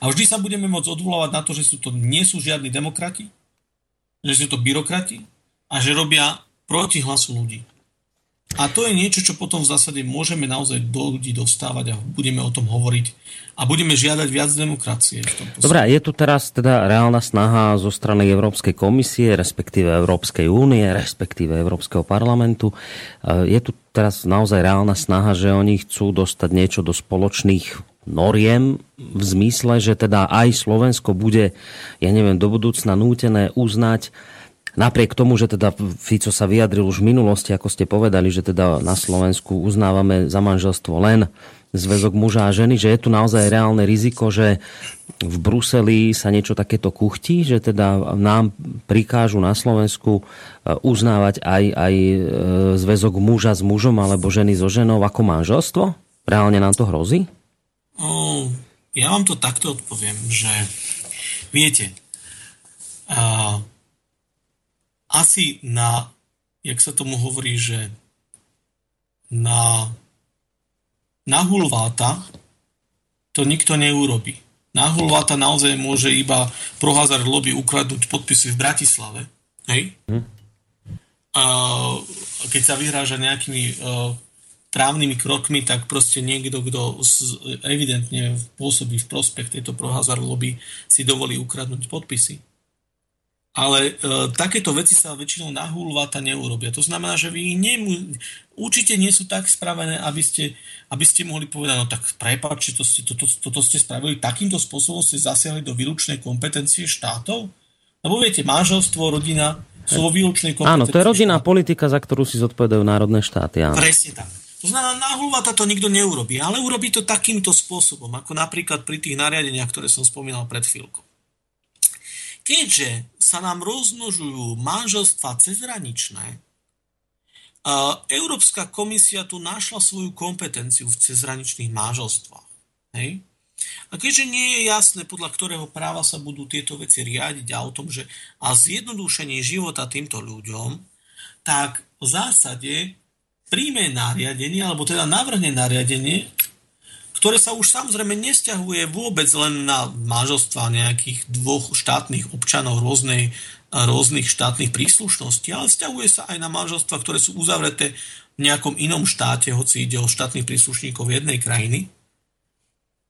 C: a vždy sa budeme môcť odvolávať na to, že sú to, nie sú žiadni demokrati, že sú to byrokrati a že robia proti hlasu ľudí. A to je niečo, čo potom v zásade môžeme naozaj do ľudí dostávať a budeme o tom hovoriť a budeme žiadať viac demokracie. V
B: Dobre, je tu teraz teda reálna snaha zo strany Európskej komisie, respektíve Európskej únie, respektíve Európskeho parlamentu. E, je tu teraz naozaj reálna snaha, že oni chcú dostať niečo do spoločných noriem v zmysle, že teda aj Slovensko bude, ja neviem, do budúcna nútené uznať Napriek tomu, že teda Fico sa vyjadril už v minulosti, ako ste povedali, že teda na Slovensku uznávame za manželstvo len zväzok muža a ženy, že je tu naozaj reálne riziko, že v Bruseli sa niečo takéto kuchtí, že teda nám prikážu na Slovensku e, uznávať aj, aj e, zväzok muža s mužom alebo ženy so ženou ako manželstvo? Reálne nám to hrozí?
C: Ja vám to takto odpoviem, že viete, a asi na, jak sa tomu hovorí, že na, na hulváta to nikto neurobi. na Hulvata naozaj môže iba proházať lobby ukradnúť podpisy v Bratislave. Hej? Hm. A keď sa vyhráža nejakými uh, právnymi krokmi, tak proste niekto, kto evidentne pôsobí v prospech tejto proházar lobby, si dovolí ukradnúť podpisy. Ale e, takéto veci sa väčšinou na hulváta neurobia. To znamená, že vy nemu, určite nie sú tak spravené, aby ste, aby ste mohli povedať, no tak prepáčte, to ste, toto, toto ste spravili takýmto spôsobom, ste zasiahli do výlučnej kompetencie štátov? Lebo viete, manželstvo, rodina sú vo výlučnej kompetencii.
B: Áno, to je rodinná štátov. politika, za ktorú si zodpovedajú národné štáty. Áno.
C: Presne tak. To znamená, na hulváta to nikto neurobí, ale urobí to takýmto spôsobom, ako napríklad pri tých nariadeniach, ktoré som spomínal pred chvíľkou. Keďže sa nám rozmnožujú manželstva cezhraničné, Európska komisia tu našla svoju kompetenciu v cezhraničných manželstvách. Hej? A keďže nie je jasné, podľa ktorého práva sa budú tieto veci riadiť a o tom, že a zjednodušenie života týmto ľuďom, tak v zásade príjme nariadenie, alebo teda navrhne nariadenie, ktoré sa už samozrejme nesťahuje vôbec len na manželstva nejakých dvoch štátnych občanov rôznej, rôznych štátnych príslušností, ale vzťahuje sa aj na manželstva, ktoré sú uzavreté v nejakom inom štáte, hoci ide o štátnych príslušníkov jednej krajiny.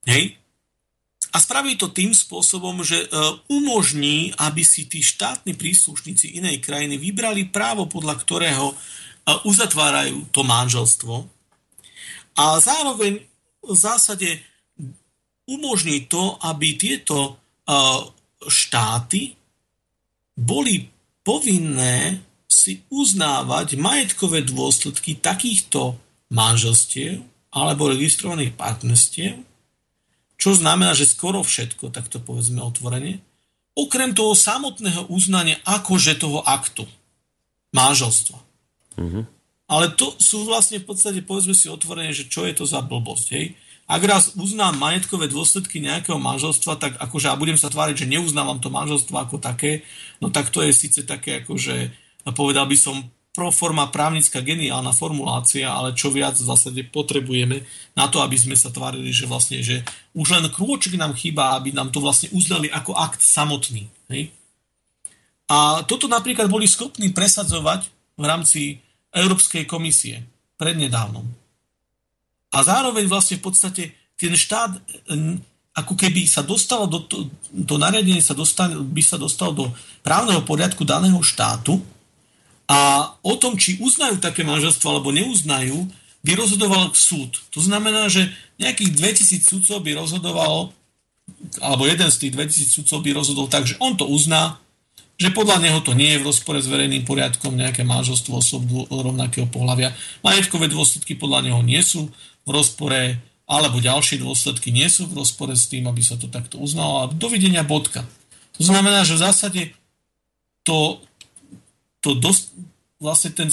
C: Hej? A spraví to tým spôsobom, že e, umožní, aby si tí štátni príslušníci inej krajiny vybrali právo, podľa ktorého e, uzatvárajú to manželstvo. A zároveň v zásade umožní to, aby tieto štáty boli povinné si uznávať majetkové dôsledky takýchto manželstiev alebo registrovaných partnerstiev, čo znamená, že skoro všetko, tak to povedzme otvorene, okrem toho samotného uznania akože toho aktu manželstva. Mm-hmm. Ale to sú vlastne v podstate, povedzme si otvorene, že čo je to za blbosť. Hej? Ak raz uznám majetkové dôsledky nejakého manželstva, tak akože a budem sa tváriť, že neuznávam to manželstvo ako také, no tak to je síce také akože, povedal by som, pro forma právnická geniálna formulácia, ale čo viac v zásade potrebujeme na to, aby sme sa tvárili, že vlastne, že už len krôčik nám chýba, aby nám to vlastne uznali ako akt samotný. Hej? A toto napríklad boli schopní presadzovať v rámci Európskej komisie prednedávnom. A zároveň vlastne v podstate ten štát ako keby sa dostalo do, to, do nariadenia sa dostal, by sa dostal do právneho poriadku daného štátu a o tom, či uznajú také manželstvo alebo neuznajú, by rozhodoval súd. To znamená, že nejakých 2000 sudcov by rozhodovalo, alebo jeden z tých 2000 sudcov by rozhodol tak, že on to uzná že podľa neho to nie je v rozpore s verejným poriadkom nejaké manželstvo osob rovnakého pohľavia. Majetkové dôsledky podľa neho nie sú v rozpore, alebo ďalšie dôsledky nie sú v rozpore s tým, aby sa to takto uznalo. A dovidenia bodka. To znamená, že v zásade to, to dosť, vlastne ten,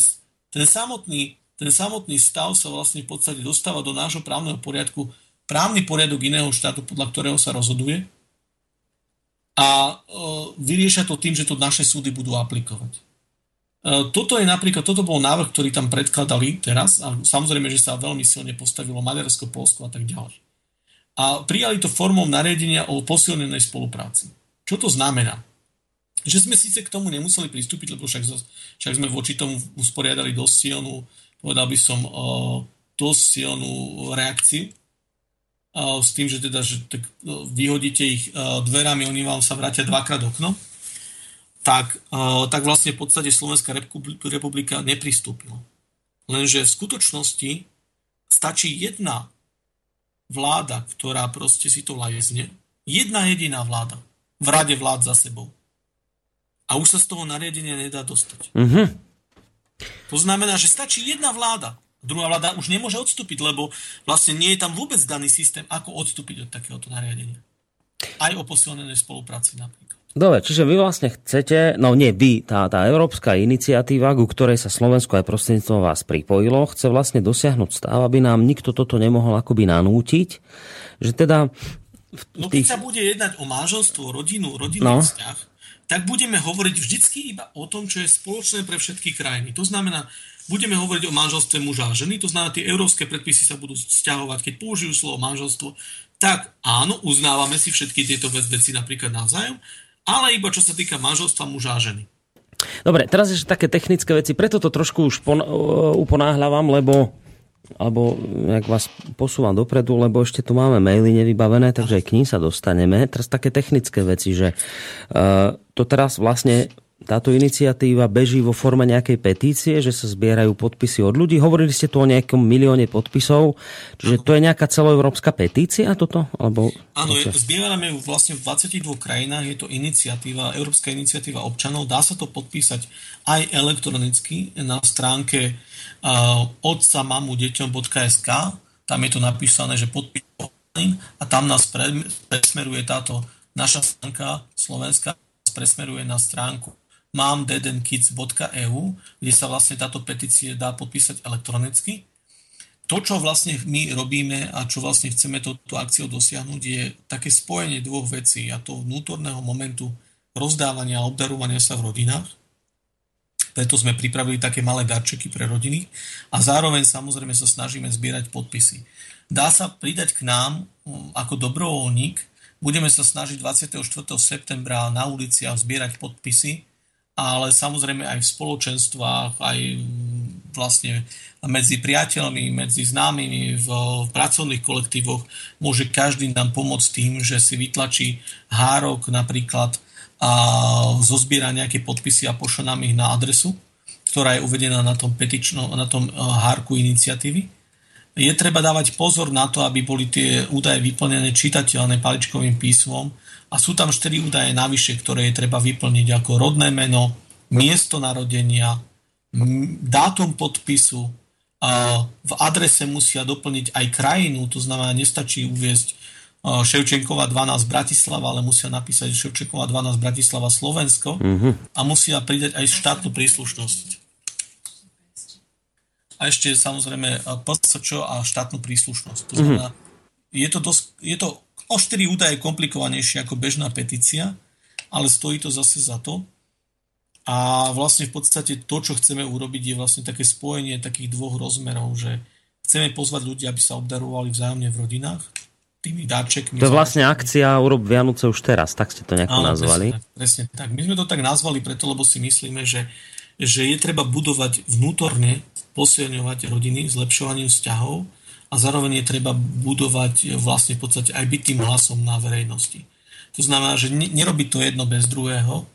C: ten, samotný, ten samotný stav sa vlastne v podstate dostáva do nášho právneho poriadku, právny poriadok iného štátu, podľa ktorého sa rozhoduje a e, vyriešia to tým, že to naše súdy budú aplikovať. E, toto je napríklad, toto bol návrh, ktorý tam predkladali teraz a samozrejme, že sa veľmi silne postavilo Maďarsko, Polsko a tak ďalej. A prijali to formou nariadenia o posilnenej spolupráci. Čo to znamená? Že sme síce k tomu nemuseli pristúpiť, lebo však, však sme voči tomu usporiadali dosť silnú, povedal by som, e, dosť silnú reakciu, s tým, že teda že tak no, vyhodíte ich dverami, oni vám sa vrátia dvakrát okno, tak, tak vlastne v podstate Slovenská republika nepristúpila. Lenže v skutočnosti stačí jedna vláda, ktorá proste si to lajezne, jedna jediná vláda v rade vlád za sebou. A už sa z toho nariadenia nedá dostať. Mm-hmm. To znamená, že stačí jedna vláda druhá vláda už nemôže odstúpiť, lebo vlastne nie je tam vôbec daný systém, ako odstúpiť od takéhoto nariadenia. Aj o posilnenej spolupráci napríklad.
B: Dobre, čiže vy vlastne chcete, no nie vy, tá, tá európska iniciatíva, ku ktorej sa Slovensko aj prostredníctvom vás pripojilo, chce vlastne dosiahnuť stav, aby nám nikto toto nemohol akoby nanútiť, že teda...
C: V tých... No keď sa bude jednať o manželstvo, rodinu, rodinný no. vzťah, tak budeme hovoriť vždycky iba o tom, čo je spoločné pre všetky krajiny. To znamená, budeme hovoriť o manželstve muža a ženy, to znamená, tie európske predpisy sa budú vzťahovať, keď použijú slovo manželstvo, tak áno, uznávame si všetky tieto veci napríklad navzájom, ale iba čo sa týka manželstva muža a ženy.
B: Dobre, teraz ešte také technické veci, preto to trošku už pon- uponáhľavam, lebo alebo jak vás posúvam dopredu, lebo ešte tu máme maily nevybavené, takže aj k ním sa dostaneme. Teraz také technické veci, že uh, to teraz vlastne táto iniciatíva beží vo forme nejakej petície, že sa zbierajú podpisy od ľudí. Hovorili ste tu o nejakom milióne podpisov, čiže to je nejaká celoeurópska petícia toto? Alebo...
C: Áno, je, zbierame ju vlastne v 22 krajinách, je to iniciatíva, Európska iniciatíva občanov. Dá sa to podpísať aj elektronicky na stránke uh, otca mamu deťom.sk. Tam je to napísané, že podpis a tam nás presmeruje táto naša stránka slovenská presmeruje na stránku mamdedenkids.eu, kde sa vlastne táto petície dá podpísať elektronicky. To, čo vlastne my robíme a čo vlastne chceme touto akciou dosiahnuť, je také spojenie dvoch vecí, a to vnútorného momentu rozdávania a obdarovania sa v rodinách. Preto sme pripravili také malé darčeky pre rodiny a zároveň samozrejme sa snažíme zbierať podpisy. Dá sa pridať k nám um, ako dobrovoľník. Budeme sa snažiť 24. septembra na uliciach zbierať podpisy ale samozrejme aj v spoločenstvách, aj vlastne medzi priateľmi, medzi známymi, v, v pracovných kolektívoch môže každý nám pomôcť tým, že si vytlačí hárok napríklad a zozbiera nejaké podpisy a pošle nám ich na adresu, ktorá je uvedená na tom, petično, na tom e, hárku iniciatívy. Je treba dávať pozor na to, aby boli tie údaje vyplnené čitateľné paličkovým písmom, a sú tam 4 údaje navyše, ktoré je treba vyplniť ako rodné meno, miesto narodenia, dátum podpisu, v adrese musia doplniť aj krajinu, to znamená, nestačí uviezť Ševčenkova 12 Bratislava, ale musia napísať Ševčenkova 12 Bratislava Slovensko mm-hmm. a musia pridať aj štátnu príslušnosť. A ešte samozrejme PSČ a štátnu príslušnosť. To znamená, mm-hmm. je, to dosť, je to o 4 údaje komplikovanejšie ako bežná petícia, ale stojí to zase za to. A vlastne v podstate to, čo chceme urobiť, je vlastne také spojenie takých dvoch rozmerov, že chceme pozvať ľudí, aby sa obdarovali vzájomne v rodinách, tými dáčekmi.
B: To je vlastne akcia Urob Vianoce už teraz, tak ste to nejako Áno, nazvali.
C: Presne, presne tak. My sme to tak nazvali preto, lebo si myslíme, že, že je treba budovať vnútorne, posilňovať rodiny, zlepšovaním vzťahov, a zároveň je treba budovať vlastne v podstate aj byť tým hlasom na verejnosti. To znamená, že nerobiť to jedno bez druhého,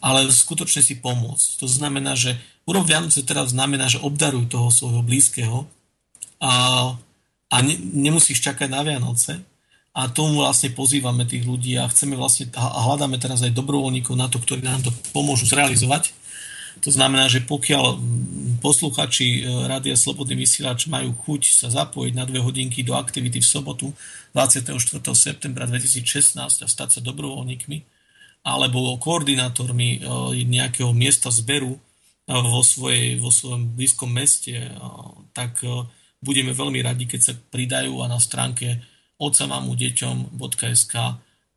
C: ale skutočne si pomôcť. To znamená, že urob Vianoce teraz znamená, že obdaruj toho svojho blízkeho a, a ne, nemusíš čakať na Vianoce. A tomu vlastne pozývame tých ľudí a chceme vlastne, a hľadáme teraz aj dobrovoľníkov na to, ktorí nám to pomôžu zrealizovať. To znamená, že pokiaľ posluchači e, Rádia Slobodný vysielač majú chuť sa zapojiť na dve hodinky do aktivity v sobotu 24. septembra 2016 a stať sa dobrovoľníkmi alebo koordinátormi e, nejakého miesta zberu e, vo, svojej, vo svojom blízkom meste, tak budeme veľmi radi, keď sa pridajú a na stránke ocamamudeťom.sk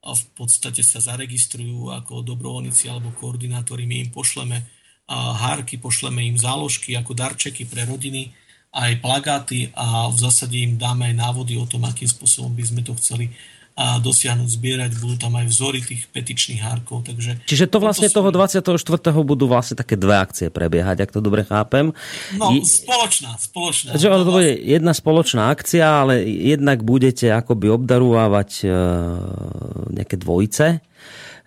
C: v podstate sa zaregistrujú ako dobrovoľníci alebo koordinátori. My im pošleme hárky, pošleme im záložky ako darčeky pre rodiny, aj plagáty a v zásade im dáme aj návody o tom, akým spôsobom by sme to chceli a dosiahnuť, zbierať. Budú tam aj vzory tých petičných hárkov. Takže
B: Čiže to vlastne toho 24. budú vlastne také dve akcie prebiehať, ak to dobre chápem.
C: No, Je... spoločná, spoločná.
B: Takže ono to bude jedna spoločná akcia, ale jednak budete akoby obdarúvať e, nejaké dvojice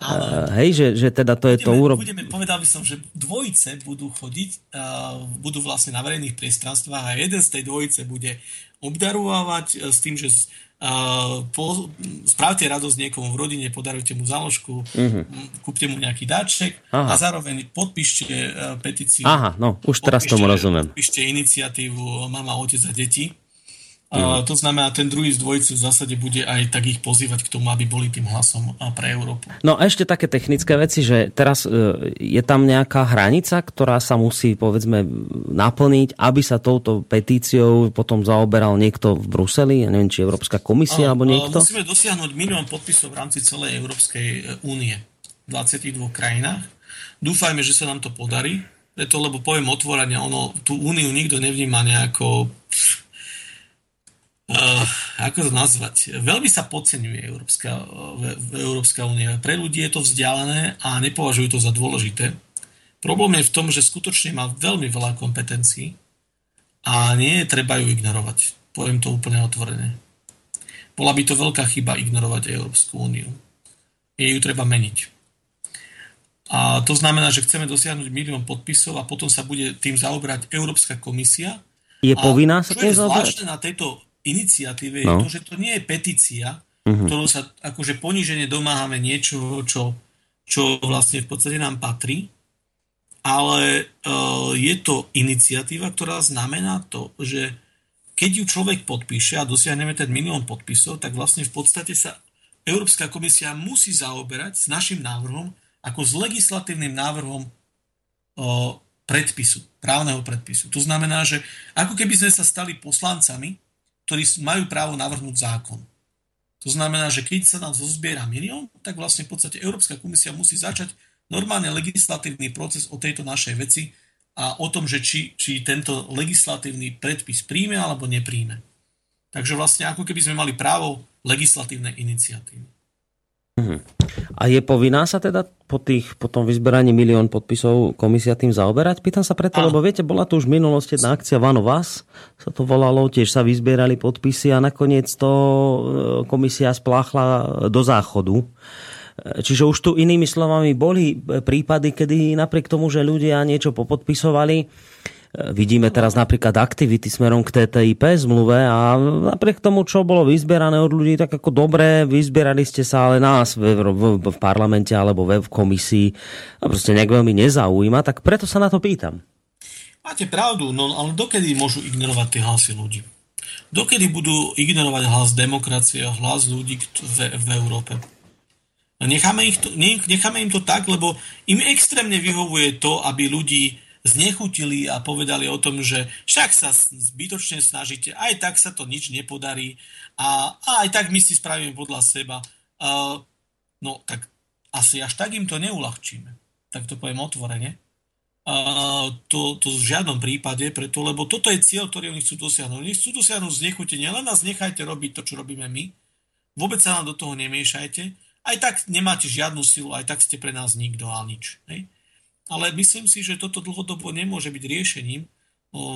B: Uh, hej, že, že teda to je
C: budeme,
B: to úrob...
C: Budeme, povedal by som, že dvojice budú chodiť, uh, budú vlastne na verejných priestranstvách a jeden z tej dvojice bude obdarovávať uh, s tým, že uh, po, spravte radosť niekomu v rodine, podarujte mu záložku, uh-huh. kúpte mu nejaký dáček Aha. a zároveň podpíšte uh, petíciu.
B: Aha, no, už teraz tomu rozumiem.
C: Podpíšte iniciatívu Mama, Otec a deti Mm. To znamená, ten druhý z dvojice v zásade bude aj tak ich pozývať k tomu, aby boli tým hlasom pre Európu.
B: No a ešte také technické veci, že teraz e, je tam nejaká hranica, ktorá sa musí, povedzme, naplniť, aby sa touto petíciou potom zaoberal niekto v Bruseli, ja neviem, či Európska komisia a, alebo niekto?
C: Musíme dosiahnuť milión podpisov v rámci celej Európskej e, únie v 22 krajinách. Dúfajme, že sa nám to podarí, preto, lebo poviem otvorene, ono, tú úniu nikto nevníma nejako Uh, ako to nazvať? Veľmi sa podceňuje Európska, Európska únia. Pre ľudí je to vzdialené a nepovažujú to za dôležité. Problém je v tom, že skutočne má veľmi veľa kompetencií a nie je treba ju ignorovať. Poviem to úplne otvorene. Bola by to veľká chyba ignorovať Európsku úniu. Je ju treba meniť. A to znamená, že chceme dosiahnuť milión podpisov a potom sa bude tým zaoberať Európska komisia.
B: Je povinná sa
C: tým zaoberať? na tejto iniciatíve no. je to, že to nie je petícia, uh-huh. ktorou sa akože ponížene domáhame niečo, čo, čo vlastne v podstate nám patrí, ale uh, je to iniciatíva, ktorá znamená to, že keď ju človek podpíše a dosiahneme ten milión podpisov, tak vlastne v podstate sa Európska komisia musí zaoberať s našim návrhom ako s legislatívnym návrhom uh, predpisu, právneho predpisu. To znamená, že ako keby sme sa stali poslancami ktorí majú právo navrhnúť zákon. To znamená, že keď sa nám zozbiera milión, tak vlastne v podstate Európska komisia musí začať normálne legislatívny proces o tejto našej veci a o tom, že či, či tento legislatívny predpis príjme alebo nepríjme. Takže vlastne ako keby sme mali právo legislatívnej iniciatívy.
B: A je povinná sa teda po, tých, po tom vyzberaní milión podpisov komisia tým zaoberať? Pýtam sa preto, lebo viete, bola tu už v minulosti jedna akcia Vano Vás, sa to volalo, tiež sa vyzbierali podpisy a nakoniec to e, komisia spláchla do záchodu. E, čiže už tu inými slovami boli prípady, kedy napriek tomu, že ľudia niečo popodpisovali, Vidíme teraz napríklad aktivity smerom k TTIP zmluve a napriek tomu, čo bolo vyzbierané od ľudí, tak ako dobre, vyzbierali ste sa, ale nás v, v, v parlamente alebo v komisii a proste nejak veľmi nezaujíma, tak preto sa na to pýtam.
C: Máte pravdu, no ale dokedy môžu ignorovať tie hlasy ľudí? Dokedy budú ignorovať hlas demokracie a hlas ľudí v, v Európe? Necháme, ich to, necháme im to tak, lebo im extrémne vyhovuje to, aby ľudí znechutili a povedali o tom, že však sa zbytočne snažíte, aj tak sa to nič nepodarí a, a aj tak my si spravíme podľa seba. Uh, no tak asi až tak im to neulahčíme. Tak to poviem otvorene. Uh, to, to v žiadnom prípade, preto, lebo toto je cieľ, ktorý oni chcú dosiahnuť. Oni chcú dosiahnuť znechutenie, len nás nechajte robiť to, čo robíme my. Vôbec sa nám do toho nemiešajte. Aj tak nemáte žiadnu silu, aj tak ste pre nás nikto a nič. Hej? Ale myslím si, že toto dlhodobo nemôže byť riešením.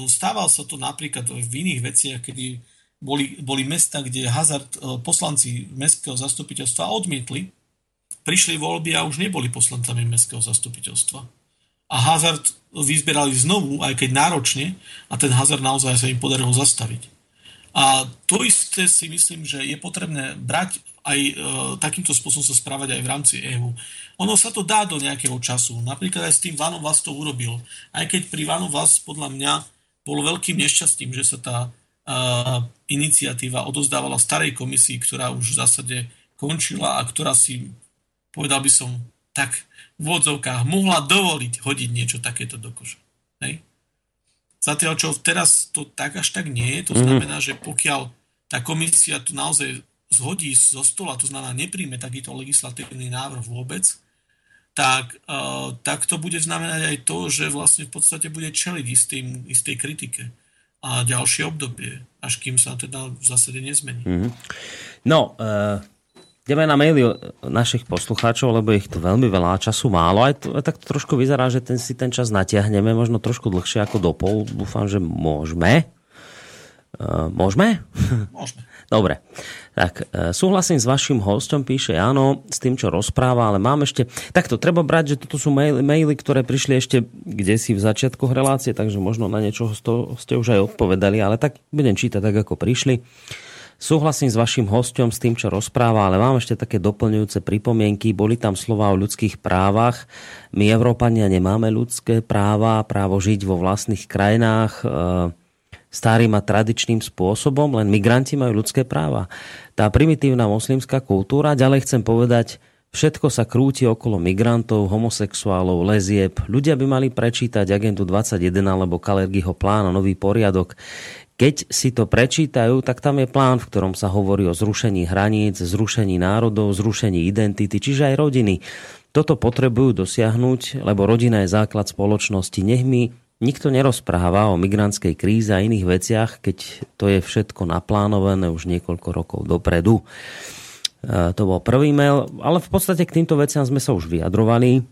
C: Stával sa to napríklad v iných veciach, kedy boli, boli mesta, kde hazard poslanci mestského zastupiteľstva odmietli, prišli voľby a už neboli poslancami mestského zastupiteľstva. A hazard vyzberali znovu, aj keď náročne, a ten hazard naozaj sa im podarilo zastaviť. A to isté si myslím, že je potrebné brať aj e, takýmto spôsobom sa správať aj v rámci EÚ. Ono sa to dá do nejakého času. Napríklad aj s tým Vanom Vás to urobil. Aj keď pri Vanom Vás podľa mňa bolo veľkým nešťastím, že sa tá uh, iniciatíva odozdávala starej komisii, ktorá už v zásade končila a ktorá si, povedal by som, tak v vodzovkách mohla dovoliť hodiť niečo takéto do koša. Hej? Zatiaľ, čo teraz to tak až tak nie je, to mhm. znamená, že pokiaľ tá komisia tu naozaj zhodí zo stola, to znamená nepríjme takýto legislatívny návrh vôbec, tak, uh, tak to bude znamenať aj to, že vlastne v podstate bude čeliť istým, istej kritike a ďalšie obdobie, až kým sa teda v zásade nezmení. Mm-hmm.
B: No, uh, ideme na maily našich poslucháčov, lebo ich to veľmi veľa času málo. Aj, to, aj tak to trošku vyzerá, že ten si ten čas natiahneme, možno trošku dlhšie ako do pol. Dúfam, že môžeme. Uh, môžeme?
C: Môžeme. *laughs*
B: Dobre. Tak, e, súhlasím s vašim hostom, píše áno, s tým, čo rozpráva, ale mám ešte... Takto, treba brať, že toto sú maily, maily ktoré prišli ešte kde si v začiatku relácie, takže možno na niečo ste už aj odpovedali, ale tak budem čítať tak, ako prišli. Súhlasím s vašim hostom, s tým, čo rozpráva, ale mám ešte také doplňujúce pripomienky. Boli tam slova o ľudských právach. My, Európania, nemáme ľudské práva, právo žiť vo vlastných krajinách, e, starým a tradičným spôsobom, len migranti majú ľudské práva. Tá primitívna moslimská kultúra, ďalej chcem povedať, všetko sa krúti okolo migrantov, homosexuálov, lezieb. Ľudia by mali prečítať agentu 21 alebo Kalergyho plán a nový poriadok. Keď si to prečítajú, tak tam je plán, v ktorom sa hovorí o zrušení hraníc, zrušení národov, zrušení identity, čiže aj rodiny. Toto potrebujú dosiahnuť, lebo rodina je základ spoločnosti. Nech mi nikto nerozpráva o migrantskej kríze a iných veciach, keď to je všetko naplánované už niekoľko rokov dopredu. E, to bol prvý mail, ale v podstate k týmto veciam sme sa už vyjadrovali,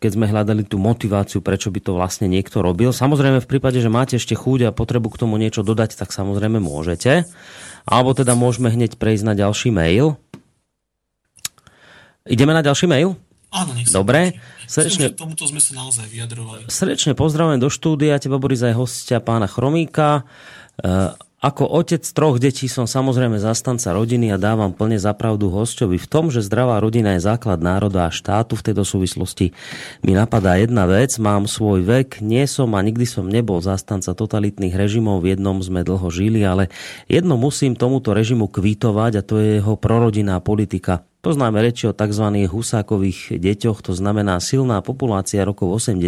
B: keď sme hľadali tú motiváciu, prečo by to vlastne niekto robil. Samozrejme v prípade, že máte ešte chuť a potrebu k tomu niečo dodať, tak samozrejme môžete. Alebo teda môžeme hneď prejsť na ďalší mail. Ideme na ďalší mail?
C: Áno, nech
B: sa Dobre.
C: Srdečne, Myslím, tomuto sme sa naozaj vyjadrovali.
B: Srdečne pozdravujem do štúdia, teba Boris aj hostia pána Chromíka. E, ako otec troch detí som samozrejme zastanca rodiny a dávam plne zapravdu hostovi v tom, že zdravá rodina je základ národa a štátu. V tejto súvislosti mi napadá jedna vec. Mám svoj vek, nie som a nikdy som nebol zastanca totalitných režimov. V jednom sme dlho žili, ale jedno musím tomuto režimu kvítovať a to je jeho prorodinná politika. Poznáme reči o tzv. husákových deťoch, to znamená silná populácia rokov 80.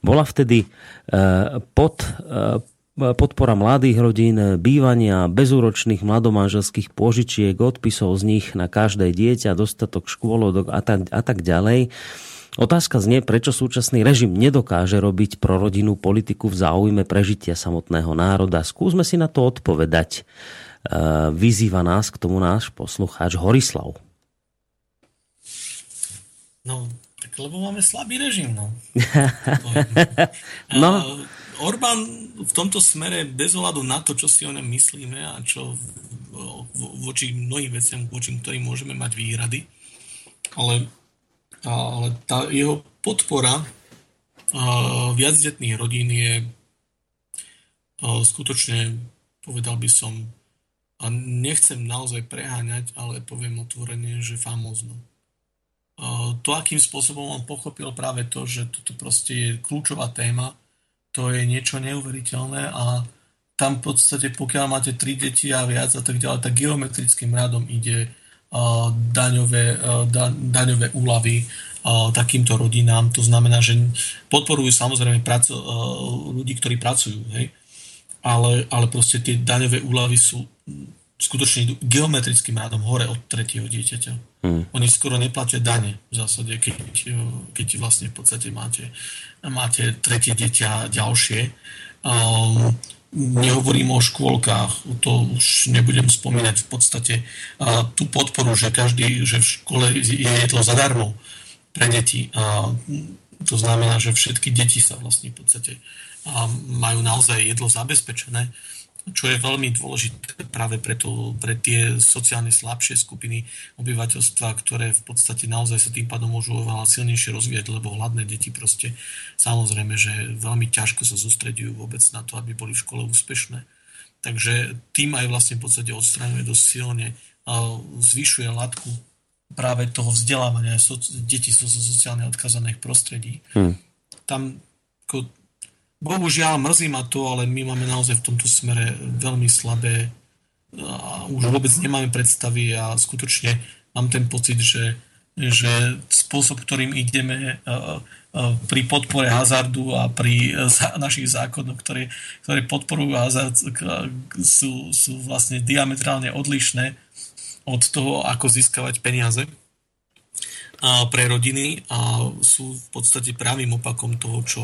B: bola vtedy eh, pod eh, podpora mladých rodín, bývania, bezúročných mladomanželských požičiek, odpisov z nich na každé dieťa, dostatok škôlodok a tak, a tak ďalej. Otázka znie, prečo súčasný režim nedokáže robiť prorodinnú politiku v záujme prežitia samotného národa. Skúsme si na to odpovedať. E, vyzýva nás k tomu náš poslucháč Horislav.
C: No, tak lebo máme slabý režim, no. *laughs*
B: no.
C: Orbán v tomto smere bez ohľadu na to, čo si o ňom myslíme a čo voči mnohým veciam, voči ktorým môžeme mať výhrady, ale, ale tá jeho podpora viacdetných rodín je skutočne, povedal by som, a nechcem naozaj preháňať, ale poviem otvorene, že famózno. To, akým spôsobom on pochopil práve to, že toto proste je kľúčová téma, to je niečo neuveriteľné a tam v podstate, pokiaľ máte tri deti a viac a tak ďalej, tak geometrickým radom ide daňové, da, daňové úlavy takýmto rodinám. To znamená, že podporujú samozrejme ľudí, ktorí pracujú, hej? Ale, ale proste tie daňové úlavy sú skutočne idú geometrickým rádom hore od tretieho dieťaťa. Hmm. Oni skoro neplatia dane v zásade, keď, keď vlastne v podstate máte, máte tretie dieťa ďalšie. Um, nehovorím o škôlkach, to už nebudem spomínať v podstate uh, tú podporu, že každý, že v škole je jedlo zadarmo pre deti. A to znamená, že všetky deti sa vlastne v podstate uh, majú naozaj jedlo zabezpečené čo je veľmi dôležité práve preto, pre tie sociálne slabšie skupiny obyvateľstva, ktoré v podstate naozaj sa tým pádom môžu oveľa silnejšie rozvíjať, lebo hladné deti proste samozrejme, že veľmi ťažko sa sústredujú vôbec na to, aby boli v škole úspešné. Takže tým aj vlastne v podstate odstraňuje dosť silne, zvyšuje latku práve toho vzdelávania detí zo sociálne odkazaných prostredí. Hmm. Tam ako, Bohužiaľ, mrzí ma to, ale my máme naozaj v tomto smere veľmi slabé a už vôbec nemáme predstavy a skutočne mám ten pocit, že, že spôsob, ktorým ideme pri podpore hazardu a pri našich zákonoch, ktoré, ktoré podporujú hazard, sú, sú vlastne diametrálne odlišné od toho, ako získavať peniaze pre rodiny a sú v podstate pravým opakom toho, čo,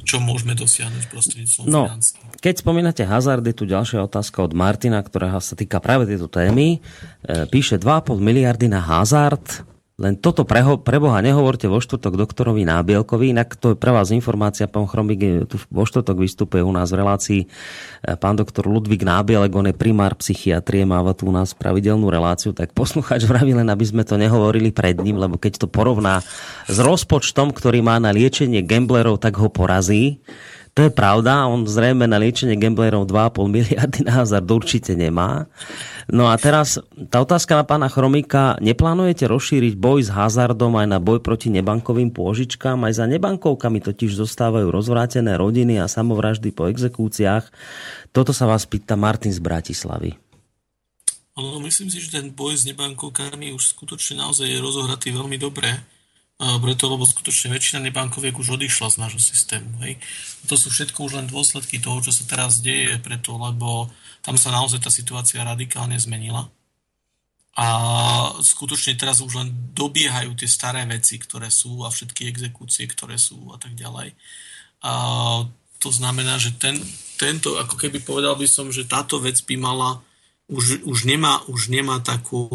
C: čo môžeme dosiahnuť prostredníctvom
B: no, financí. Keď spomínate hazard, je tu ďalšia otázka od Martina, ktorá sa týka práve tejto témy. E, píše 2,5 miliardy na hazard. Len toto preho, preboha nehovorte vo štvrtok doktorovi Nábielkovi, inak to je pre vás informácia, pán Chromik tu vo štvrtok vystupuje u nás v relácii e, pán doktor Ludvík Nábielek, on je primár psychiatrie, máva tu u nás pravidelnú reláciu, tak posluchač vraví len, aby sme to nehovorili pred ním, lebo keď to porovná s rozpočtom, ktorý má na liečenie gamblerov, tak ho porazí. To je pravda, on zrejme na liečenie gamblerov 2,5 miliardy na hazard určite nemá. No a teraz tá otázka na pána Chromika. Neplánujete rozšíriť boj s hazardom aj na boj proti nebankovým pôžičkám? Aj za nebankovkami totiž zostávajú rozvrátené rodiny a samovraždy po exekúciách. Toto sa vás pýta Martin z Bratislavy.
C: No, myslím si, že ten boj s nebankovkami už skutočne naozaj je rozohratý veľmi dobre preto, lebo skutočne väčšina nebankoviek už odišla z nášho systému. Hej. To sú všetko už len dôsledky toho, čo sa teraz deje, preto, lebo tam sa naozaj tá situácia radikálne zmenila. A skutočne teraz už len dobiehajú tie staré veci, ktoré sú a všetky exekúcie, ktoré sú a tak ďalej. A to znamená, že ten, tento, ako keby povedal by som, že táto vec by mala, už, už, nemá, už nemá takú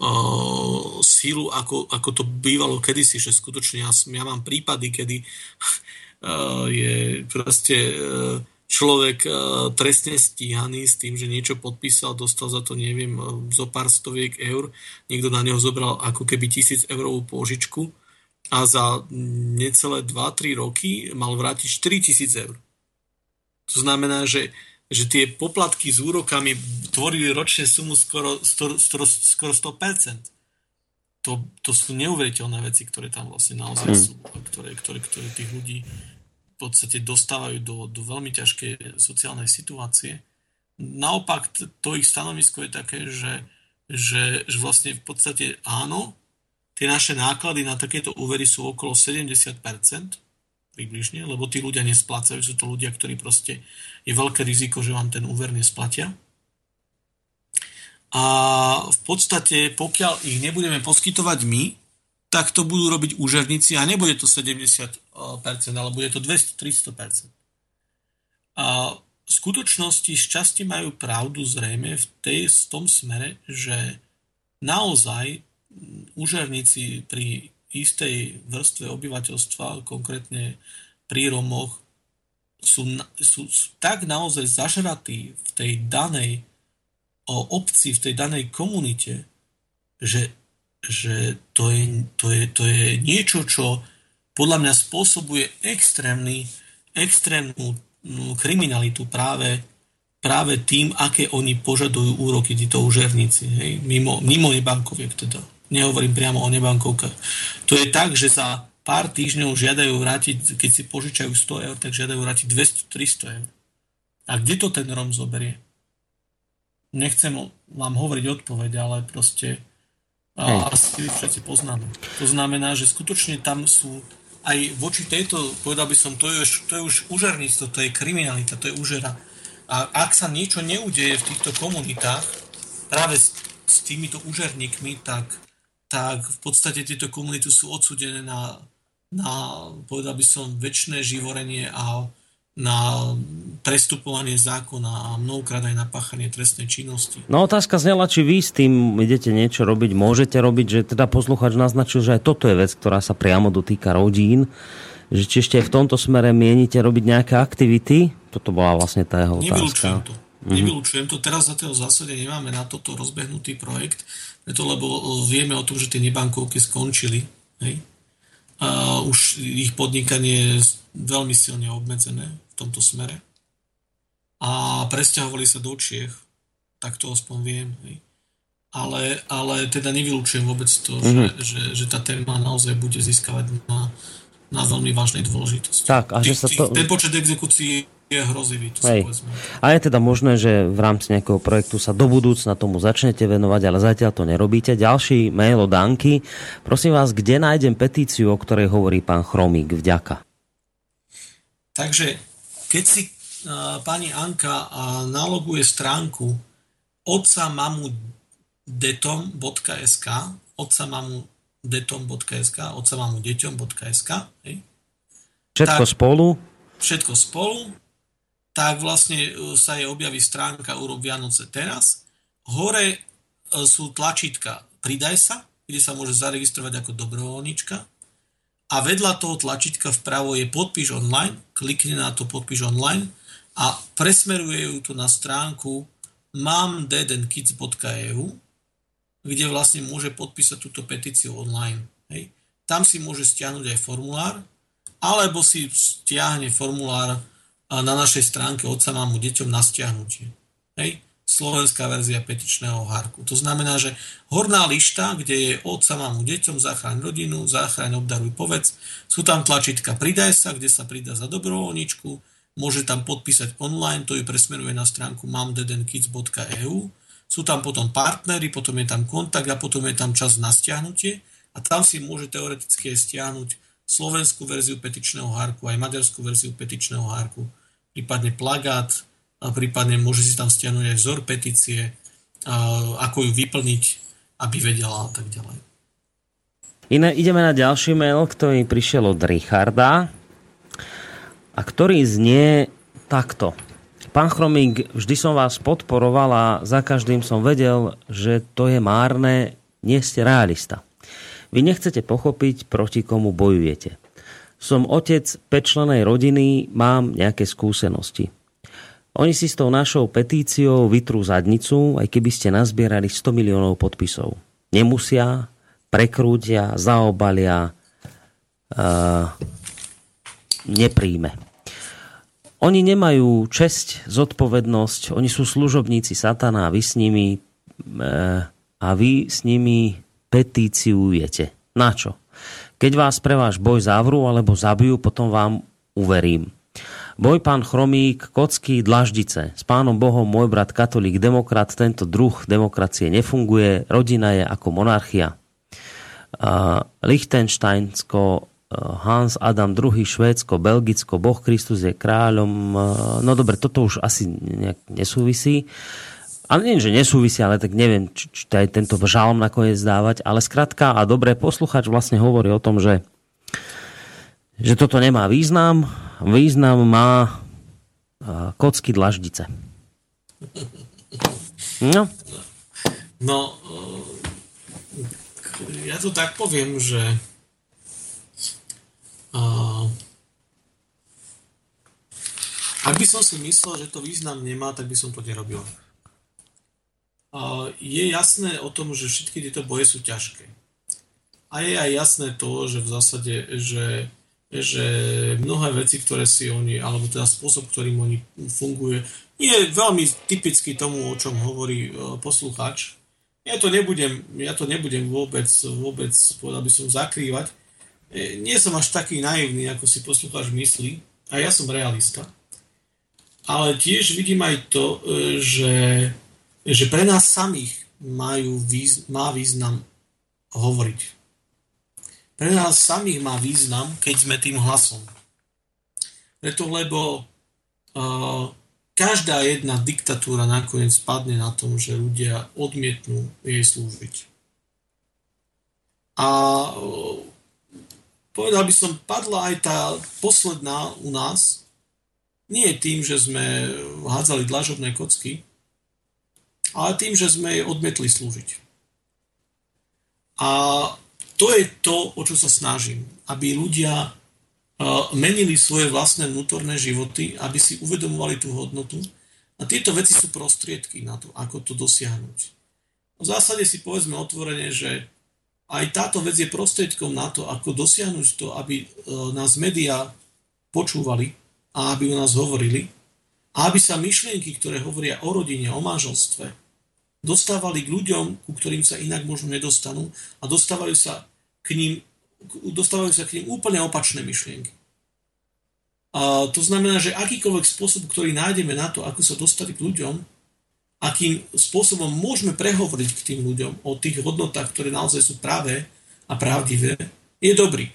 C: uh, sílu, ako, ako to bývalo kedysi, že skutočne ja, ja mám prípady, kedy uh, *laughs* je proste uh, človek uh, trestne stíhaný s tým, že niečo podpísal, dostal za to, neviem, zo pár stoviek eur, niekto na neho zobral ako keby tisíc eurovú pôžičku a za necelé 2-3 roky mal vrátiť 4000 eur. To znamená, že, že tie poplatky s úrokami tvorili ročne sumu skoro, skoro, skoro 100%. To, to sú neuveriteľné veci, ktoré tam vlastne naozaj mm. sú, ktoré, ktoré, ktoré tých ľudí v podstate dostávajú do, do veľmi ťažkej sociálnej situácie. Naopak, to ich stanovisko je také, že, že, že vlastne v podstate áno, tie naše náklady na takéto úvery sú okolo 70%, približne, lebo tí ľudia nesplácajú, sú to ľudia, ktorí proste, je veľké riziko, že vám ten úver nesplatia. A v podstate, pokiaľ ich nebudeme poskytovať my, tak to budú robiť úžerníci a nebude to 70%, ale bude to 200-300%. A v skutočnosti z časti majú pravdu zrejme v, tej, v tom smere, že naozaj úžerníci pri istej vrstve obyvateľstva, konkrétne pri Romoch, sú, sú, sú tak naozaj zažratí v tej danej o obci, v tej danej komunite, že, že to, je, to, je, to je niečo, čo podľa mňa spôsobuje extrémny, extrémnu no, kriminalitu práve, práve tým, aké oni požadujú úroky, títo užerníci, hej? Mimo, mimo nebankoviek teda nehovorím priamo o nebankovkách. To je tak, že za pár týždňov žiadajú vrátiť, keď si požičajú 100 eur, tak žiadajú vrátiť 200-300 eur. A kde to ten Rom zoberie? Nechcem vám hovoriť odpoveď, ale proste a asi všetci poznáme. To znamená, že skutočne tam sú aj voči tejto, povedal by som, to je, to je už užerníctvo, to je kriminalita, to je užera. A ak sa niečo neudeje v týchto komunitách práve s, s týmito užerníkmi, tak tak v podstate tieto komunity sú odsudené na, na povedal by som, väčšie živorenie a na prestupovanie zákona a mnohokrát aj na páchanie trestnej činnosti.
B: No otázka znela, či vy s tým idete niečo robiť, môžete robiť, že teda posluchač naznačil, že aj toto je vec, ktorá sa priamo dotýka rodín, že či ešte v tomto smere mienite robiť nejaké aktivity? Toto bola vlastne tá jeho otázka.
C: Nevylučujem to. Mm-hmm. Nevylučujem to. Teraz za toho zásade nemáme na toto rozbehnutý projekt preto, lebo vieme o tom, že tie nebankovky skončili. Hej? A už ich podnikanie je veľmi silne obmedzené v tomto smere. A presťahovali sa do Čiech, tak to aspoň viem. Hej? Ale, ale teda nevylučujem vôbec to, mm-hmm. že, že, že tá téma naozaj bude získavať na, na veľmi vážnej dôležitosti.
B: Tak, a že sa to...
C: Ten počet exekúcií je hrozivý. To Hej.
B: A je teda možné, že v rámci nejakého projektu sa do budúcna tomu začnete venovať, ale zatiaľ to nerobíte. Ďalší mail od Danky. Prosím vás, kde nájdem petíciu, o ktorej hovorí pán Chromík? Vďaka.
C: Takže, keď si uh, pani Anka uh, naloguje stránku otca mamu detom.sk otca mamu detom.sk otca mamu deťom.sk
B: Všetko tak, spolu?
C: Všetko spolu tak vlastne e, sa jej objaví stránka Urob Vianoce teraz. Hore e, sú tlačítka Pridaj sa, kde sa môže zaregistrovať ako dobrovoľnička. A vedľa toho tlačítka vpravo je podpíš online, klikne na to podpíš online a presmeruje ju tu na stránku mamdedenkids.eu, kde vlastne môže podpísať túto petíciu online. Hej. Tam si môže stiahnuť aj formulár, alebo si stiahne formulár na našej stránke Otca mámu deťom na stiahnutie. Hej? Slovenská verzia petičného hárku. To znamená, že horná lišta, kde je Otca mámu deťom, zachráň rodinu, zachráň obdaruj povedz, sú tam tlačítka pridaj sa, kde sa pridá za dobrovoľničku, môže tam podpísať online, to ju presmeruje na stránku mamdedenkids.eu, sú tam potom partnery, potom je tam kontakt a potom je tam čas na stiahnutie a tam si môže teoreticky stiahnuť slovenskú verziu petičného hárku, aj maďarskú verziu petičného hárku prípadne plagát, a prípadne môže si tam stiahnuť aj vzor petície, ako ju vyplniť, aby vedela a tak ďalej.
B: Iné, ideme na ďalší mail, ktorý prišiel od Richarda. a ktorý znie takto. Pán Chromík, vždy som vás podporoval a za každým som vedel, že to je márne, nie ste realista. Vy nechcete pochopiť, proti komu bojujete. Som otec pečlenej rodiny, mám nejaké skúsenosti. Oni si s tou našou petíciou vytrú zadnicu, aj keby ste nazbierali 100 miliónov podpisov. Nemusia, prekrútia, zaobalia, uh, nepríjme. Oni nemajú česť, zodpovednosť, oni sú služobníci satana a vy s nimi, uh, a vy s nimi petíciujete. Na čo? Keď vás pre váš boj zavrú alebo zabijú, potom vám uverím. Boj pán Chromík, Kocky, Dlaždice. S pánom Bohom môj brat katolík, demokrat, tento druh demokracie nefunguje, rodina je ako monarchia. Uh, Lichtensteinsko, uh, Hans Adam II, Švédsko, Belgicko, Boh Kristus je kráľom. Uh, no dobre, toto už asi nejak nesúvisí. Ale nie, že nesúvisí, ale tak neviem, či, či aj tento žalom nakoniec dávať. Ale skratka a dobre, posluchač vlastne hovorí o tom, že že toto nemá význam. Význam má kocky dlaždice. No.
C: No, ja to tak poviem, že uh, ak by som si myslel, že to význam nemá, tak by som to nerobil. Je jasné o tom, že všetky tieto boje sú ťažké. A je aj jasné to, že v zásade, že že mnohé veci, ktoré si oni, alebo teda spôsob, ktorým oni funguje, je veľmi typický tomu, o čom hovorí e, poslucháč. Ja to nebudem, ja to nebudem vôbec, vôbec, povedal by som, zakrývať. E, nie som až taký naivný, ako si poslucháč myslí, a ja som realista. Ale tiež vidím aj to, e, že, že pre nás samých majú, má význam hovoriť pre nás samých má význam, keď sme tým hlasom. Preto, lebo uh, každá jedna diktatúra nakoniec spadne na tom, že ľudia odmietnú jej slúžiť. A uh, povedal by som, padla aj tá posledná u nás, nie tým, že sme hádzali dlažobné kocky, ale tým, že sme jej odmietli slúžiť. A to je to, o čo sa snažím. Aby ľudia uh, menili svoje vlastné vnútorné životy, aby si uvedomovali tú hodnotu. A tieto veci sú prostriedky na to, ako to dosiahnuť. V zásade si povedzme otvorene, že aj táto vec je prostriedkom na to, ako dosiahnuť to, aby uh, nás médiá počúvali a aby o nás hovorili a aby sa myšlienky, ktoré hovoria o rodine, o manželstve, dostávali k ľuďom, ku ktorým sa inak možno nedostanú a dostávajú sa k ním, dostávajú sa k ním úplne opačné myšlienky. A to znamená, že akýkoľvek spôsob, ktorý nájdeme na to, ako sa dostať k ľuďom, akým spôsobom môžeme prehovoriť k tým ľuďom o tých hodnotách, ktoré naozaj sú práve a pravdivé, je dobrý.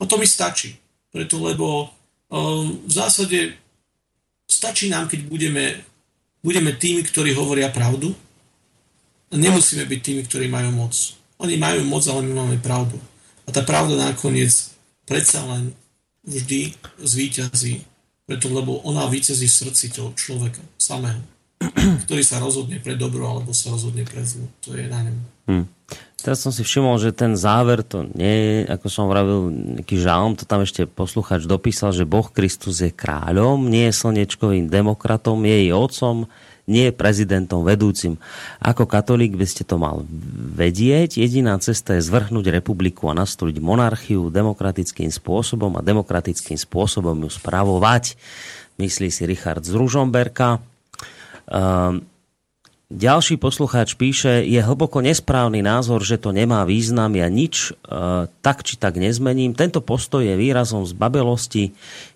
C: O to mi stačí. Preto, lebo v zásade stačí nám, keď budeme, budeme tými, ktorí hovoria pravdu. Nemusíme byť tými, ktorí majú moc. Oni majú moc, ale my máme pravdu. A tá pravda nakoniec predsa len vždy zvíťazí, preto lebo ona víťazí v srdci toho človeka samého, ktorý sa rozhodne pre dobro alebo sa rozhodne pre zlo. To je na ňom. Hmm.
B: Teraz som si všimol, že ten záver to nie je, ako som vravil, nejaký žalm, to tam ešte posluchač dopísal, že Boh Kristus je kráľom, nie je slnečkovým demokratom, je jej otcom, nie prezidentom vedúcim. Ako katolík by ste to mal vedieť. Jediná cesta je zvrhnúť republiku a nastoliť monarchiu demokratickým spôsobom a demokratickým spôsobom ju spravovať. Myslí si Richard z Ružomberka. Um, ďalší poslucháč píše, je hlboko nesprávny názor, že to nemá význam, ja nič uh, tak či tak nezmením. Tento postoj je výrazom zbabelosti,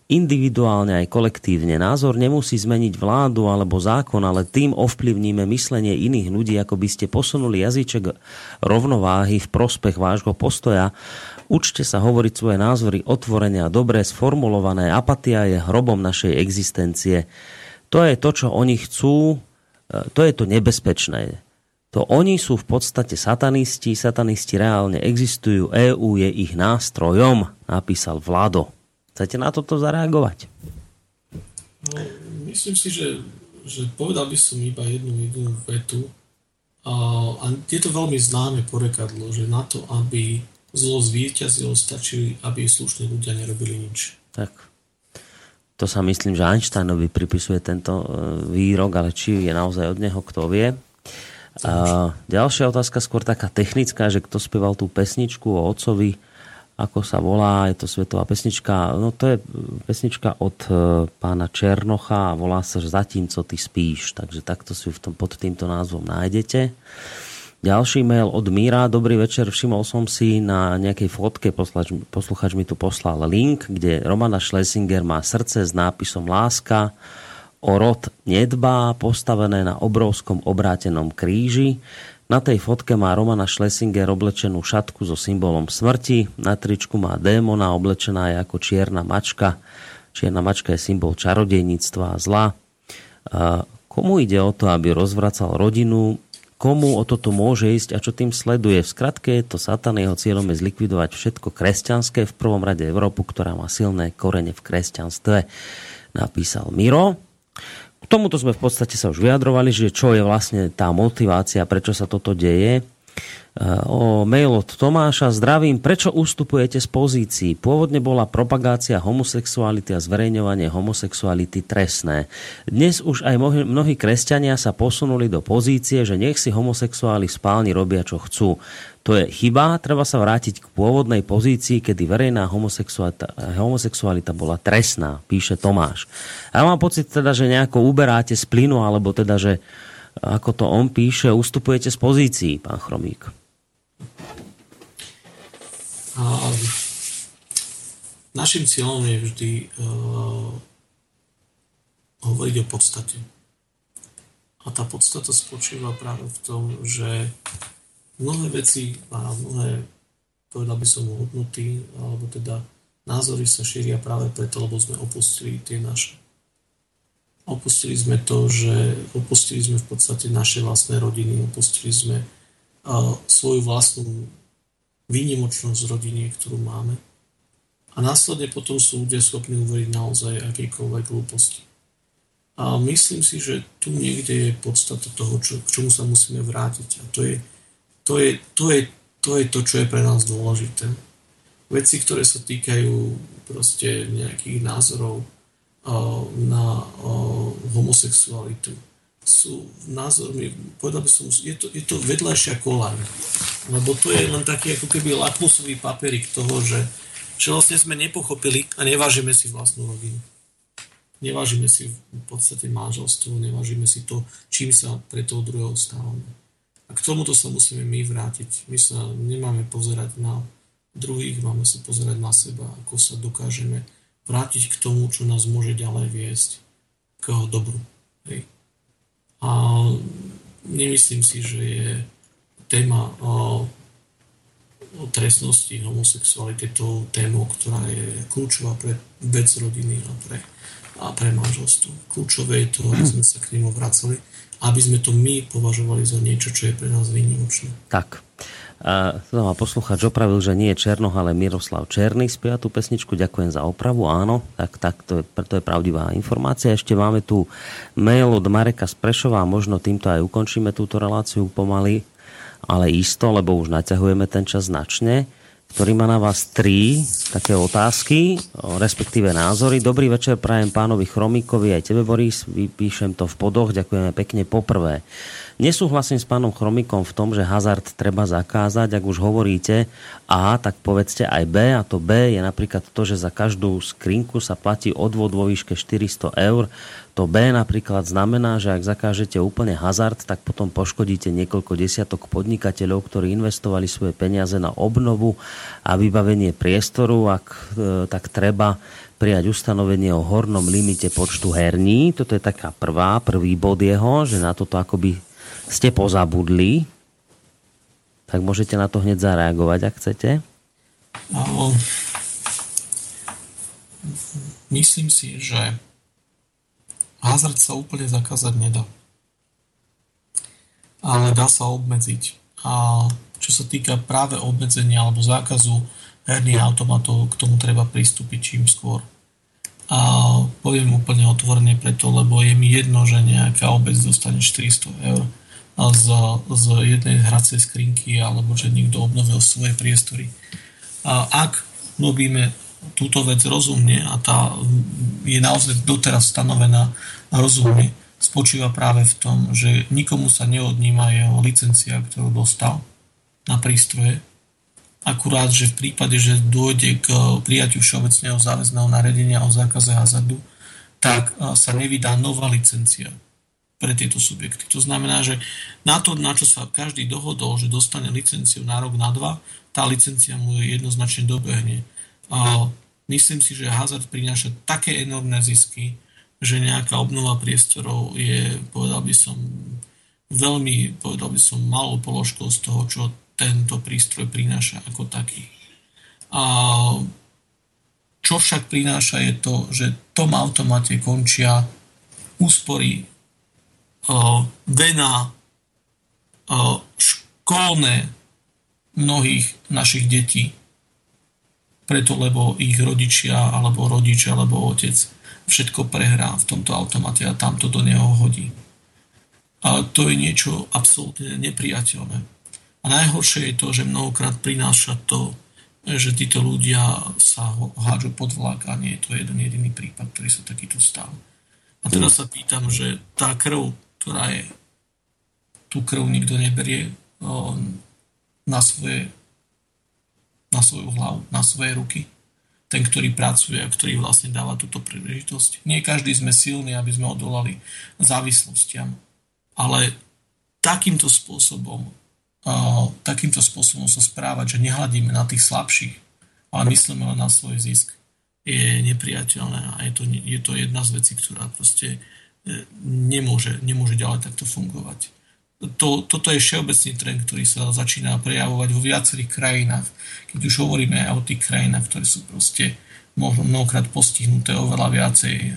B: individuálne aj kolektívne. Názor nemusí zmeniť vládu alebo zákon, ale tým ovplyvníme myslenie iných ľudí, ako by ste posunuli jazyček rovnováhy v prospech vášho postoja. Učte sa hovoriť svoje názory otvorene a dobre sformulované. Apatia je hrobom našej existencie. To je to, čo oni chcú, e, to je to nebezpečné. To oni sú v podstate satanisti, satanisti reálne existujú, EÚ je ich nástrojom, napísal Vlado. Chcete na toto zareagovať?
C: No, myslím si, že, že povedal by som iba jednu jednu vetu. A, a je to veľmi známe porekadlo, že na to, aby zlo zvíťazilo, stačí, aby slušní ľudia nerobili nič.
B: Tak. To sa myslím, že Einsteinovi pripisuje tento e, výrok, ale či je naozaj od neho, kto vie. A ďalšia otázka, skôr taká technická, že kto spieval tú pesničku o otcovi, ako sa volá, je to svetová pesnička, no to je pesnička od e, pána Černocha a volá sa, že Zatím, co ty spíš, takže takto si v tom, pod týmto názvom nájdete. Ďalší mail od Míra. Dobrý večer, všimol som si na nejakej fotke, posluchač, posluchač mi tu poslal link, kde Romana Schlesinger má srdce s nápisom Láska, o rod nedbá, postavené na obrovskom obrátenom kríži. Na tej fotke má Romana Schlesinger oblečenú šatku so symbolom smrti. Na tričku má démona, oblečená je ako čierna mačka. Čierna mačka je symbol čarodejníctva a zla. Komu ide o to, aby rozvracal rodinu? Komu o toto môže ísť a čo tým sleduje? V skratke je to Satan, jeho cieľom je zlikvidovať všetko kresťanské, v prvom rade Európu, ktorá má silné korene v kresťanstve, napísal Miro. K tomuto sme v podstate sa už vyjadrovali, že čo je vlastne tá motivácia, prečo sa toto deje. O mail od Tomáša. Zdravím, prečo ustupujete z pozícií? Pôvodne bola propagácia homosexuality a zverejňovanie homosexuality trestné. Dnes už aj mnohí kresťania sa posunuli do pozície, že nech si homosexuáli v spálni robia, čo chcú. To je chyba, treba sa vrátiť k pôvodnej pozícii, kedy verejná homosexualita, homosexualita bola trestná, píše Tomáš. Ja mám pocit teda, že nejako uberáte z plynu, alebo teda, že ako to on píše, ustupujete z pozícií, pán Chromík.
C: A našim cieľom je vždy uh, hovoriť o podstate. A tá podstata spočíva práve v tom, že mnohé veci a mnohé, povedal by som, hodnoty, alebo teda názory sa šíria práve preto, lebo sme opustili tie naše. Opustili sme to, že opustili sme v podstate naše vlastné rodiny, opustili sme svoju vlastnú výnimočnosť rodiny, ktorú máme. A následne potom sú ľudia schopní uveriť naozaj akýkoľvek hlúposti. A myslím si, že tu niekde je podstata toho, čo, k čomu sa musíme vrátiť. A to je, to je, to je, to je to, čo je pre nás dôležité. Veci, ktoré sa týkajú proste nejakých názorov na homosexualitu, sú názormi, povedal by som, je to, je to vedľajšia koláň. Lebo to je len taký ako keby lakmusový papierik toho, že, že vlastne sme nepochopili a nevážime si vlastnú rodinu. Nevážime si v podstate manželstvo, nevážime si to, čím sa pre toho druhého stávame. A k tomuto sa musíme my vrátiť. My sa nemáme pozerať na druhých, máme sa pozerať na seba, ako sa dokážeme vrátiť k tomu, čo nás môže ďalej viesť k dobru. Hej. A nemyslím si, že je téma trestnosti homosexuality tou témou, ktorá je kľúčová pre vec rodiny a pre, a pre manželstvo. Kľúčové je to, aby sme sa k nemu vracali, aby sme to my považovali za niečo, čo je pre nás výnimočné.
B: Tak. A to ma posluchač opravil, že nie je Černoch, ale Miroslav Černý spieva tú pesničku. Ďakujem za opravu. Áno, tak, tak to, je, to je pravdivá informácia. Ešte máme tu mail od Mareka Sprešova. Možno týmto aj ukončíme túto reláciu pomaly, ale isto, lebo už naťahujeme ten čas značne ktorý má na vás tri také otázky, respektíve názory. Dobrý večer prajem pánovi Chromíkovi aj tebe, Boris. Vypíšem to v podoch. Ďakujeme pekne. Poprvé, Nesúhlasím s pánom Chromikom v tom, že hazard treba zakázať. Ak už hovoríte A, tak povedzte aj B. A to B je napríklad to, že za každú skrinku sa platí odvod vo výške 400 eur. To B napríklad znamená, že ak zakážete úplne hazard, tak potom poškodíte niekoľko desiatok podnikateľov, ktorí investovali svoje peniaze na obnovu a vybavenie priestoru. Ak e, tak treba prijať ustanovenie o hornom limite počtu herní. Toto je taká prvá, prvý bod jeho, že na toto akoby ste pozabudli, tak môžete na to hneď zareagovať, ak chcete. No,
C: myslím si, že hazard sa úplne zakázať nedá. Ale dá sa obmedziť. A čo sa týka práve obmedzenia alebo zákazu herných automatov, k tomu treba pristúpiť čím skôr. A poviem úplne otvorene preto, lebo je mi jedno, že nejaká obec dostane 400 eur z, z jednej hracej skrinky alebo že niekto obnovil svoje priestory. A ak robíme túto vec rozumne a tá je naozaj doteraz stanovená rozumne, spočíva práve v tom, že nikomu sa neodníma jeho licencia, ktorú dostal na prístroje, Akurát, že v prípade, že dôjde k prijatiu všeobecného záväzného nariadenia o zákaze hazardu, tak sa nevydá nová licencia pre tieto subjekty. To znamená, že na to, na čo sa každý dohodol, že dostane licenciu na rok, na dva, tá licencia mu jednoznačne dobehne. A myslím si, že hazard prináša také enormné zisky, že nejaká obnova priestorov je, povedal by som, veľmi, povedal by som, malou položkou z toho, čo tento prístroj prináša ako taký. A čo však prináša je to, že tom automate končia úspory vena uh, školné mnohých našich detí, preto lebo ich rodičia alebo rodič alebo otec všetko prehrá v tomto automate a tamto do neho hodí. A to je niečo absolútne nepriateľné. A najhoršie je to, že mnohokrát prináša to, že títo ľudia sa hádžu pod vlak a nie je to jeden jediný prípad, ktorý sa takýto stal. A teraz sa pýtam, že tá krv, ktorá je, tú krv nikto neberie na svoje na svoju hlavu, na svoje ruky. Ten, ktorý pracuje a ktorý vlastne dáva túto príležitosť. Nie každý sme silní, aby sme odolali závislostiam, ale takýmto spôsobom takýmto spôsobom sa správať, že nehľadíme na tých slabších, ale myslíme len na svoj zisk, je nepriateľné a je to, je to jedna z vecí, ktorá proste nemôže, nemôže ďalej takto fungovať. To, toto je všeobecný trend, ktorý sa začína prejavovať vo viacerých krajinách. Keď už hovoríme aj o tých krajinách, ktoré sú proste možno mnohokrát postihnuté oveľa viacej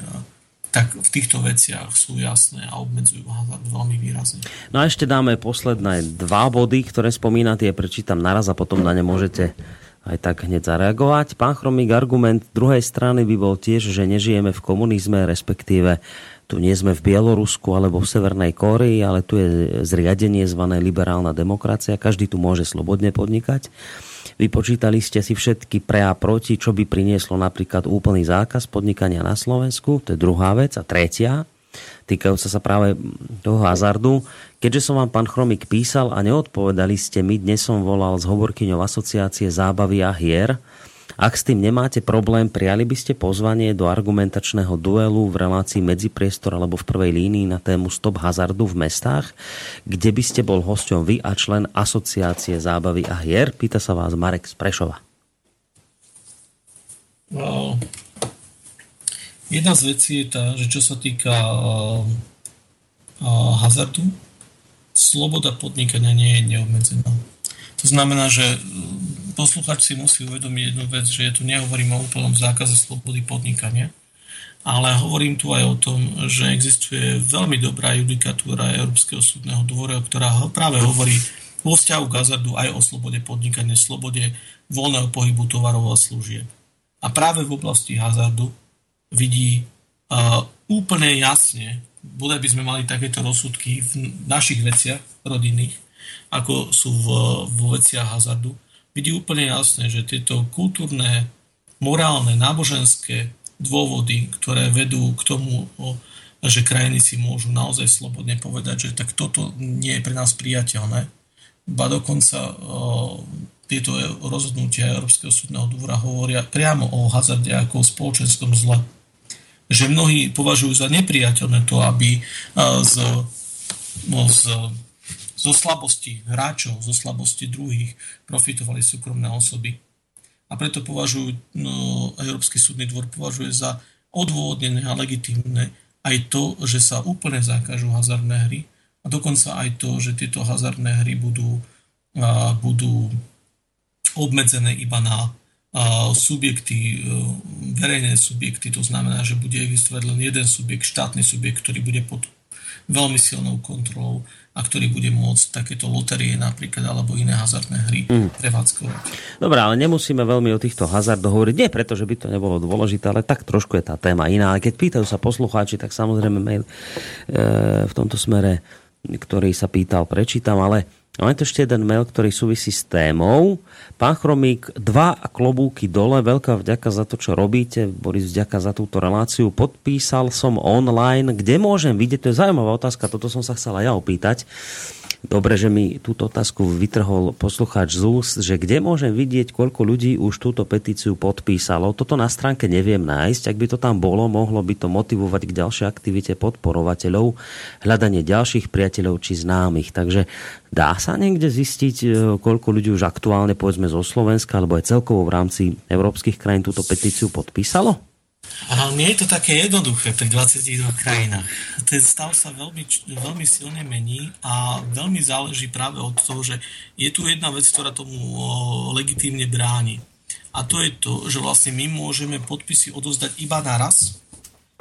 C: tak v týchto veciach sú jasné a obmedzujú hazard veľmi výrazne.
B: No a ešte dáme posledné dva body, ktoré spomínate, ja prečítam naraz a potom na ne môžete aj tak hneď zareagovať. Pán Chromík, argument druhej strany by bol tiež, že nežijeme v komunizme, respektíve tu nie sme v Bielorusku alebo v Severnej Kórii, ale tu je zriadenie zvané liberálna demokracia, každý tu môže slobodne podnikať. Vypočítali ste si všetky pre a proti, čo by prinieslo napríklad úplný zákaz podnikania na Slovensku, to je druhá vec. A tretia, týkajúca sa práve toho hazardu. Keďže som vám, pán Chromik, písal a neodpovedali ste mi, dnes som volal s hovorkyňou asociácie zábavy a hier, ak s tým nemáte problém, prijali by ste pozvanie do argumentačného duelu v relácii Medzipriestor alebo v prvej línii na tému Stop hazardu v mestách, kde by ste bol hosťom vy a člen asociácie zábavy a hier? Pýta sa vás Marek z Prešova.
C: No, jedna z vecí je tá, že čo sa týka uh, uh, hazardu, sloboda podnikania nie je neobmedzená. To znamená, že posluchač si musí uvedomiť jednu vec, že tu nehovorím o úplnom zákaze slobody podnikania, ale hovorím tu aj o tom, že existuje veľmi dobrá judikatúra Európskeho súdneho dvora, ktorá práve hovorí vo vzťahu k hazardu aj o slobode podnikania, slobode voľného pohybu tovarov a služieb. A práve v oblasti hazardu vidí uh, úplne jasne, bude by sme mali takéto rozsudky v našich veciach rodinných, ako sú v, vo veciach hazardu, vidí úplne jasne, že tieto kultúrne, morálne, náboženské dôvody, ktoré vedú k tomu, že krajiny si môžu naozaj slobodne povedať, že tak toto nie je pre nás priateľné. Ba dokonca tieto rozhodnutia Európskeho súdneho dvora hovoria priamo o hazarde ako o spoločenskom zle. Že mnohí považujú za nepriateľné to, aby z, no, z zo slabosti hráčov, zo slabosti druhých profitovali súkromné osoby. A preto považujú, no, Európsky súdny dvor považuje za odôvodnené a legitimné aj to, že sa úplne zakážu hazardné hry a dokonca aj to, že tieto hazardné hry budú, a, budú obmedzené iba na a, subjekty, e, verejné subjekty, to znamená, že bude existovať len jeden subjekt, štátny subjekt, ktorý bude pod veľmi silnou kontrolou a ktorý bude môcť takéto loterie napríklad alebo iné hazardné hry mm. prevádzkovať.
B: Dobre, ale nemusíme veľmi o týchto hazardoch hovoriť. Nie preto, že by to nebolo dôležité, ale tak trošku je tá téma iná. Ale keď pýtajú sa poslucháči, tak samozrejme mail e, v tomto smere, ktorý sa pýtal, prečítam, ale Máme tu ešte jeden mail, ktorý súvisí s témou. Pán Chromík, dva klobúky dole, veľká vďaka za to, čo robíte. Boris, vďaka za túto reláciu. Podpísal som online. Kde môžem vidieť? To je zaujímavá otázka, toto som sa chcela ja opýtať. Dobre, že mi túto otázku vytrhol poslucháč z úst, že kde môžem vidieť, koľko ľudí už túto petíciu podpísalo. Toto na stránke neviem nájsť. Ak by to tam bolo, mohlo by to motivovať k ďalšej aktivite podporovateľov, hľadanie ďalších priateľov či známych. Takže dá sa niekde zistiť, e, koľko ľudí už aktuálne, povedzme zo Slovenska, alebo aj celkovo v rámci európskych krajín túto petíciu podpísalo?
C: A nie je to také jednoduché tých 22 krajinách. Ten stav sa veľmi, veľmi silne mení a veľmi záleží práve od toho, že je tu jedna vec, ktorá tomu legitímne bráni. A to je to, že vlastne my môžeme podpisy odozdať iba naraz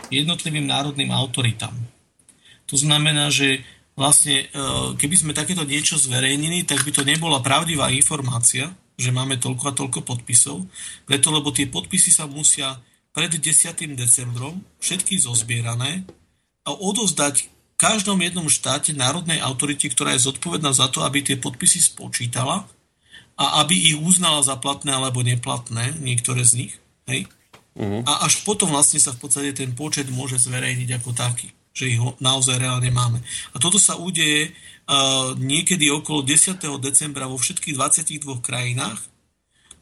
C: jednotlivým národným autoritám. To znamená, že vlastne e, keby sme takéto niečo zverejnili, tak by to nebola pravdivá informácia, že máme toľko a toľko podpisov, preto lebo tie podpisy sa musia pred 10. decembrom všetky zozbierané a odozdať každom jednom štáte národnej autorite, ktorá je zodpovedná za to, aby tie podpisy spočítala a aby ich uznala za platné alebo neplatné, niektoré z nich. Hej? Uh-huh. A až potom vlastne sa v podstate ten počet môže zverejniť ako taký, že ich ho naozaj reálne máme. A toto sa udeje uh, niekedy okolo 10. decembra vo všetkých 22 krajinách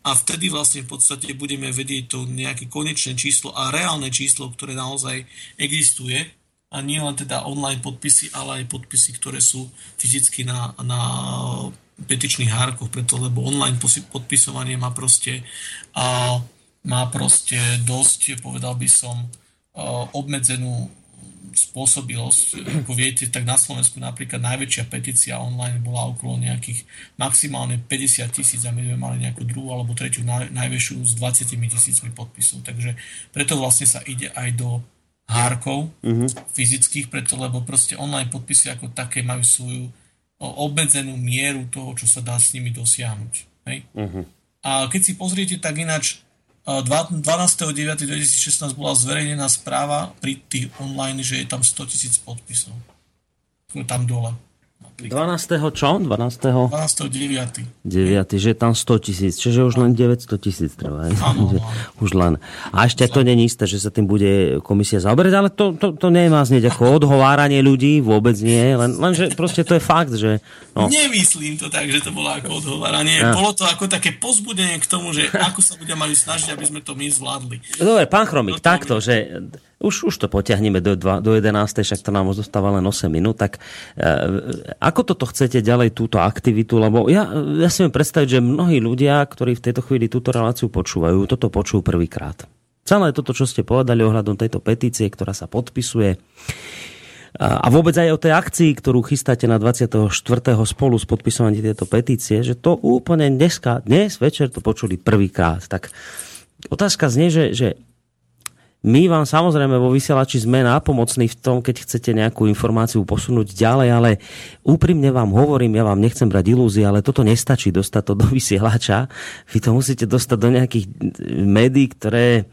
C: a vtedy vlastne v podstate budeme vedieť to nejaké konečné číslo a reálne číslo, ktoré naozaj existuje. A nie len teda online podpisy, ale aj podpisy, ktoré sú fyzicky na, na petičných hárkoch, preto lebo online podpisovanie má proste, a, má proste dosť, povedal by som, obmedzenú spôsobilosť. Ako viete, tak na Slovensku napríklad najväčšia petícia online bola okolo nejakých maximálne 50 tisíc a my sme mali nejakú druhú alebo tretiu naj, najväčšiu s 20 tisícmi podpisov. Takže preto vlastne sa ide aj do hárkov uh-huh. fyzických, preto lebo proste online podpisy ako také majú svoju obmedzenú mieru toho, čo sa dá s nimi dosiahnuť. Hej? Uh-huh. A keď si pozriete tak ináč 12.9.2016 bola zverejnená správa pri tých online, že je tam 100 tisíc podpisov. Tam dole.
B: 12. čo? 12. 12.
C: 9.
B: 9. že tam 100 tisíc, čiže už len 900 tisíc treba. Áno, už len. A ešte to není isté, že sa tým bude komisia zaoberať, ale to, to, to nemá znieť ako odhováranie ľudí, vôbec nie, len, len že proste to je fakt, že...
C: No. Nemyslím to tak, že to bolo ako odhováranie. Ja. Bolo to ako také pozbudenie k tomu, že ako sa budeme mali snažiť, aby sme to my zvládli.
B: Dobre, pán Chromik, no, takto, že už, už to potiahneme do, dva, do 11. však to nám zostáva len 8 minút, tak e, ako toto chcete ďalej túto aktivitu, lebo ja, ja si viem predstaviť, že mnohí ľudia, ktorí v tejto chvíli túto reláciu počúvajú, toto počujú prvýkrát. Celé toto, čo ste povedali ohľadom tejto petície, ktorá sa podpisuje, a vôbec aj o tej akcii, ktorú chystáte na 24. spolu s podpisovaním tejto petície, že to úplne dneska, dnes večer to počuli prvýkrát. Tak otázka znie, že, že my vám samozrejme vo vysielači sme nápomocní v tom, keď chcete nejakú informáciu posunúť ďalej, ale úprimne vám hovorím, ja vám nechcem brať ilúzie, ale toto nestačí dostať to do vysielača. Vy to musíte dostať do nejakých médií, ktoré e,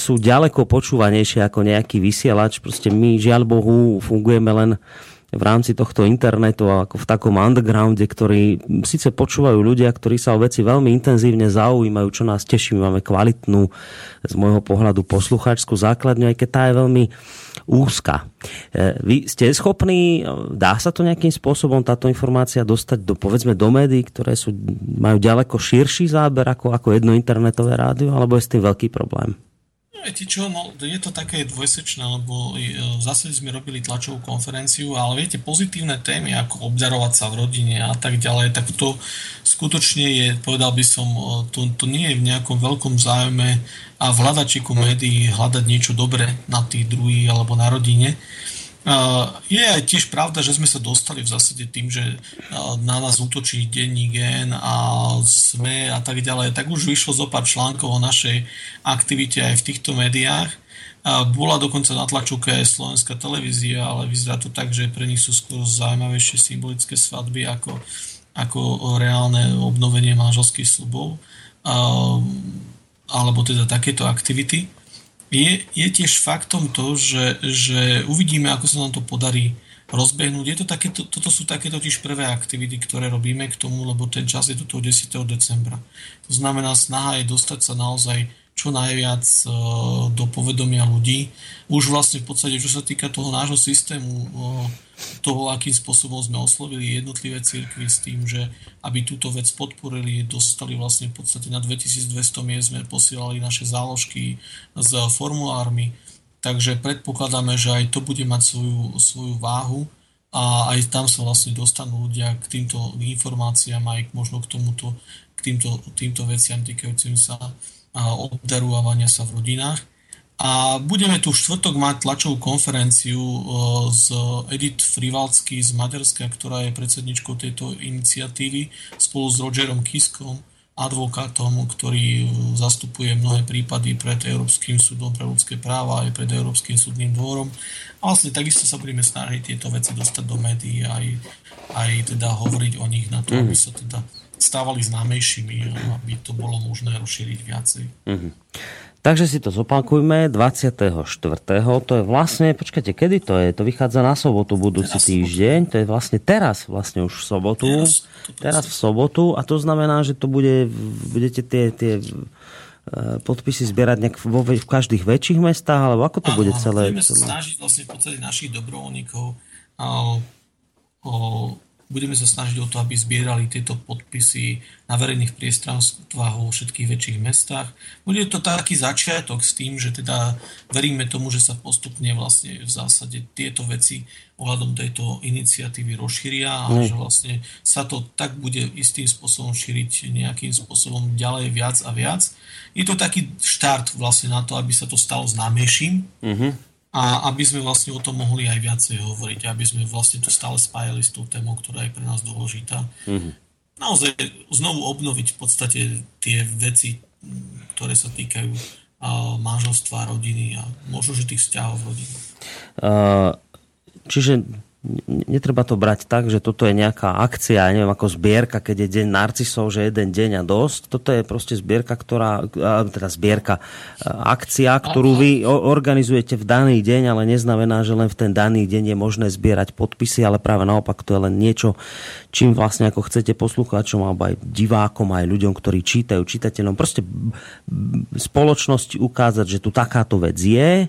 B: sú ďaleko počúvanejšie ako nejaký vysielač. Proste my, žiaľ Bohu, fungujeme len v rámci tohto internetu ako v takom undergrounde, ktorý síce počúvajú ľudia, ktorí sa o veci veľmi intenzívne zaujímajú, čo nás teší. My máme kvalitnú, z môjho pohľadu, poslucháčskú základňu, aj keď tá je veľmi úzka. E, vy ste schopní, dá sa to nejakým spôsobom táto informácia dostať do, povedzme, do médií, ktoré sú, majú ďaleko širší záber ako, ako jedno internetové rádio, alebo je s tým veľký problém?
C: Viete čo, no, je to také dvojsečné, lebo zase sme robili tlačovú konferenciu, ale viete, pozitívne témy, ako obdarovať sa v rodine a tak ďalej, tak to skutočne je, povedal by som, e, to, to nie je v nejakom veľkom záujme a v hľadačiku médií hľadať niečo dobré na tých druhých alebo na rodine. Je aj tiež pravda, že sme sa dostali v zásade tým, že na nás útočí denní gen a sme a tak ďalej, tak už vyšlo zo pár článkov o našej aktivite aj v týchto médiách. bola dokonca na tlačovke aj slovenská televízia, ale vyzerá to tak, že pre nich sú skôr zaujímavejšie symbolické svadby ako, ako reálne obnovenie manželských slubov alebo teda takéto aktivity. Je, je tiež faktom to, že, že uvidíme, ako sa nám to podarí rozbehnúť. Je to také, to, toto sú také totiž prvé aktivity, ktoré robíme k tomu, lebo ten čas je do toho 10. decembra. To znamená, snaha je dostať sa naozaj čo najviac e, do povedomia ľudí. Už vlastne v podstate, čo sa týka toho nášho systému, e, toho, akým spôsobom sme oslovili jednotlivé cirkvy s tým, že aby túto vec podporili, dostali vlastne v podstate na 2200 miest sme posielali naše záložky s formulármi, takže predpokladáme, že aj to bude mať svoju, svoju váhu a aj tam sa vlastne dostanú ľudia k týmto informáciám aj možno k tomuto, k týmto, týmto veciam týkajúcim sa obdarovania sa v rodinách. A budeme tu v štvrtok mať tlačovú konferenciu s e, Edith Frivalsky z Maďarska, ktorá je predsedničkou tejto iniciatívy, spolu s Rogerom Kiskom, advokátom, ktorý e, zastupuje mnohé prípady pred Európskym súdom pre ľudské práva aj pred Európskym súdnym dvorom. A vlastne takisto sa budeme snažiť tieto veci dostať do médií aj, aj teda hovoriť o nich na to, aby sa teda stávali známejšími, aby to bolo možné rozšíriť viacej. Mm-hmm.
B: Takže si to zopakujme, 24. To je vlastne, počkajte, kedy to je? To vychádza na sobotu budúci teraz týždeň. To je vlastne teraz, vlastne už v sobotu. Teraz, teraz v sobotu a to znamená, že to bude, budete tie, tie e, podpisy zbierať nejak vo, v každých väčších mestách, alebo ako to Aha, bude celé?
C: Budeme sa snažiť vlastne v podstate našich dobrovoľníkov o, o Budeme sa snažiť o to, aby zbierali tieto podpisy na verejných priestranstvách vo všetkých väčších mestách. Bude to taký začiatok s tým, že teda veríme tomu, že sa postupne vlastne v zásade tieto veci ohľadom tejto iniciatívy rozšíria a mm. že vlastne sa to tak bude istým spôsobom šíriť nejakým spôsobom ďalej viac a viac. Je to taký štart vlastne na to, aby sa to stalo známejším. Mm-hmm a aby sme vlastne o tom mohli aj viacej hovoriť, aby sme vlastne to stále spájali s tou témou, ktorá je pre nás dôležitá. Mm-hmm. Naozaj znovu obnoviť v podstate tie veci, ktoré sa týkajú manželstva, rodiny a možno, že tých vzťahov rodiny.
B: Uh, čiže netreba to brať tak, že toto je nejaká akcia, neviem, ako zbierka, keď je deň narcisov, že jeden deň a dosť. Toto je proste zbierka, ktorá, teda zbierka, akcia, ktorú vy organizujete v daný deň, ale neznamená, že len v ten daný deň je možné zbierať podpisy, ale práve naopak to je len niečo, čím vlastne ako chcete poslucháčom alebo aj divákom, aj ľuďom, ktorí čítajú, čitateľom, proste spoločnosti ukázať, že tu takáto vec je,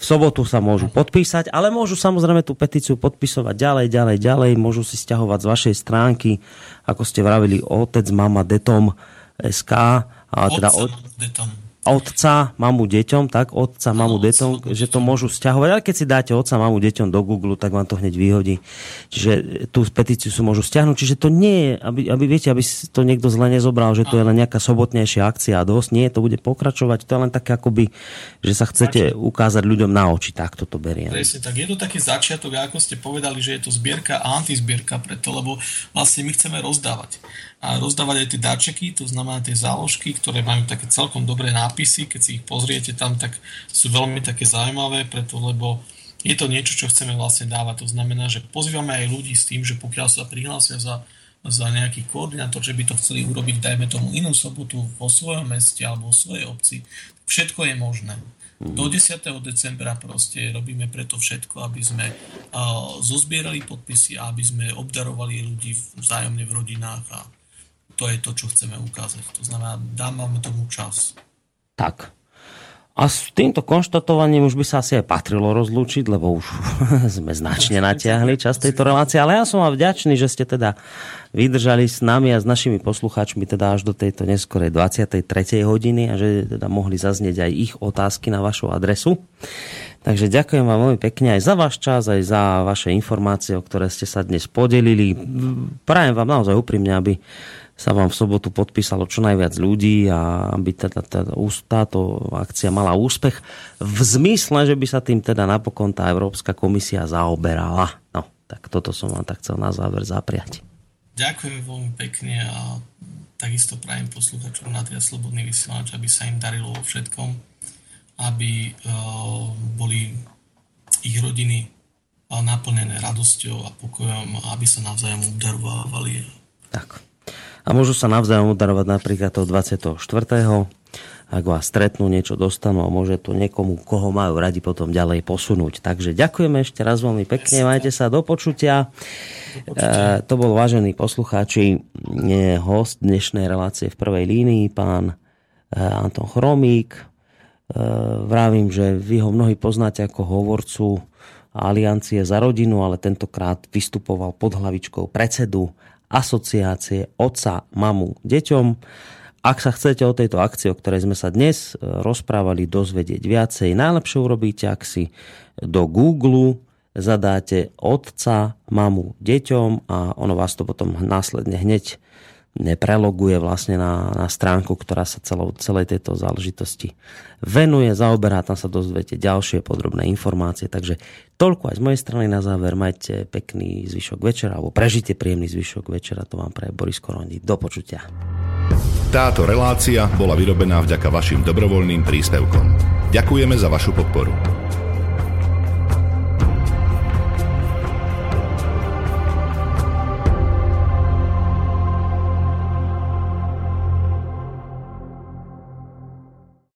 B: v sobotu sa môžu podpísať, ale môžu samozrejme tú petíciu podpisovať ďalej, ďalej, ďalej. Môžu si stiahovať z vašej stránky, ako ste vravili, otec, mama, detom, SK. A teda od... detom otca, mamu, deťom, tak otca, mamu, deťom, že to môžu stiahovať. Ale keď si dáte otca, mamu, deťom do Google, tak vám to hneď vyhodí. Čiže tú petíciu sú môžu stiahnuť. Čiže to nie je, aby, aby viete, aby to niekto zle nezobral, že to je len nejaká sobotnejšia akcia a dosť. Nie, to bude pokračovať. To je len také akoby, že sa chcete ukázať ľuďom na oči. Tak toto beriem.
C: Presne, tak je to taký začiatok, ako ste povedali, že je to zbierka a antizbierka preto, lebo vlastne my chceme rozdávať a rozdávať aj tie darčeky, to znamená tie záložky, ktoré majú také celkom dobré nápisy, keď si ich pozriete tam, tak sú veľmi také zaujímavé, preto lebo je to niečo, čo chceme vlastne dávať. To znamená, že pozývame aj ľudí s tým, že pokiaľ sa prihlásia za, za nejaký koordinátor, že by to chceli urobiť, dajme tomu inú sobotu vo svojom meste alebo vo svojej obci, všetko je možné. Do 10. decembra proste robíme preto všetko, aby sme uh, zozbierali podpisy a aby sme obdarovali ľudí vzájomne v rodinách a to je to, čo chceme ukázať. To znamená, dávame tomu čas.
B: Tak. A s týmto konštatovaním už by sa asi aj patrilo rozlúčiť, lebo už *laughs* sme značne natiahli čas tejto relácie. Ale ja som vám vďačný, že ste teda vydržali s nami a s našimi poslucháčmi teda až do tejto neskorej 23. hodiny a že teda mohli zaznieť aj ich otázky na vašu adresu. Takže ďakujem vám veľmi pekne aj za váš čas, aj za vaše informácie, o ktoré ste sa dnes podelili. Prajem vám naozaj úprimne, aby sa vám v sobotu podpísalo čo najviac ľudí a aby teda, teda, táto akcia mala úspech v zmysle, že by sa tým teda napokon tá Európska komisia zaoberala. No, tak toto som vám tak chcel na záver zapriať.
C: Ďakujem veľmi pekne a takisto prajem posluchačom na teda Slobodný vysielač, aby sa im darilo vo všetkom aby boli ich rodiny naplnené radosťou a pokojom aby sa navzájom udarovávali.
B: Tak. A môžu sa navzájom udarovať napríklad toho 24 ak vás stretnú, niečo dostanú a môže to niekomu, koho majú radi, potom ďalej posunúť. Takže ďakujeme ešte raz veľmi pekne, majte sa do počutia. Do počutia. E, to bol vážený poslucháči, host dnešnej relácie v prvej línii, pán e, Anton Chromík. E, vravím, že vy ho mnohí poznáte ako hovorcu Aliancie za rodinu, ale tentokrát vystupoval pod hlavičkou predsedu asociácie Otca, Mamu, Deťom. Ak sa chcete o tejto akcii, o ktorej sme sa dnes e, rozprávali, dozvedieť viacej, najlepšie urobíte, ak si do Google zadáte otca, mamu, deťom a ono vás to potom následne hneď preloguje vlastne na, na stránku, ktorá sa celou, celej tejto záležitosti venuje, zaoberá, tam sa dozviete ďalšie podrobné informácie. Takže toľko aj z mojej strany na záver. Majte pekný zvyšok večera, alebo prežite príjemný zvyšok večera. To vám pre Boris Korondi. Do počutia.
F: Táto relácia bola vyrobená vďaka vašim dobrovoľným príspevkom. Ďakujeme za vašu podporu.